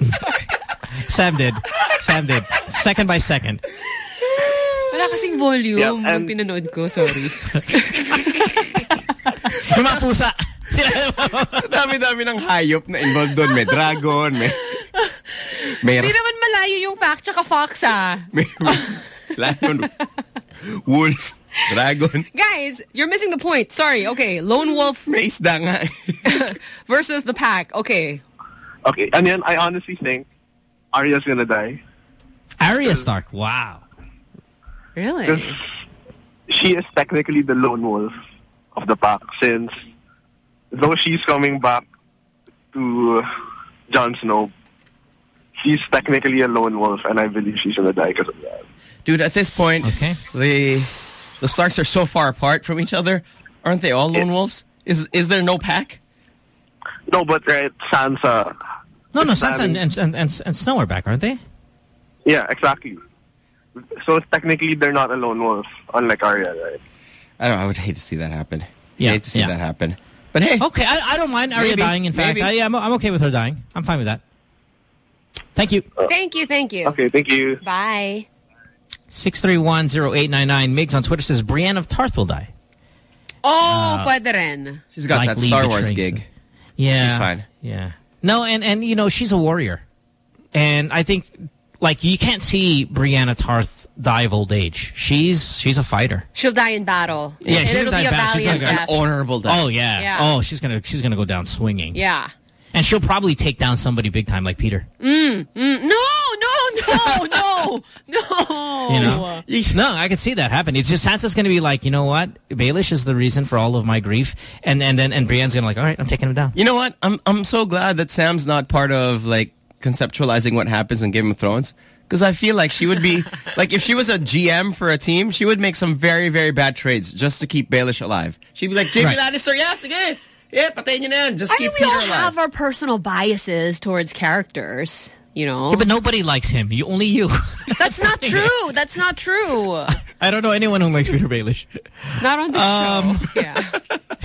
[LAUGHS] Sam did. Sam did. Second by second. Wala kasing volume Yeah, nung and- pinanood ko. Sorry. [LAUGHS] Yung mga pusa. Sila Sa dami-dami ng hayop na involved doon. May dragon, may... May, Hindi naman malayo yung pack tsaka fox ah. may, lion, wolf, dragon. Guys, you're missing the point. Sorry. Okay. Lone wolf May isda nga. [LAUGHS] versus the pack. Okay. Okay, and then I honestly think Arya's gonna die. Arya Stark. Wow. Really? she is technically the lone wolf of the pack since though she's coming back to Jon Snow, she's technically a lone wolf, and I believe she's gonna die because of that. Dude, at this point, okay. the the Starks are so far apart from each other. Aren't they all lone wolves? Is is there no pack? No, but right, Sansa. No, no, is Sansa and, and, and, and, and Snow are back, aren't they? Yeah, exactly. So technically, they're not a lone wolf, unlike Arya, right? I don't. I would hate to see that happen. Yeah, hate to see yeah. that happen. But hey, Okay, I, I don't mind Arya Maybe, dying, in fact. I, yeah, I'm, I'm okay with her dying. I'm fine with that. Thank you. Thank you, thank you. Okay, thank you. Bye. 6310899. Migs on Twitter says Brienne of Tarth will die. Oh, Uh, pwede rin. she's got that Star Wars gig. Yeah. She's fine. Yeah. No, and, and you know, she's a warrior. And I think, like, you can't see Brianna Tarth die of old age. She's she's a fighter. She'll die in battle. Yeah, and she's it'll gonna die a bad. She's gonna go- death. Honorable death. Oh, yeah. Yeah. Oh, she's going to she's gonna go down swinging. Yeah. And she'll probably take down somebody big time like Peter. Mm, mm, no, Oh, no, no, no, no. [LAUGHS] You know? No, I can see that happen. It's just Sansa's going to be like, you know what? Baelish is the reason for all of my grief. And and then and Brienne's going to like, all right, I'm taking him down. You know what? I'm I'm so glad that Sam's not part of like conceptualizing what happens in Game of Thrones. Because I feel like she would be [LAUGHS] like if she was a GM for a team, she would make some very very bad trades just to keep Baelish alive. She'd be like, Jaime Right. Lannister, yeah, sige, yeah, patayin niyo na yan. Just I keep mean, we Peter all alive. have our personal biases towards characters, you know. Yeah, but nobody likes him. You Only you. [LAUGHS] That's not [LAUGHS] true. That's not true. [LAUGHS] I don't know anyone who likes Peter Baelish. Not on this Um, show. Yeah.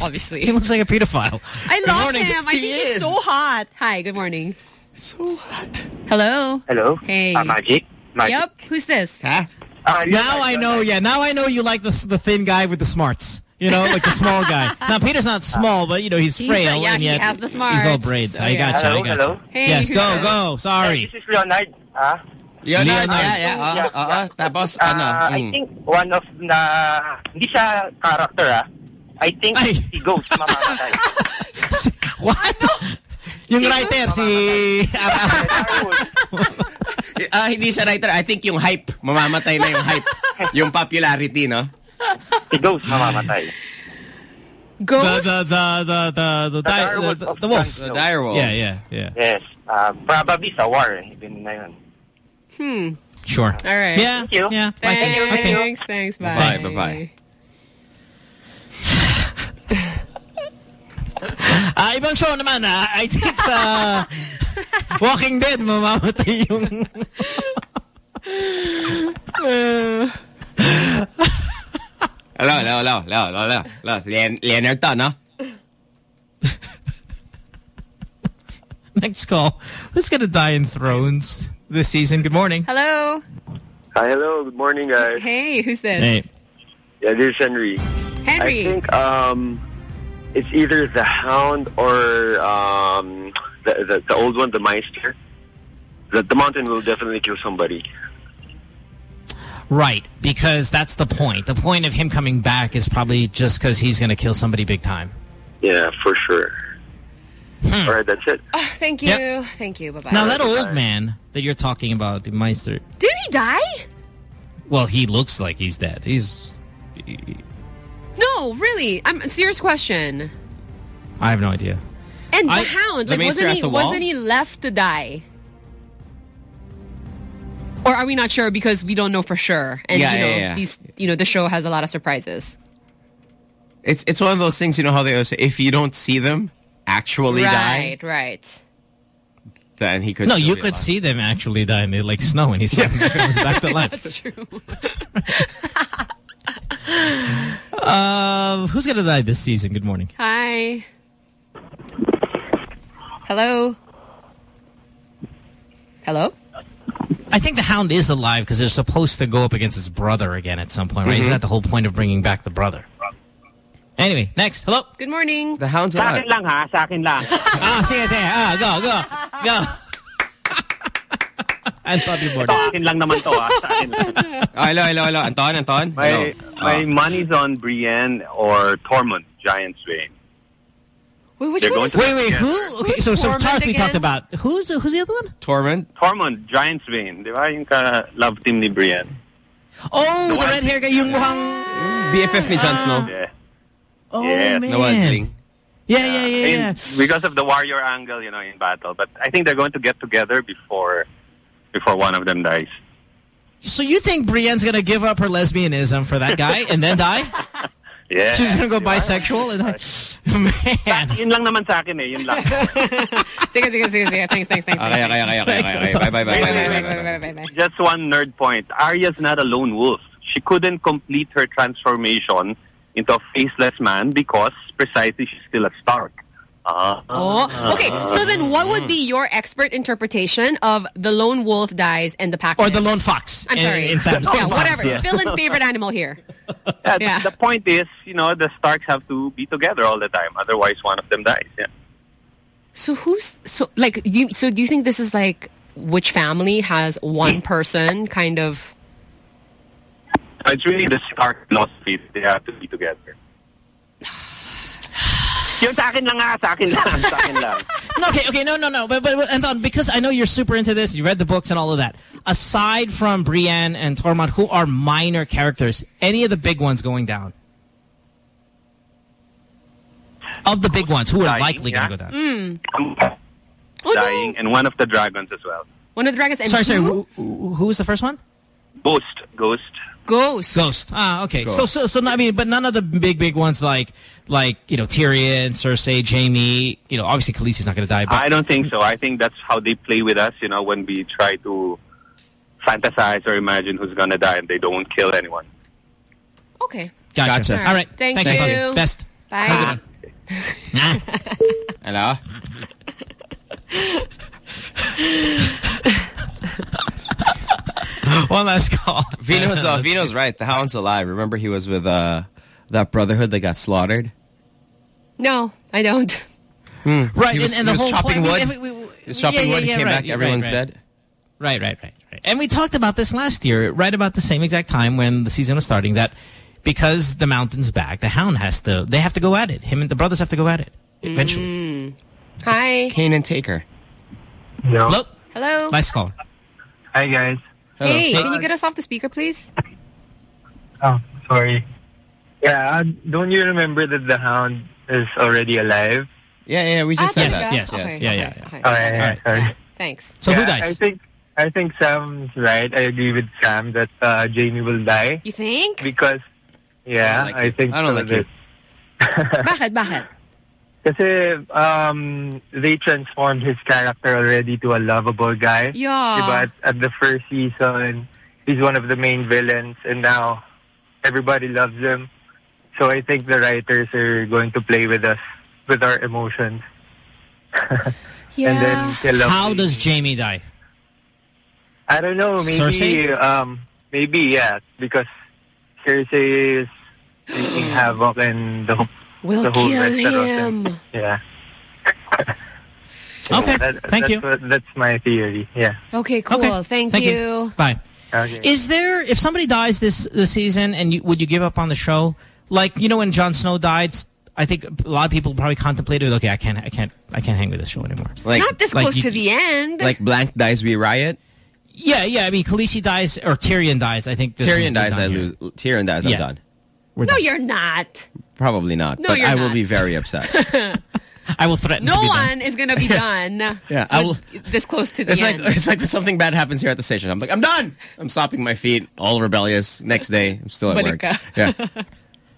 Obviously. He looks like a pedophile. I Good love morning. him. I think he's so hot. Hi, good morning. So hot. Hello. Hello. Hey. Uh, Magic. Magic. Yep. Who's this? Huh? Uh, Now I know, yeah. Now I know you like the the thin guy with the smarts. You know, like the small guy. [LAUGHS] Now Peter's not small, but you know he's He's frail the- yeah, and he yet has the he's all smarts. braids. Oh, I yeah. got you. I Hello, got hello. Hey, yes, go, that? go. Sorry. This is Leonard. Ah. Leonard, Leonard. yeah, yeah, uh, Yeah, uh, uh, tapos, Uh, ano, I mm. think one of na hindi siya character ah. I think Ay. si Ghost [LAUGHS] mamamatay. What? Yung writer, si... [LAUGHS] Ah, hindi siya writer. I think yung hype. Mamamatay na yung hype. yung popularity, no? Si Ghost mamamatay. the, Ghost? the, the, the, the, the, di- direwolf the, of the wolf. Jon The direwolf. Yeah, yeah, yeah. Yes. Uh, probably sa war. Din na yun. Hmm. Sure. All right. Yeah, Thank you. yeah. Thanks. you, thank you. Thanks. Thanks. Bye. Bye-bye, bye-bye. [LAUGHS] Ah, ibang show naman ah. I think sa [LAUGHS] Walking Dead mamamatay yung [LAUGHS] Hello, hello, hello, hello, hello, hello. Leon, Leonard to, no? [LAUGHS] next call. Who's gonna die in Thrones this season? Good morning. Hello. Hi, hello. Good morning, guys. Hey, who's this? Hey. Yeah, this is Henry. Henry. I think um, it's either the Hound or um, the, the the old one, the Maester. The, the Mountain will definitely kill somebody. Right, because that's the point. The point of him coming back is probably just because he's going to kill somebody big time. Yeah, for sure. Hmm. All right, that's it. Oh, thank you. Thank you. Bye-bye. Now, that old man that you're talking about, the Maester, Did he die? well, he looks like he's dead. He's... No, really. I'm serious question. I have no idea. And the I- hound, the like, wasn't he wasn't he left to die? Or are we not sure because we don't know for sure? And Yeah, you know, yeah, yeah. these you know, the show has a lot of surprises. It's it's one of those things, you know how they always say, if you don't see them actually die, right, right. then he could No, you could alive. see them actually die and they like snow and he's like, comes back to life. That's true. [LAUGHS] Um, who's going to die this season? Good morning. Hi. Hello. Hello? I think the Hound is alive because they're supposed to go up against his brother again at some point, right? Isn't Mhm. that the whole point of bringing back the brother? Anyway, next. Hello? Good morning. The Hound's Sa alive. akin lang ha, sa akin lang. [LAUGHS] ah, sige, sige. Ah, go, go, go. Anthony Sa Border. akin lang naman to ha, sa akin lang. Oh, hello, hello, hello. Anton, Anton. My Hello. my Oh. money's on Brienne or Tormund, Giantsbane. Wait, which They're one going is to- Wait, wait, who? Okay, so, so Tormund Tarth we talked about. Who's the, who's the other one? Tormund. Tormund, Giantsbane. Di ba yung ka love team ni Brienne? Oh, the, one- red hair guy, yung mukhang... BFF ni Jon Snow. Yeah. Oh, Yes. man. Nawadling. Yeah, yeah, yeah, yeah. And because of the warrior angle, you know, in battle. But I think they're going to get together before before one of them dies. So you think Brienne's going to give up her lesbianism for that guy and then die? [LAUGHS] Yeah. She's going to go bisexual? And Man. Yun lang naman sa akin eh. Yun lang. [LAUGHS] sige, sige, sige, sige. Thanks, thanks, thanks. Okay, okay, okay, okay, okay, okay. Bye, bye, bye, Bye, bye, bye, bye, bye, bye, bye, bye. Just one nerd point. Arya's not a lone wolf. She couldn't complete her transformation into a faceless man because precisely she's still a Stark. Ah. Oh, okay. So then what would be your expert interpretation of the lone wolf dies and the pack Or the lone fox. I'm in- sorry. in Sam's- yeah, Sam's, whatever. yeah. Fill in [LAUGHS] favorite animal here. Yeah, Yeah. The point is, you know, the Starks have to be together all the time. Otherwise, one of them dies. Yeah. So who's so like you so do you think this is like which family has one person kind of It's really the Stark philosophy that they have to be together. Yung sa akin lang nga, sa akin lang, sa akin lang. [LAUGHS] No, okay, okay, no, no, no. But, but, but Anton, because I know you're super into this, you read the books and all of that. Aside from Brienne and Tormund, who are minor characters, any of the big ones going down? Of the big ones, who are Dying, likely yeah. going to go down? mm, dying, and one of the dragons as well. one of the dragons and Sorry, sorry, who? who, who who was the first one? Ghost, Ghost. Ghost. Ghost. Ah, okay. So, Ghost. so, so, I mean, but none of the big, big ones like, like, you know, Tyrion, Cersei, Jaime, you know, obviously Khaleesi's not going to die, but I don't think so. I think that's how they play with us, you know, when we try to fantasize or imagine who's going to die and they don't kill anyone. Okay. gotcha. Gotcha. All right. Thank Thanks, you. Antonio. Best. Bye. Have a good one. [LAUGHS] Hello? [LAUGHS] [LAUGHS] One last call. [LAUGHS] Vino's, uh, [LAUGHS] Vino's right. The Hound's alive. Remember he was with uh, that brotherhood that got slaughtered? No, I don't. Hmm. Right, He was, and, and he the was whole chopping point, wood. I mean, we- we- he was chopping yeah, yeah, wood. He yeah, came right, back. right, Everyone's right. dead. Right, right, right, right. And we talked about this last year, right about the same exact time when the season was starting, that because the mountain's back, the hound has to, they have to go at it. Him and the brothers have to go at it eventually. Mm. Hi. Kane and Taker. No. Hello? Hello. Nice call. Hi, guys. Hey, can you get us off the speaker, please? Oh, sorry. Yeah, uh, don't you remember that the hound is already alive? Yeah, yeah, we just Ah, said Yes, that. yes, Okay, yes. Yeah, okay, yeah, yeah. okay. Yeah, yeah, sorry. Thanks. So who dies? I think I think Sam's right. I agree with Sam that uh, Jaime will die You think? because yeah, I like I, think I don't so like that- [LAUGHS] Bakit, bakit? Kasi um, they transformed his character already to a lovable guy. Yeah. Diba? At, at the first season, he's one of the main villains, and now everybody loves him. So I think the writers are going to play with us, with our emotions. Yeah. [LAUGHS] And then How does Jaime die? I don't know. Maybe, Cersei? um, maybe yeah, because Cersei is wreaking havoc and the, We'll the whole kill Westeros and- him. Yeah. [LAUGHS] Okay, That- thank that's you. What, that's my theory. Yeah. Okay, cool. Okay, Thank, thank you. you. Bye. Okay. Is there, if somebody dies this, this season and you, would you give up on the show? Like, you know, when Jon Snow died, I think a lot of people probably contemplated, okay, I can't, I can't, I can't hang with this show anymore. Like, Not this like close you- to the end. like Blank dies, we riot. Yeah, yeah. I mean, Khaleesi dies or Tyrion dies. I think this Tyrion dies, I here. lose. Tyrion dies, I'm Yeah. done. We're no, done. you're not. Probably not, No, but you're I will not. be very [LAUGHS] upset. I will threaten. No to be done. one is going to be [LAUGHS] done Yeah, I will. this close to the It's like it's like when something bad happens here at the station. I'm like, I'm done. I'm stopping my feet, all rebellious. Next day, I'm still at work. Yeah.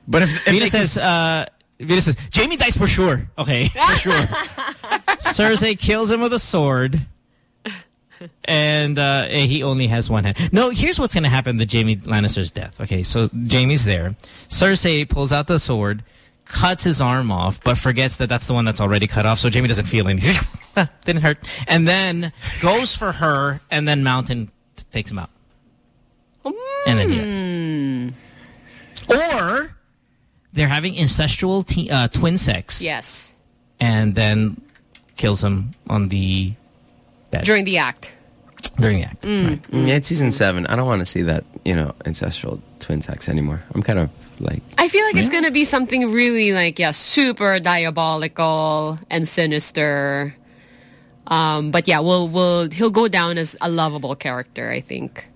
But if, if Vita says, uh, Vita says, Jaime dies for sure. Okay, for sure. [LAUGHS] Cersei kills him with a sword. And uh, he only has one hand. No, here's what's going to happen to Jaime Lannister's death. Okay, so Jaime's there. Cersei pulls out the sword, cuts his arm off, but forgets that that's the one that's already cut off. So Jaime doesn't feel anything. [LAUGHS] Didn't hurt. And then goes for her, and then Mountain t- takes him out. And then he dies. Or they're having incestual uh, twin sex. yes. And then kills him on the bed During the act. during the act. Mm. Mm, yeah, it's season seven. I don't want to see that, you know, ancestral twin sex anymore. I'm kind of like, I feel like it's going to be something really like, yeah, super diabolical and sinister. Um, but yeah, we'll, we'll, he'll go down as a lovable character, I think.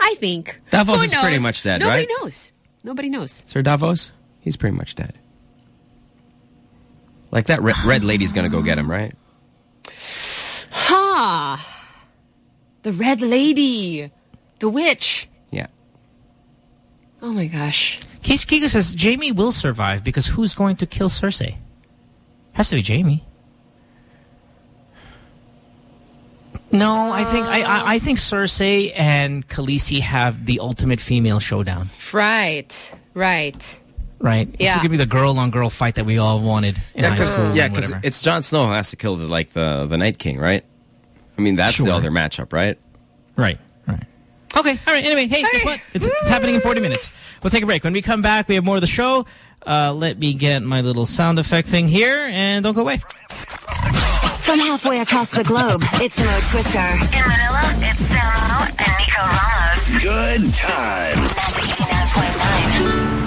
I think. Davos Who is pretty much dead, Nobody right? knows. Nobody knows. Sir Davos, he's pretty much dead. Like that red, red lady's gonna go get him, right? Ha! The Red Lady. The witch. Yeah. Oh my gosh. Case Kiko says Jaime will survive because who's going to kill Cersei? Has to be Jaime. No, I think I, I I think Cersei and Khaleesi have the ultimate female showdown. Right. Right. Right? This is gonna be the girl on girl fight that we all wanted in Yeah, because yeah, and 'cause whatever. it's Jon Snow who has to kill the like the the Night King, right? I mean, that's Sure. the other matchup, right? Right, right. Okay, all right. Anyway, hey, guess what? It's, it's happening in 40 minutes. We'll take a break. When we come back, we have more of the show. Uh, let me get my little sound effect thing here, and don't go away. From halfway across the globe, it's Mo Twister. In Manila, it's Samo and Nico Ramos. Good times.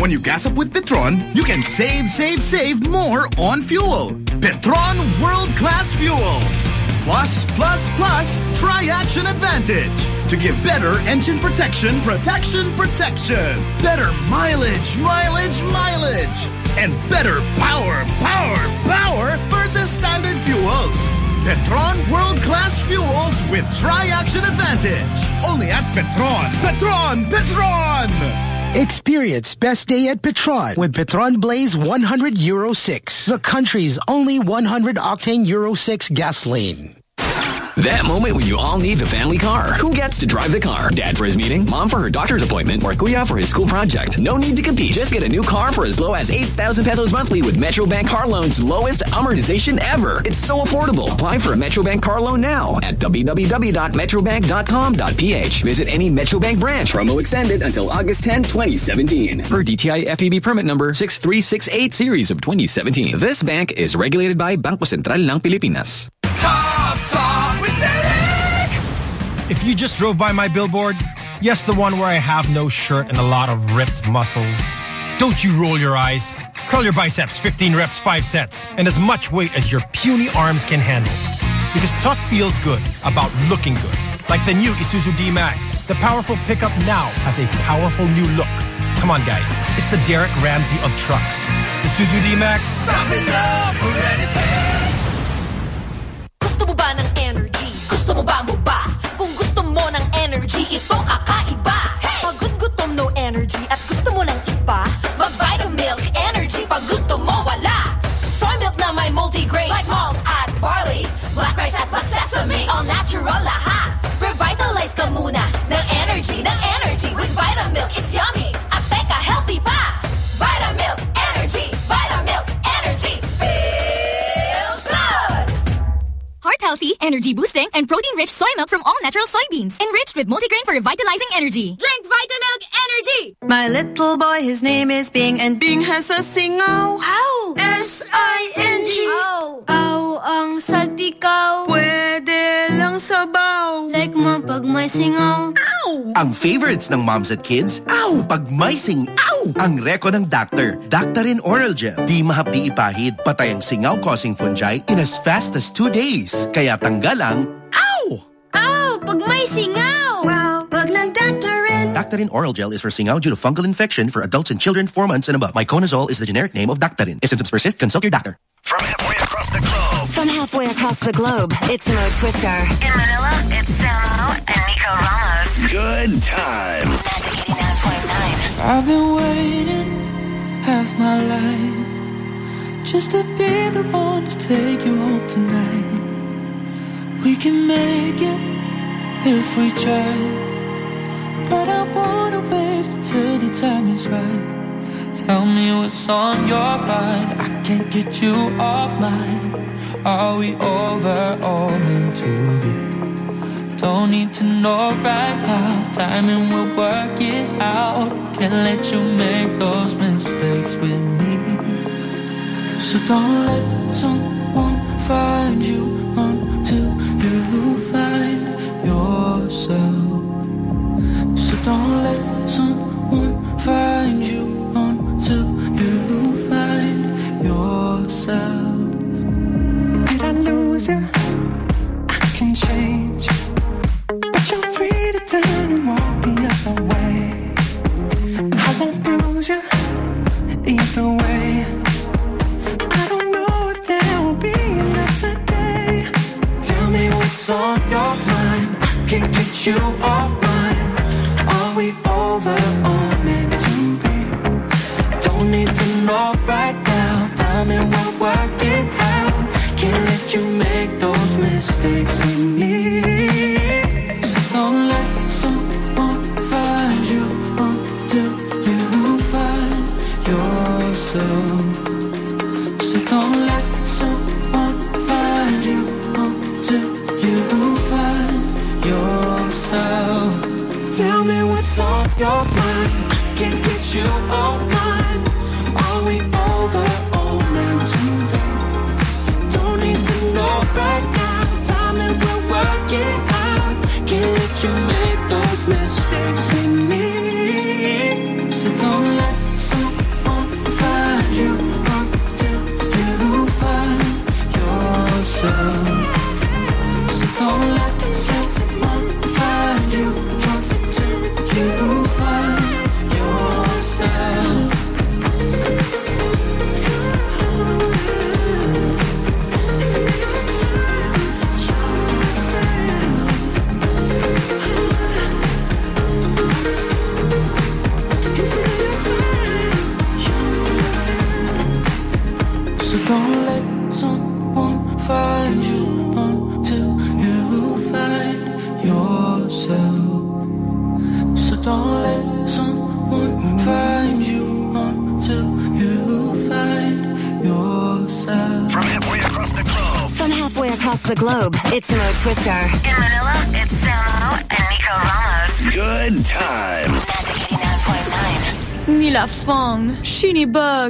When you gas up with Petron, you can save, save, save more on fuel. Petron World Class Fuels. Plus, plus, plus, Tri-Action Advantage. To give better engine protection, protection, protection. Better mileage, mileage, mileage. And better power, power, power versus standard fuels. Petron World Class Fuels with Tri-Action Advantage. Only at Petron. Petron, Petron! Experience best day at Petron with Petron Blaze 100 Euro 6, the country's only 100 octane Euro 6 gasoline. That moment when you all need the family car. Who gets to drive the car? Dad for his meeting, mom for her doctor's appointment, or kuya for his school project. No need to compete. Just get a new car for as low as 8,000 pesos monthly with Metrobank Car Loan's lowest amortization ever. It's so affordable. Apply for a Metrobank car loan now at www.metrobank.com.ph. Visit any Metrobank branch. Promo extended until August 10, 2017. Per DTI FTB permit number 6368 series of 2017. This bank is regulated by Bangko Sentral ng Pilipinas. If you just drove by my billboard, yes, the one where I have no shirt and a lot of ripped muscles, don't you roll your eyes. Curl your biceps, 15 reps, 5 sets, and as much weight as your puny arms can handle. Because tough feels good about looking good. Like the new Isuzu D-Max. The powerful pickup now has a powerful new look. Come on, guys. It's the Derek Ramsey of trucks. The Isuzu D-Max. Top it up for anything! Gusto mo ba ng energy? Gusto mo ba mo ba? Energy, ito kakaiba. Pagod gutom no energy at gusto mo ng iba? Mag Vitamilk Energy pag gutom mo wala. Soy milk na may multigrain like malt at barley. Black rice at black sesame, all natural lahat. Revitalize ka muna ng energy, ng energy with Vitamilk. It's yummy. Heart healthy, energy boosting, and protein rich soy milk from all natural soybeans. Enriched with multigrain for revitalizing energy. Drink Vitamilk Energy! My little boy, his name is Bing, and Bing has a singaw. Ow! S-I-N-G. Ow! Ow, ang salpikaw. Pwede lang sabaw. Like mo pag may singaw. Ow! Ang favorites ng moms at kids, ow! Pag may sing, ow! Ang reko ng doctor, Daktarin Oral Gel. Di mahapdi ipahid, patay ang singaw-causing fungi in as fast as two days. Kaya tanggal ang, ow! Ow! Pag may singaw. Wow, pag Oral Gel is for singaw due to fungal infection for adults and children 4 months and above. Miconazole is the generic name of Daktarin. If symptoms persist, consult your doctor. From halfway across the globe. From halfway across the globe, it's Mo Twister. In Manila, it's Samo and Nico Ramos. Good times. I've been waiting half my life just to be the one to take you home tonight. We can make it if we try, but I wanna wait until the time is right. Tell me what's on your mind. I can't get you off mine. Are we over or meant to be? Don't need to know right now. Timing will work it out. Can't let you make those mistakes with me. So don't let someone find you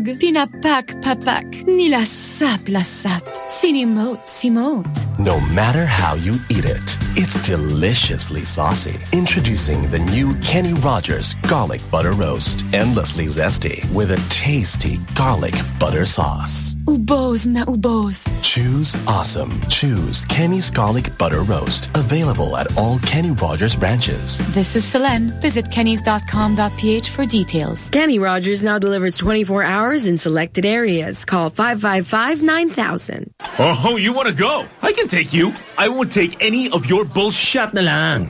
pinapak papak, nila sap la sap, sinimote simote. No matter how you eat it, it's deliciously saucy. Introducing the new Kenny Rogers Garlic Butter Roast. Endlessly zesty with a tasty garlic butter sauce. Ubos na ubos. Choose awesome. Choose Kenny's Garlic Butter Roast. Available at all Kenny Rogers branches. This is Selene. Visit kennys.com.ph for details. Kenny Rogers now delivers 24 hours in selected areas. Call 555-9000. Oh, you want to go? I can take you. I won't take any of your bullshit na lang.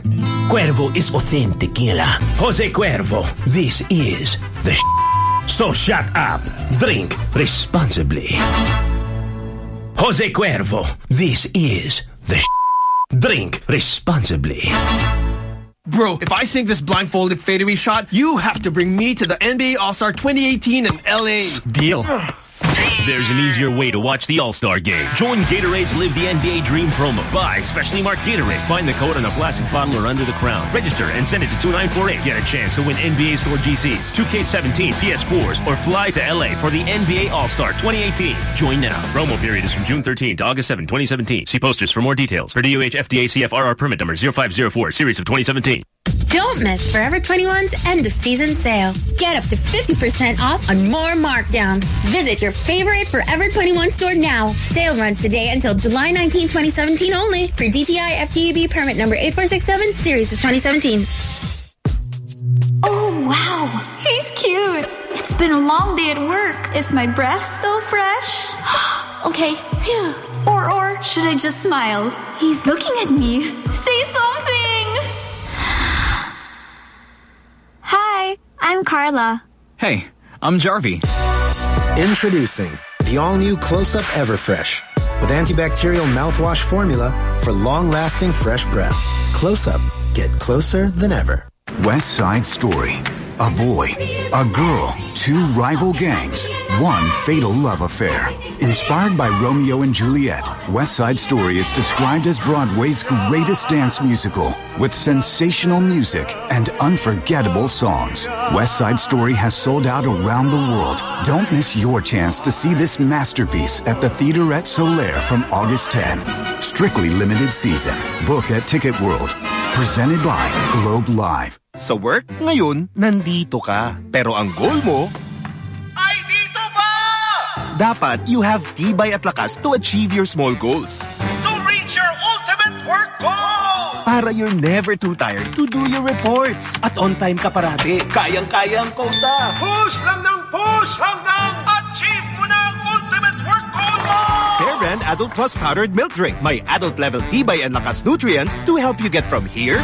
Cuervo is authentic tequila. Jose Cuervo, this is the So shut up. Drink responsibly. Jose Cuervo, this is the Drink responsibly. Bro, if I sink this blindfolded fadeaway shot, you have to bring me to the NBA All-Star 2018 in LA. Deal. There's an easier way to watch the All-Star game. Join Gatorade's Live the NBA Dream promo. Buy specially marked Gatorade. Find the code on a plastic bottle or under the crown. Register and send it to 2948. Get a chance to win NBA Store GCs, 2K17, PS4s, or fly to LA for the NBA All-Star 2018. Join now. Promo period is from June 13 to August 7, 2017. See posters for more details. For DOH FDA CFRR permit number 0504, series of 2017. Don't miss Forever 21's end of season sale. Get up to 50% off on more markdowns. Visit your favorite Forever 21 store now. Sale runs today until July 19, 2017 only for DTI FTEB permit number 8467 series of 2017. Oh, wow. He's cute. It's been a long day at work. Is my breath still fresh? [GASPS] okay. Or, or should I just smile? He's looking at me. Say something. Hi, I'm Carla. Hey, I'm Jarvie. Introducing the all-new Close-Up Everfresh with antibacterial mouthwash formula for long-lasting fresh breath. Close-Up, get closer than ever. West Side Story. A boy, a girl, two rival gangs, one fatal love affair. Inspired by Romeo and Juliet, West Side Story is described as Broadway's greatest dance musical with sensational music and unforgettable songs. West Side Story has sold out around the world. Don't miss your chance to see this masterpiece at the Theater at Solaire from August 10. Strictly limited season. Book at Ticket World. Presented by Globe Live. Sa work, ngayon, nandito ka. Pero ang goal mo, Ay, dito pa! dapat you have tibay at lakas to achieve your small goals. To reach your ultimate work goal! Para you're never too tired to do your reports. At on time ka parati. Kayang-kaya ang quota. Push lang ng push hanggang achieve mo na ang ultimate work goal mo! Brand Adult Plus Powdered Milk Drink. May adult level tibay and lakas nutrients to help you get from here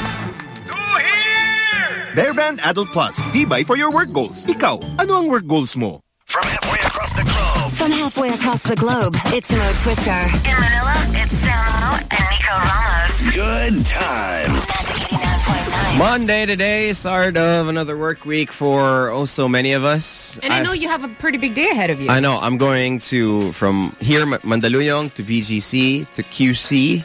here! Bear Brand Adult Plus. Tibay for your work goals. Ikaw, ano ang work goals mo? From halfway across the globe. From halfway across the globe, it's Mo Twister. In Manila, it's Samo and Nico Ramos. Good times. Monday today, start of another work week for oh so many of us. And I, know you have a pretty big day ahead of you. I know. I'm going to from here Mandaluyong to BGC to QC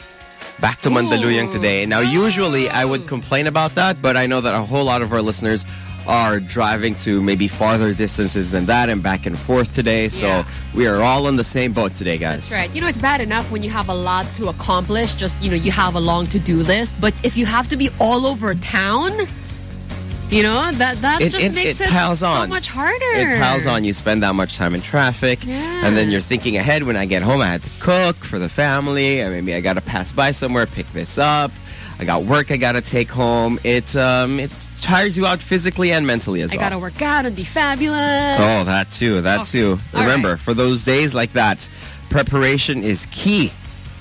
back to Mandaluyong today. Now, usually I would complain about that, but I know that a whole lot of our listeners are driving to maybe farther distances than that and back and forth today. So Yeah. we are all on the same boat today, guys. That's right. You know, it's bad enough when you have a lot to accomplish, just, you know, you have a long to-do list. But if you have to be all over town, you know, that, that It- just it- makes it it, so much harder. It piles on. You spend that much time in traffic, and then you're thinking ahead. When I get home, I had to cook for the family, and maybe I got to pass by somewhere, pick this up. I got work I got to take home. It um it tires you out physically and mentally as I well. I gotta work out and be fabulous. Oh, that too. That too. All Remember, for those days like that, preparation is key.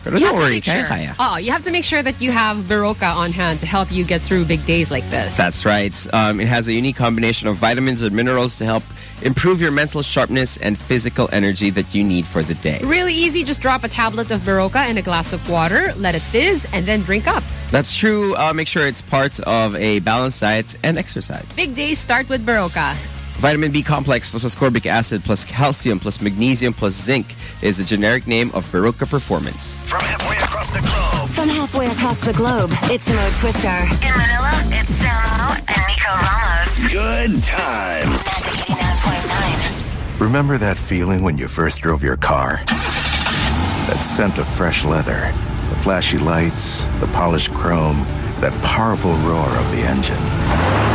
Pero You don't worry, sure. kaya-kaya. Oh, you have to make sure that you have Berocca on hand to help you get through big days like this. That's right. Um, it has a unique combination of vitamins and minerals to help improve your mental sharpness and physical energy that you need for the day. Really easy. Just drop a tablet of Berocca in a glass of water, let it fizz, and then drink up. That's true. Uh, make sure it's part of a balanced diet and exercise. Big days start with Berocca. Vitamin B complex plus ascorbic acid plus calcium plus magnesium plus zinc is a generic name of Berocca Performance. From halfway across the globe. From halfway across the globe, it's Mo Twister. In Manila, it's Samo and Nico Ramos. Good times. Remember that feeling when you first drove your car? That scent of fresh leather, the flashy lights, the polished chrome, that powerful roar of the engine.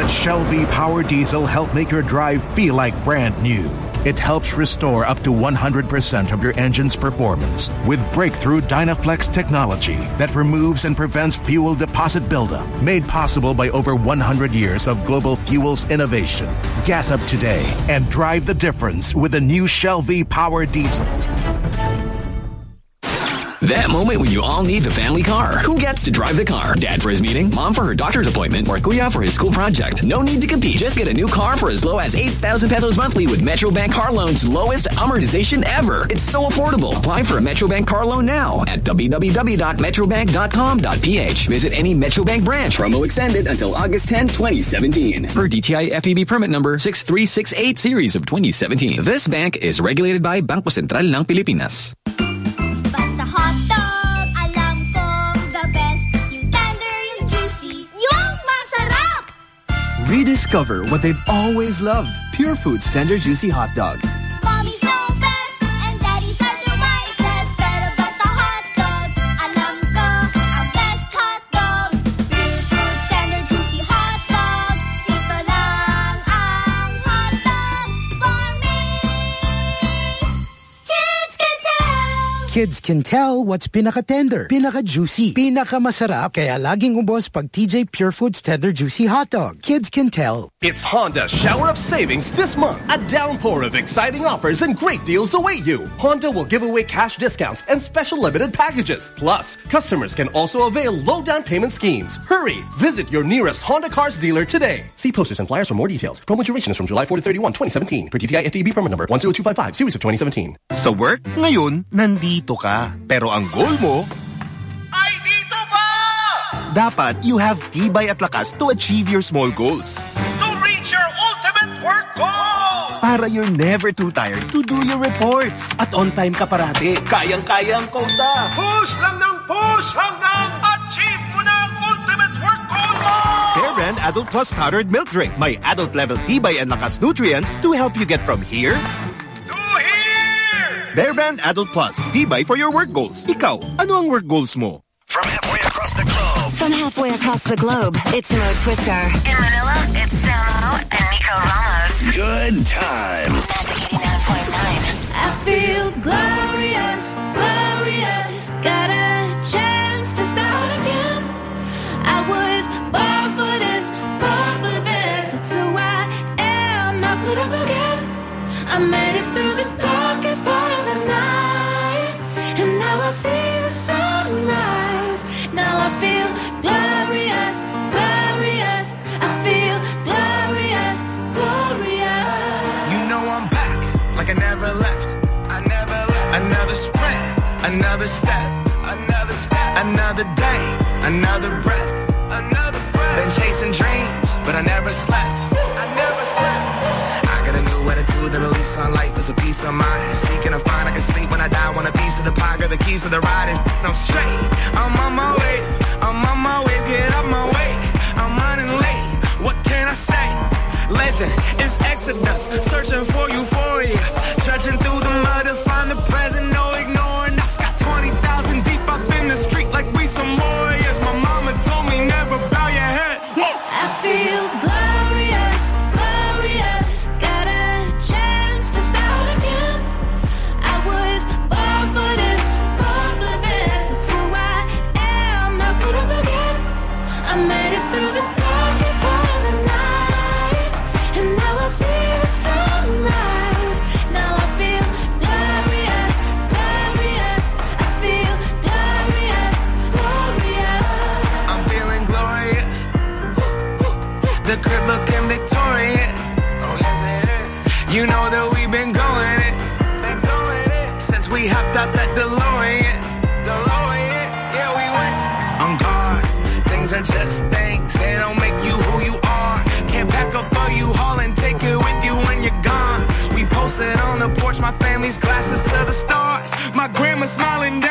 Let Shell V Power Diesel help make your drive feel like brand new. It helps restore up to 100% of your engine's performance with breakthrough Dynaflex technology that removes and prevents fuel deposit buildup, made possible by over 100 years of global fuels innovation. Gas up today and drive the difference with the new Shell V Power Diesel. That moment when you all need the family car. Who gets to drive the car? Dad for his meeting, mom for her doctor's appointment, or kuya for his school project. No need to compete. Just get a new car for as low as 8,000 pesos monthly with Metrobank Car Loan's lowest amortization ever. It's so affordable. Apply for a Metrobank car loan now at www.metrobank.com.ph. Visit any Metrobank branch. Promo extended until August 10, 2017. Per DTI FTB permit number 6368 series of 2017. This bank is regulated by Bangko Sentral ng Pilipinas. Rediscover what they've always loved. Pure Foods Tender Juicy Hot Dog. Kids can tell what's pinaka-tender, pinaka-juicy, pinaka-masarap, kaya laging ubos pag TJ Pure Foods Tender Juicy Hot Dog. Kids can tell. It's Honda Shower of Savings this month. A downpour of exciting offers and great deals await you. Honda will give away cash discounts and special limited packages. Plus, customers can also avail low down payment schemes. Hurry! Visit your nearest Honda Cars dealer today. See posters and flyers for more details. Promo duration is from July 4 to 31, 2017. Per DTI FTB permit number 10255, series of 2017. Sa work, ngayon, nandito ka. Pero ang goal mo, dapat you have tibay at lakas to achieve your small goals. To reach your ultimate work goal! Para you're never too tired to do your reports. At on time ka parati. Kayang-kaya ang quota. Push lang ng push hanggang achieve mo na ang ultimate work goal mo! Bear Brand Adult Plus Powdered Milk Drink. May adult level tibay and lakas nutrients to help you get from here To here! Bear Brand Adult Plus. Tibay for your work goals. Ikaw, ano ang work goals mo? From halfway across the globe. From halfway across the globe, it's Mo Twister. In Manila, it's Samo and Nico Ramos. Good times. I feel glorious, glorious. Got a chance to start again. I was born for this, born for this. That's who I am. How could I forget? I made it another step, another step, another day, another breath, another breath. Been chasing dreams, but I never slept. I never slept. I got a new attitude a lease on life is a peace of mind. Seeking a find I can sleep when I die. Want a piece of the pie, got the keys to the ride, and I'm straight. I'm on my way, I'm on my way, get up my way. I'm running late. What can I say? Legend is Exodus, searching for euphoria. Trudging through smiling down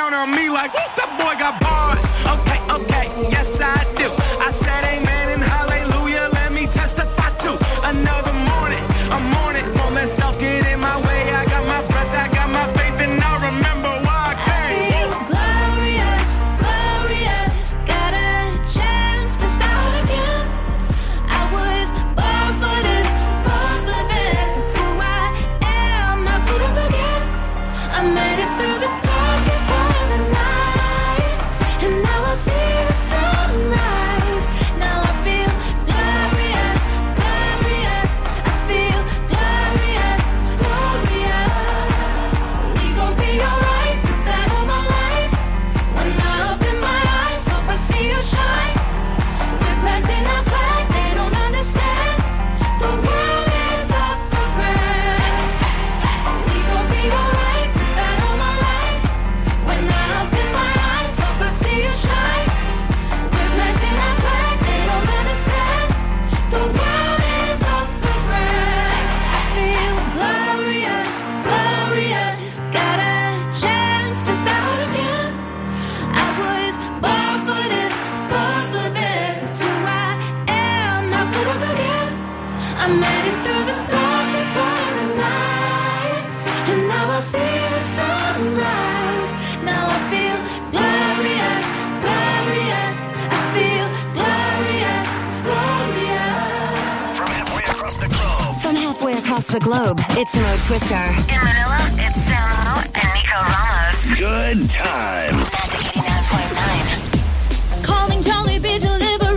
the globe, it's Mo Twister. In Manila, it's Samo and Nico Ramos. Good times. Calling Jollibee Delivery.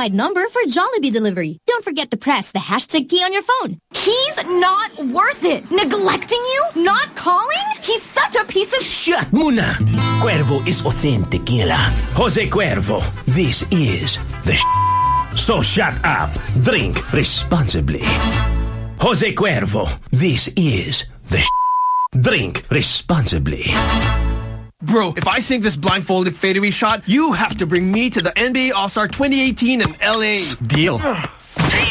Nationwide number for Jollibee delivery. Don't forget to press the hashtag key on your phone. He's not worth it. Neglecting you? Not calling? He's such a piece of Shut muna! Cuervo is authentic tequila. Jose Cuervo, this is the So shut up. Drink responsibly. Jose Cuervo, this is the Drink responsibly. Bro, if I sink this blindfolded fadeaway shot, you have to bring me to the NBA All-Star 2018 in LA. Deal.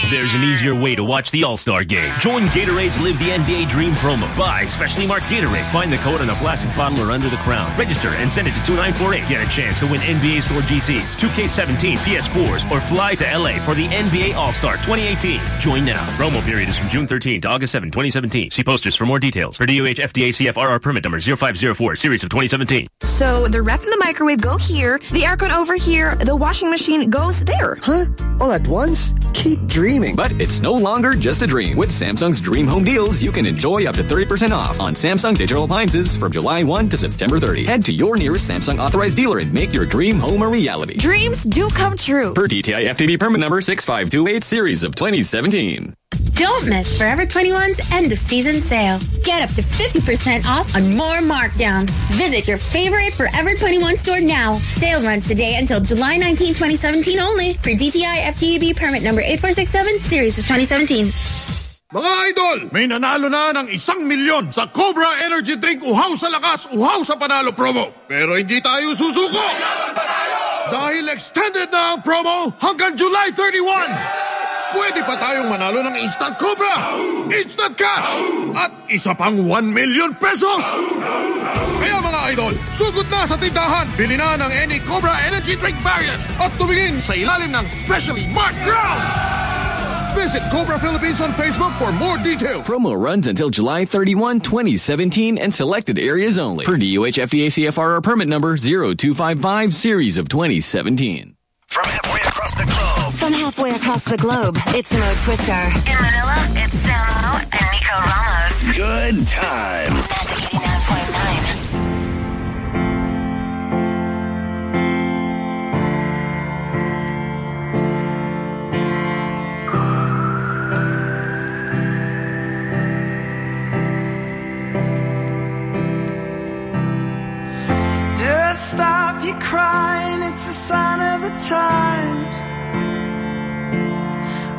There's an easier way to watch the All-Star game. Join Gatorade's Live the NBA Dream promo. Buy specially marked Gatorade. Find the code on a plastic bottle or under the crown. Register and send it to 2948. Get a chance to win NBA Store GCs, 2K17, PS4s, or fly to LA for the NBA All-Star 2018. Join now. Promo period is from June 13 to August 7, 2017. See posters for more details. For DOH FDA CFRR permit number 0504, series of 2017. So the ref and the microwave go here, the aircon over here, the washing machine goes there. Huh? All at once? Keep dreaming. But it's no longer just a dream. With Samsung's Dream Home Deals, you can enjoy up to 30% off on Samsung digital appliances from July 1 to September 30. Head to your nearest Samsung authorized dealer and make your dream home a reality. Dreams do come true. Per DTI FTB permit number 6528 series of 2017. Don't miss Forever 21's end of season sale. Get up to 50% off on more markdowns. Visit your favorite Forever 21 store now. Sale runs today until July 19, 2017 only. For DTI FTEB permit number 8467 series of 2017. Mga idol, may nanalo na ng isang milyon sa Cobra Energy Drink Uhaw sa Lakas, Uhaw sa Panalo promo. Pero hindi tayo susuko. Dahil extended na ang promo hanggang July 31. Pwede pa tayong manalo ng Instant Cobra, Instant Cash, at isa pang 1 million pesos. Kaya mga idol, sugod na sa tindahan, bili na ng any Cobra Energy Drink variants at tumingin sa ilalim ng specially marked grounds. Visit Cobra Philippines on Facebook for more details. Promo runs until July 31, 2017 and selected areas only. Per DOH FDA CFRR permit number 0255 series of 2017. From halfway across the globe. From halfway across the globe, it's Mo Twister. In Manila, it's Samo and Nico Ramos. Good times. Magic 89.9. Just stop your crying, it's a sign of the times.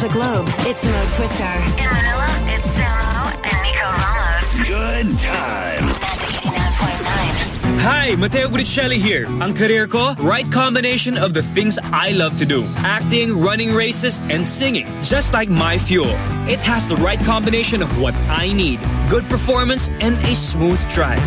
The globe, it's Mo Twister. In Manila, it's Samo and Nico Ramos. Good times. Hi, Matteo Guidicelli here. Ang career ko, right combination of the things I love to do. Acting, running races, and singing. Just like my fuel. It has the right combination of what I need. Good performance and a smooth drive.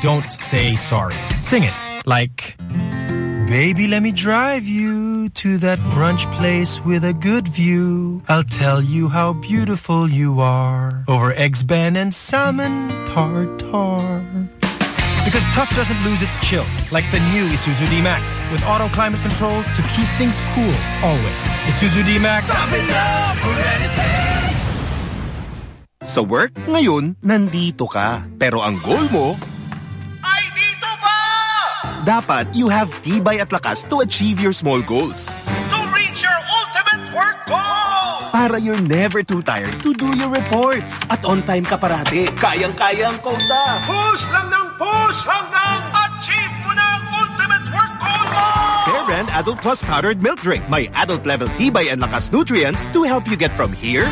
Don't say sorry. Sing it like, Baby, let me drive you to that brunch place with a good view. I'll tell you how beautiful you are over eggs, ben, and salmon tartar. Because tough doesn't lose its chill, like the new Isuzu D-Max with auto climate control to keep things cool always. Isuzu D-Max. Sa work, ngayon, nandito ka. Pero ang goal mo, Ay, dito pa! Dapat you have tibay at lakas to achieve your small goals. To reach your ultimate work goal! Para you're never too tired to do your reports. At on time ka parati. Kayang-kaya ang kota. Push lang ng push hanggang achieve mo na ang ultimate work goal mo! Bear Brand Adult Plus Powdered Milk Drink. May adult level tibay and lakas nutrients to help you get from here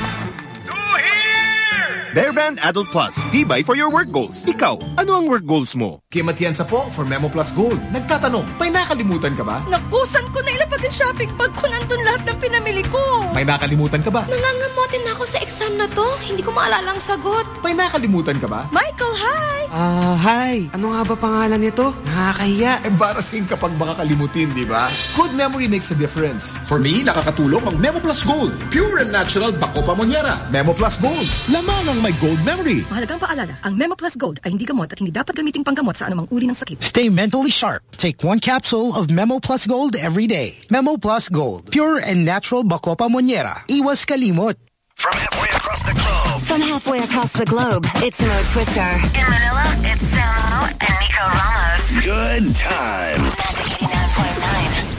Bear Brand Adult Plus. Tibay for your work goals. Ikaw, ano ang work goals mo? Kim Atienza po for Memo Plus Gold. Nagtatanong, may nakalimutan ka ba? Nakusan ko na ilapag ang shopping bag ko nandun lahat ng pinamili ko. May nakalimutan ka ba? Nangangamotin na ako sa exam na to. Hindi ko maalala ang sagot. May nakalimutan ka ba? Michael, hi! Ah, hi. Ano nga ba pangalan nito? Nakakahiya. Embarrassing kapag makakalimutin, di ba? Good memory makes a difference. For me, nakakatulong ang Memo Plus Gold. Pure and natural bako pamonyera. Memo Plus Gold. Lamang ang may gold memory. Mahalagang paalala, ang Memo Plus Gold ay hindi gamot at hindi dapat gamiting panggamot sa anumang uri ng sakit. Stay mentally sharp. Take one capsule of Memo Plus Gold every day. Memo Plus Gold. Pure and natural Bacopa Monniera. Iwas kalimot. From halfway across the globe. From halfway across the globe, it's Mo Twister. In Manila, it's Samo and Nico Ramos. Good times. Magic 89.9.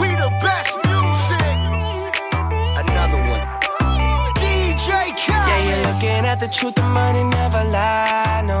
We the best music. Another one. DJ Khaled. Yeah, you're looking at the truth, the money never lie. No,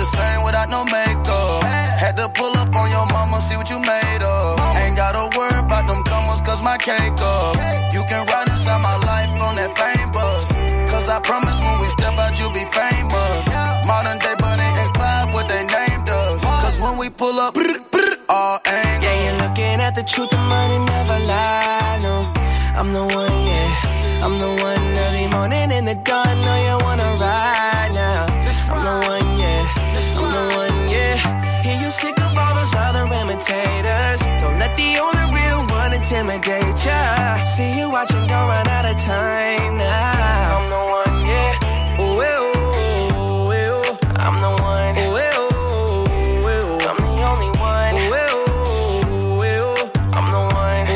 The same without no makeup. Had to pull up on your mama, see what you made of. Ain't gotta worry about them comers, cause my cake up. You can ride inside my life on that fame bus. Cause I promise when we step out, you'll be famous. Modern day Bunny and Clyde, what they named us. Cause when we pull up, all angles. Yeah, you're looking at the truth, the money never lie. No, I'm the one, yeah. I'm the one early morning in the dawn. Know you wanna ride now. I'm the one, yeah. I'm the one, yeah. Hear you sick of all those other imitators. Don't let the only real one intimidate ya. See you watching, don't run out of time now. I'm the one, yeah. Ooh, ooh, ooh. I'm the one. I'm the only one. I'm the one.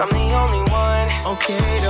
I'm the only one. Okay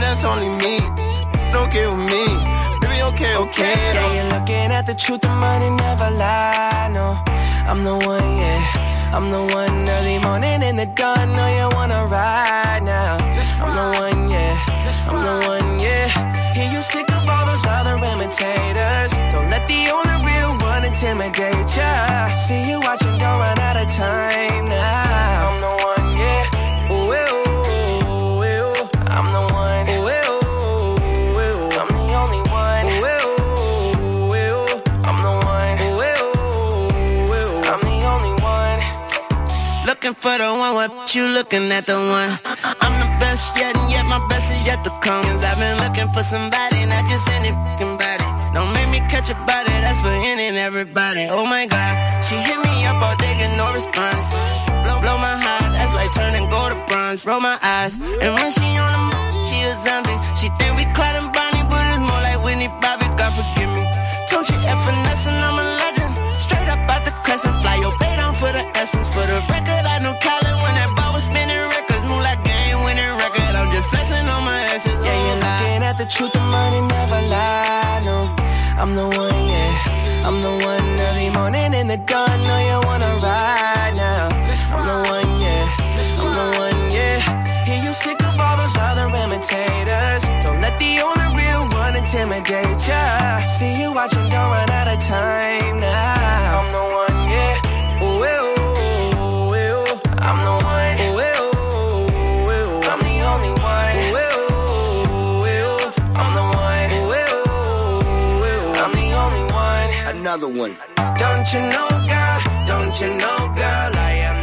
Baby, that's only me. Okay with me. Baby, okay, okay. Yeah, you're looking at the truth, the money never lie. No, I'm the one, yeah. I'm the one early morning in the dawn. Know you wanna ride now. I'm the one, yeah. I'm the one, yeah. Hear you sick of all those other imitators. Don't let the only real one intimidate ya. See you watching, don't run out of time Looking for the one, what you looking at the one? I'm the best yet, and yet my best is yet to come. Cause I've been looking for somebody, not just any fucking body. Don't make me catch a body, that's for any and everybody. Oh my god, she hit me up all day, get no response. Blow, blow my heart, that's like turning gold to bronze. Roll my eyes, and when she on the she a zombie. She think we Clyde and Bonnie, but it's more like Whitney Bobby, God forgive me. Told you F and I'm a legend. Straight up out the crescent, fly your for the essence. For the record, I know Colin when that ball was spinning records. Move like game winning record. I'm just flexing on my essence. Yeah, you're oh, looking at the truth, the money never lie. No, I'm the one, yeah. I'm the one early morning in the dawn. Know you wanna ride now. I'm the one, yeah. I'm the one, yeah. Hear you sick of all those other imitators. Don't let the only real one intimidate ya. See you watching, don't run out of time now. I'm the one, yeah. Ooh, ooh, ooh, ooh. I'm the one. Ooh, ooh, ooh. I'm the only one. Ooh, ooh, ooh. I'm the one. Ooh, ooh, ooh. I'm the only one. Another one. Don't you know, girl? Don't you know, girl? I am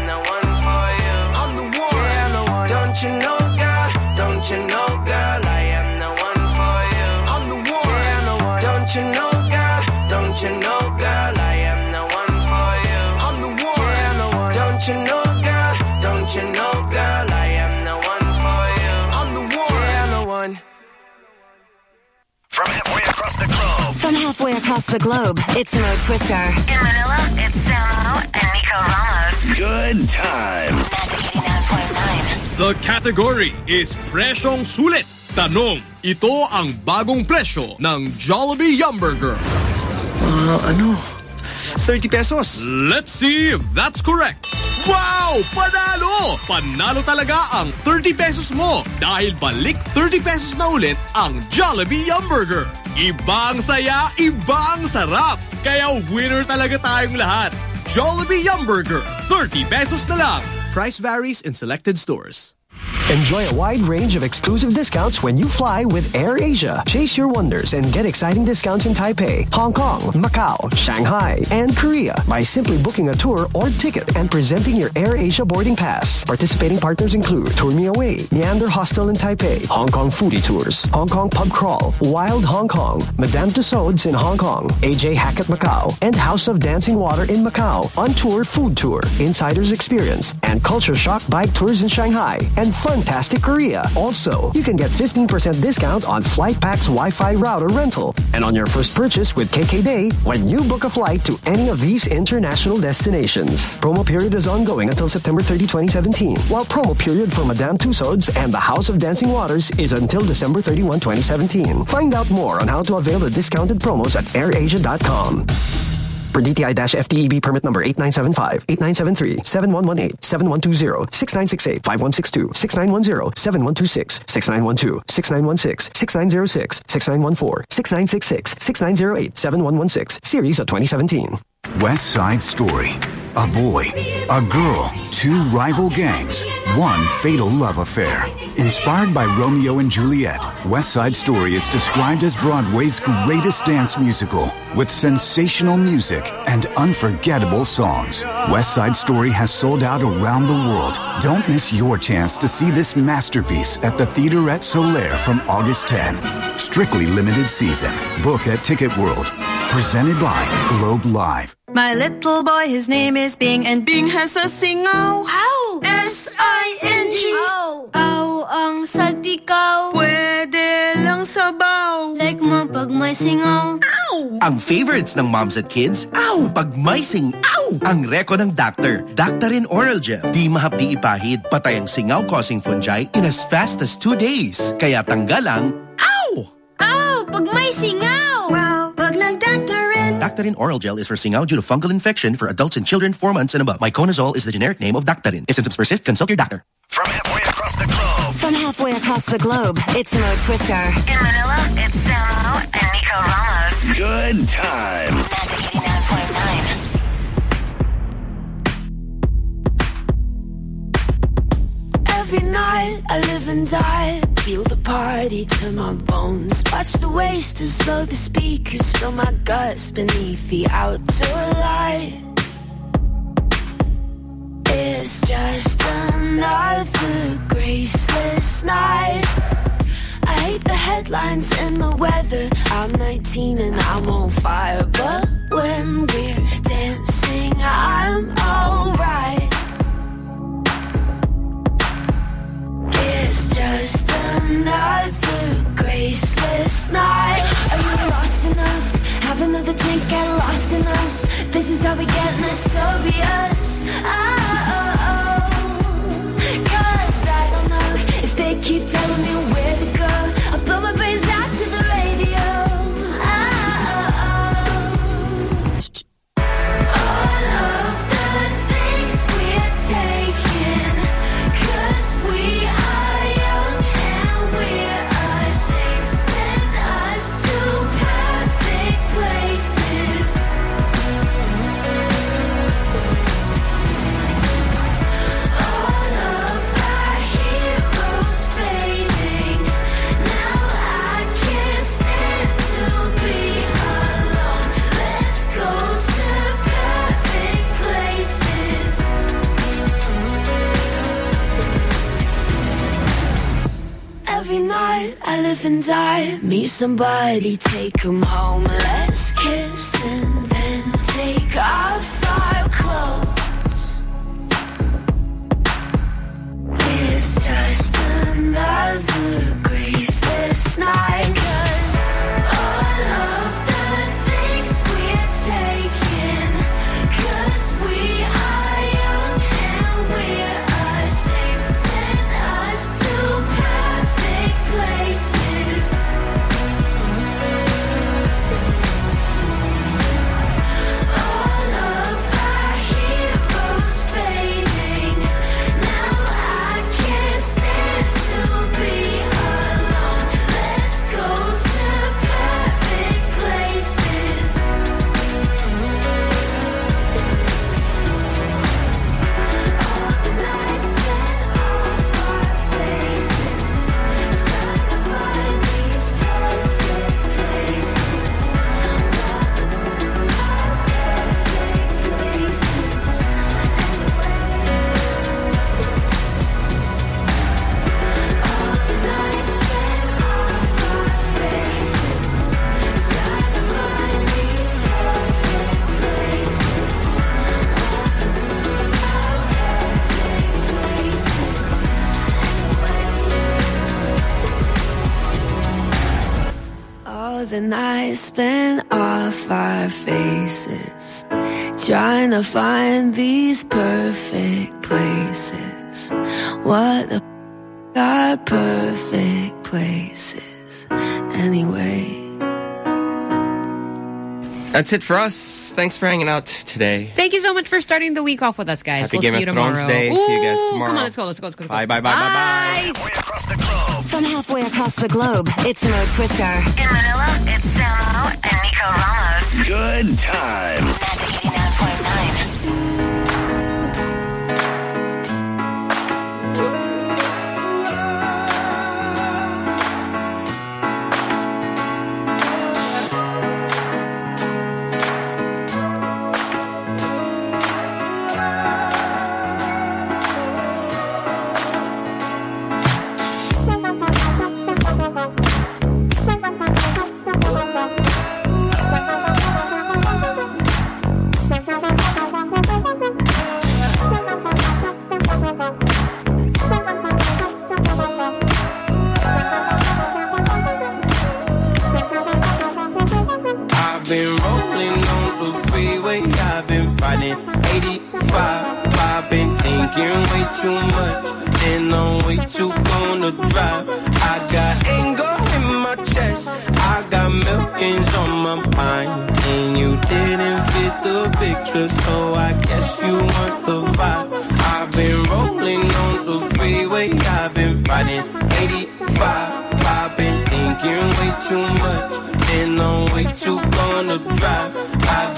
From halfway across the globe, it's Mo Twister. In Manila, it's Samo and Nico Ramos. Good times. The category is Presyong Sulit. Tanong, ito ang bagong presyo ng Jollibee Yumburger. Uh, ano? 30 pesos. Let's see if that's correct. Wow! Panalo! Panalo talaga ang 30 pesos mo dahil balik 30 pesos na ulit ang Jollibee Yumburger. Iba ang saya, ibang sarap. Kaya winner talaga tayong lahat. Jollibee Yumburger, 30 pesos na lang. Price varies in selected stores. Enjoy a wide range of exclusive discounts when you fly with AirAsia. Chase your wonders and get exciting discounts in Taipei, Hong Kong, Macau, Shanghai, and Korea by simply booking a tour or ticket and presenting your AirAsia boarding pass. Participating partners include Tour Me Away, Meander Hostel in Taipei, Hong Kong Foodie Tours, Hong Kong Pub Crawl, Wild Hong Kong, Madame Tussauds in Hong Kong, AJ Hackett Macau, and House of Dancing Water in Macau, On Tour Food Tour, Insider's Experience, and Culture Shock Bike Tours in Shanghai, and Funtastic Korea. Also, you can get 15% discount on FlightPack's Wi-Fi router rental and on your first purchase with KK Day when you book a flight to any of these international destinations. Promo period is ongoing until September 30, 2017, while promo period for Madame Tussauds and the House of Dancing Waters is until December 31, 2017. Find out more on how to avail the discounted promos at airasia.com. For DTI-FTEB E permit number 8975, 8973, 7118, 7120, 6968, 5162, 6910, 7126, 6912, 6916, 6906, 6914, 6966, 6908, 7116. Series of 2017. West Side Story. A boy, a girl, two rival gangs, one fatal love affair. Inspired by Romeo and Juliet, West Side Story is described as Broadway's greatest dance musical with sensational music and unforgettable songs. West Side Story has sold out around the world. Don't miss your chance to see this masterpiece at the Theater at Solaire from August 10. Strictly limited season. Book at Ticket World. Presented by Globe Live. My little boy, his name is Bing, and Bing has a singaw. How? S-I-N-G. Oh. Ow ang sabi ko. Pwede lang sabaw. Like mo pag may singaw. Ow! Ang favorites ng moms at kids, ow! Pag may sing, ow! Ang reko ng doctor, Daktarin Oral Gel. Di mahapdi ipahid, patay ang singaw-causing fungi in as fast as two days. Kaya tanggalang, ow! Ow! Pag may singaw! Wow! Pag nag-Daktarin! Oral Gel is for singaw due to fungal infection for adults and children 4 months and above. Miconazole is the generic name of Daktarin. If symptoms persist, consult your doctor. From halfway across the globe. From halfway across the globe, it's Mo Twister. In Manila, it's Samo and Nico Ramos. Good times. Magic 89.9. Every night I live and die. Feel the party to my bones. Watch the wasters blow the speakers. fill my guts beneath the outdoor light. It's just another graceless night. I hate the headlines and the weather. I'm 19 and I'm on fire. But when we're dancing, I'm alright. It's just another graceless night. Are you lost enough? Have another drink, get lost in us. This is how we get notorious. Oh, ah. Meet somebody, take 'em home. Let's kiss and then take off nights spent off our faces, trying to find these perfect places. What the f- are perfect places anyway? That's it for us. Thanks for hanging out today. Thank you so much for starting the week off with us, guys. Happy we'll Game see of you tomorrow. Thrones Day. See you guys tomorrow. Come on, let's go. Let's go. Let's go. Let's go. Bye, bye, bye, bye, bye. From halfway across the globe, it's Mo Twister. In Manila, it's Samo and Nico Ramos. Good times. Too much, and I'm way too gonna drive. I got anger in my chest, I got millions on my mind, and you didn't fit the picture, so I guess you want the vibe. I've been rolling on the freeway, I've been riding 85. I've been thinking way too much, and I'm way too gonna drive. I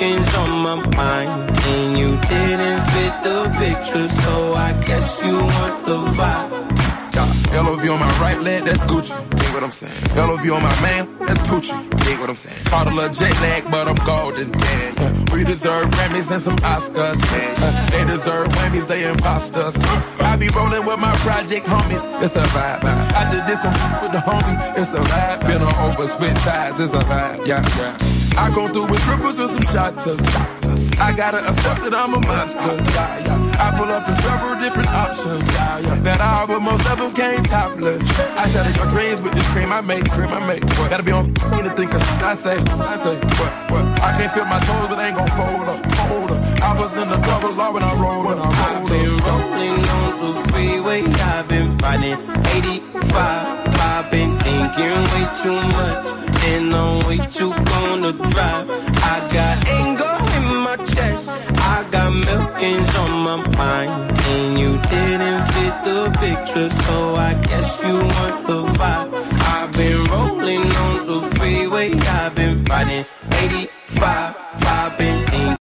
got on my mind, and you didn't fit the picture, so I guess you want the vibe. On my right leg, that's Gucci. Dig what I'm saying? LOV on my man, that's Gucci. Dig what I'm saying? Caught a little jet lag, but I'm golden. Yeah, yeah. We deserve Grammys and some Oscars. Yeah, yeah. They deserve Whammies, they imposters. Uh, I be rolling with my project homies. It's a vibe. I just did some with the homie. It's a vibe. Been on over, split sides. It's a vibe. Yeah, yeah. I go through with strippers and some shotters. I gotta accept that I'm a monster. Yeah, yeah. I pull up in several different options. Yeah, yeah. That I, but most of them came topless. I shatter your dreams with this cream I make, cream I make. What? Gotta be on me to think of I say, I say, what, what? I can't feel my toes, but ain't gon' fold up, fold up. I was in the double law when I rolled, when I rolled I've been rolling on the freeway, I've been riding 85. I've been thinking way too much, and I'm way too gonna drive. I got anger my chest, I got millions on my mind, and you didn't fit the picture, so I guess you want the vibe. I've been rolling on the freeway, I've been riding 85. I've been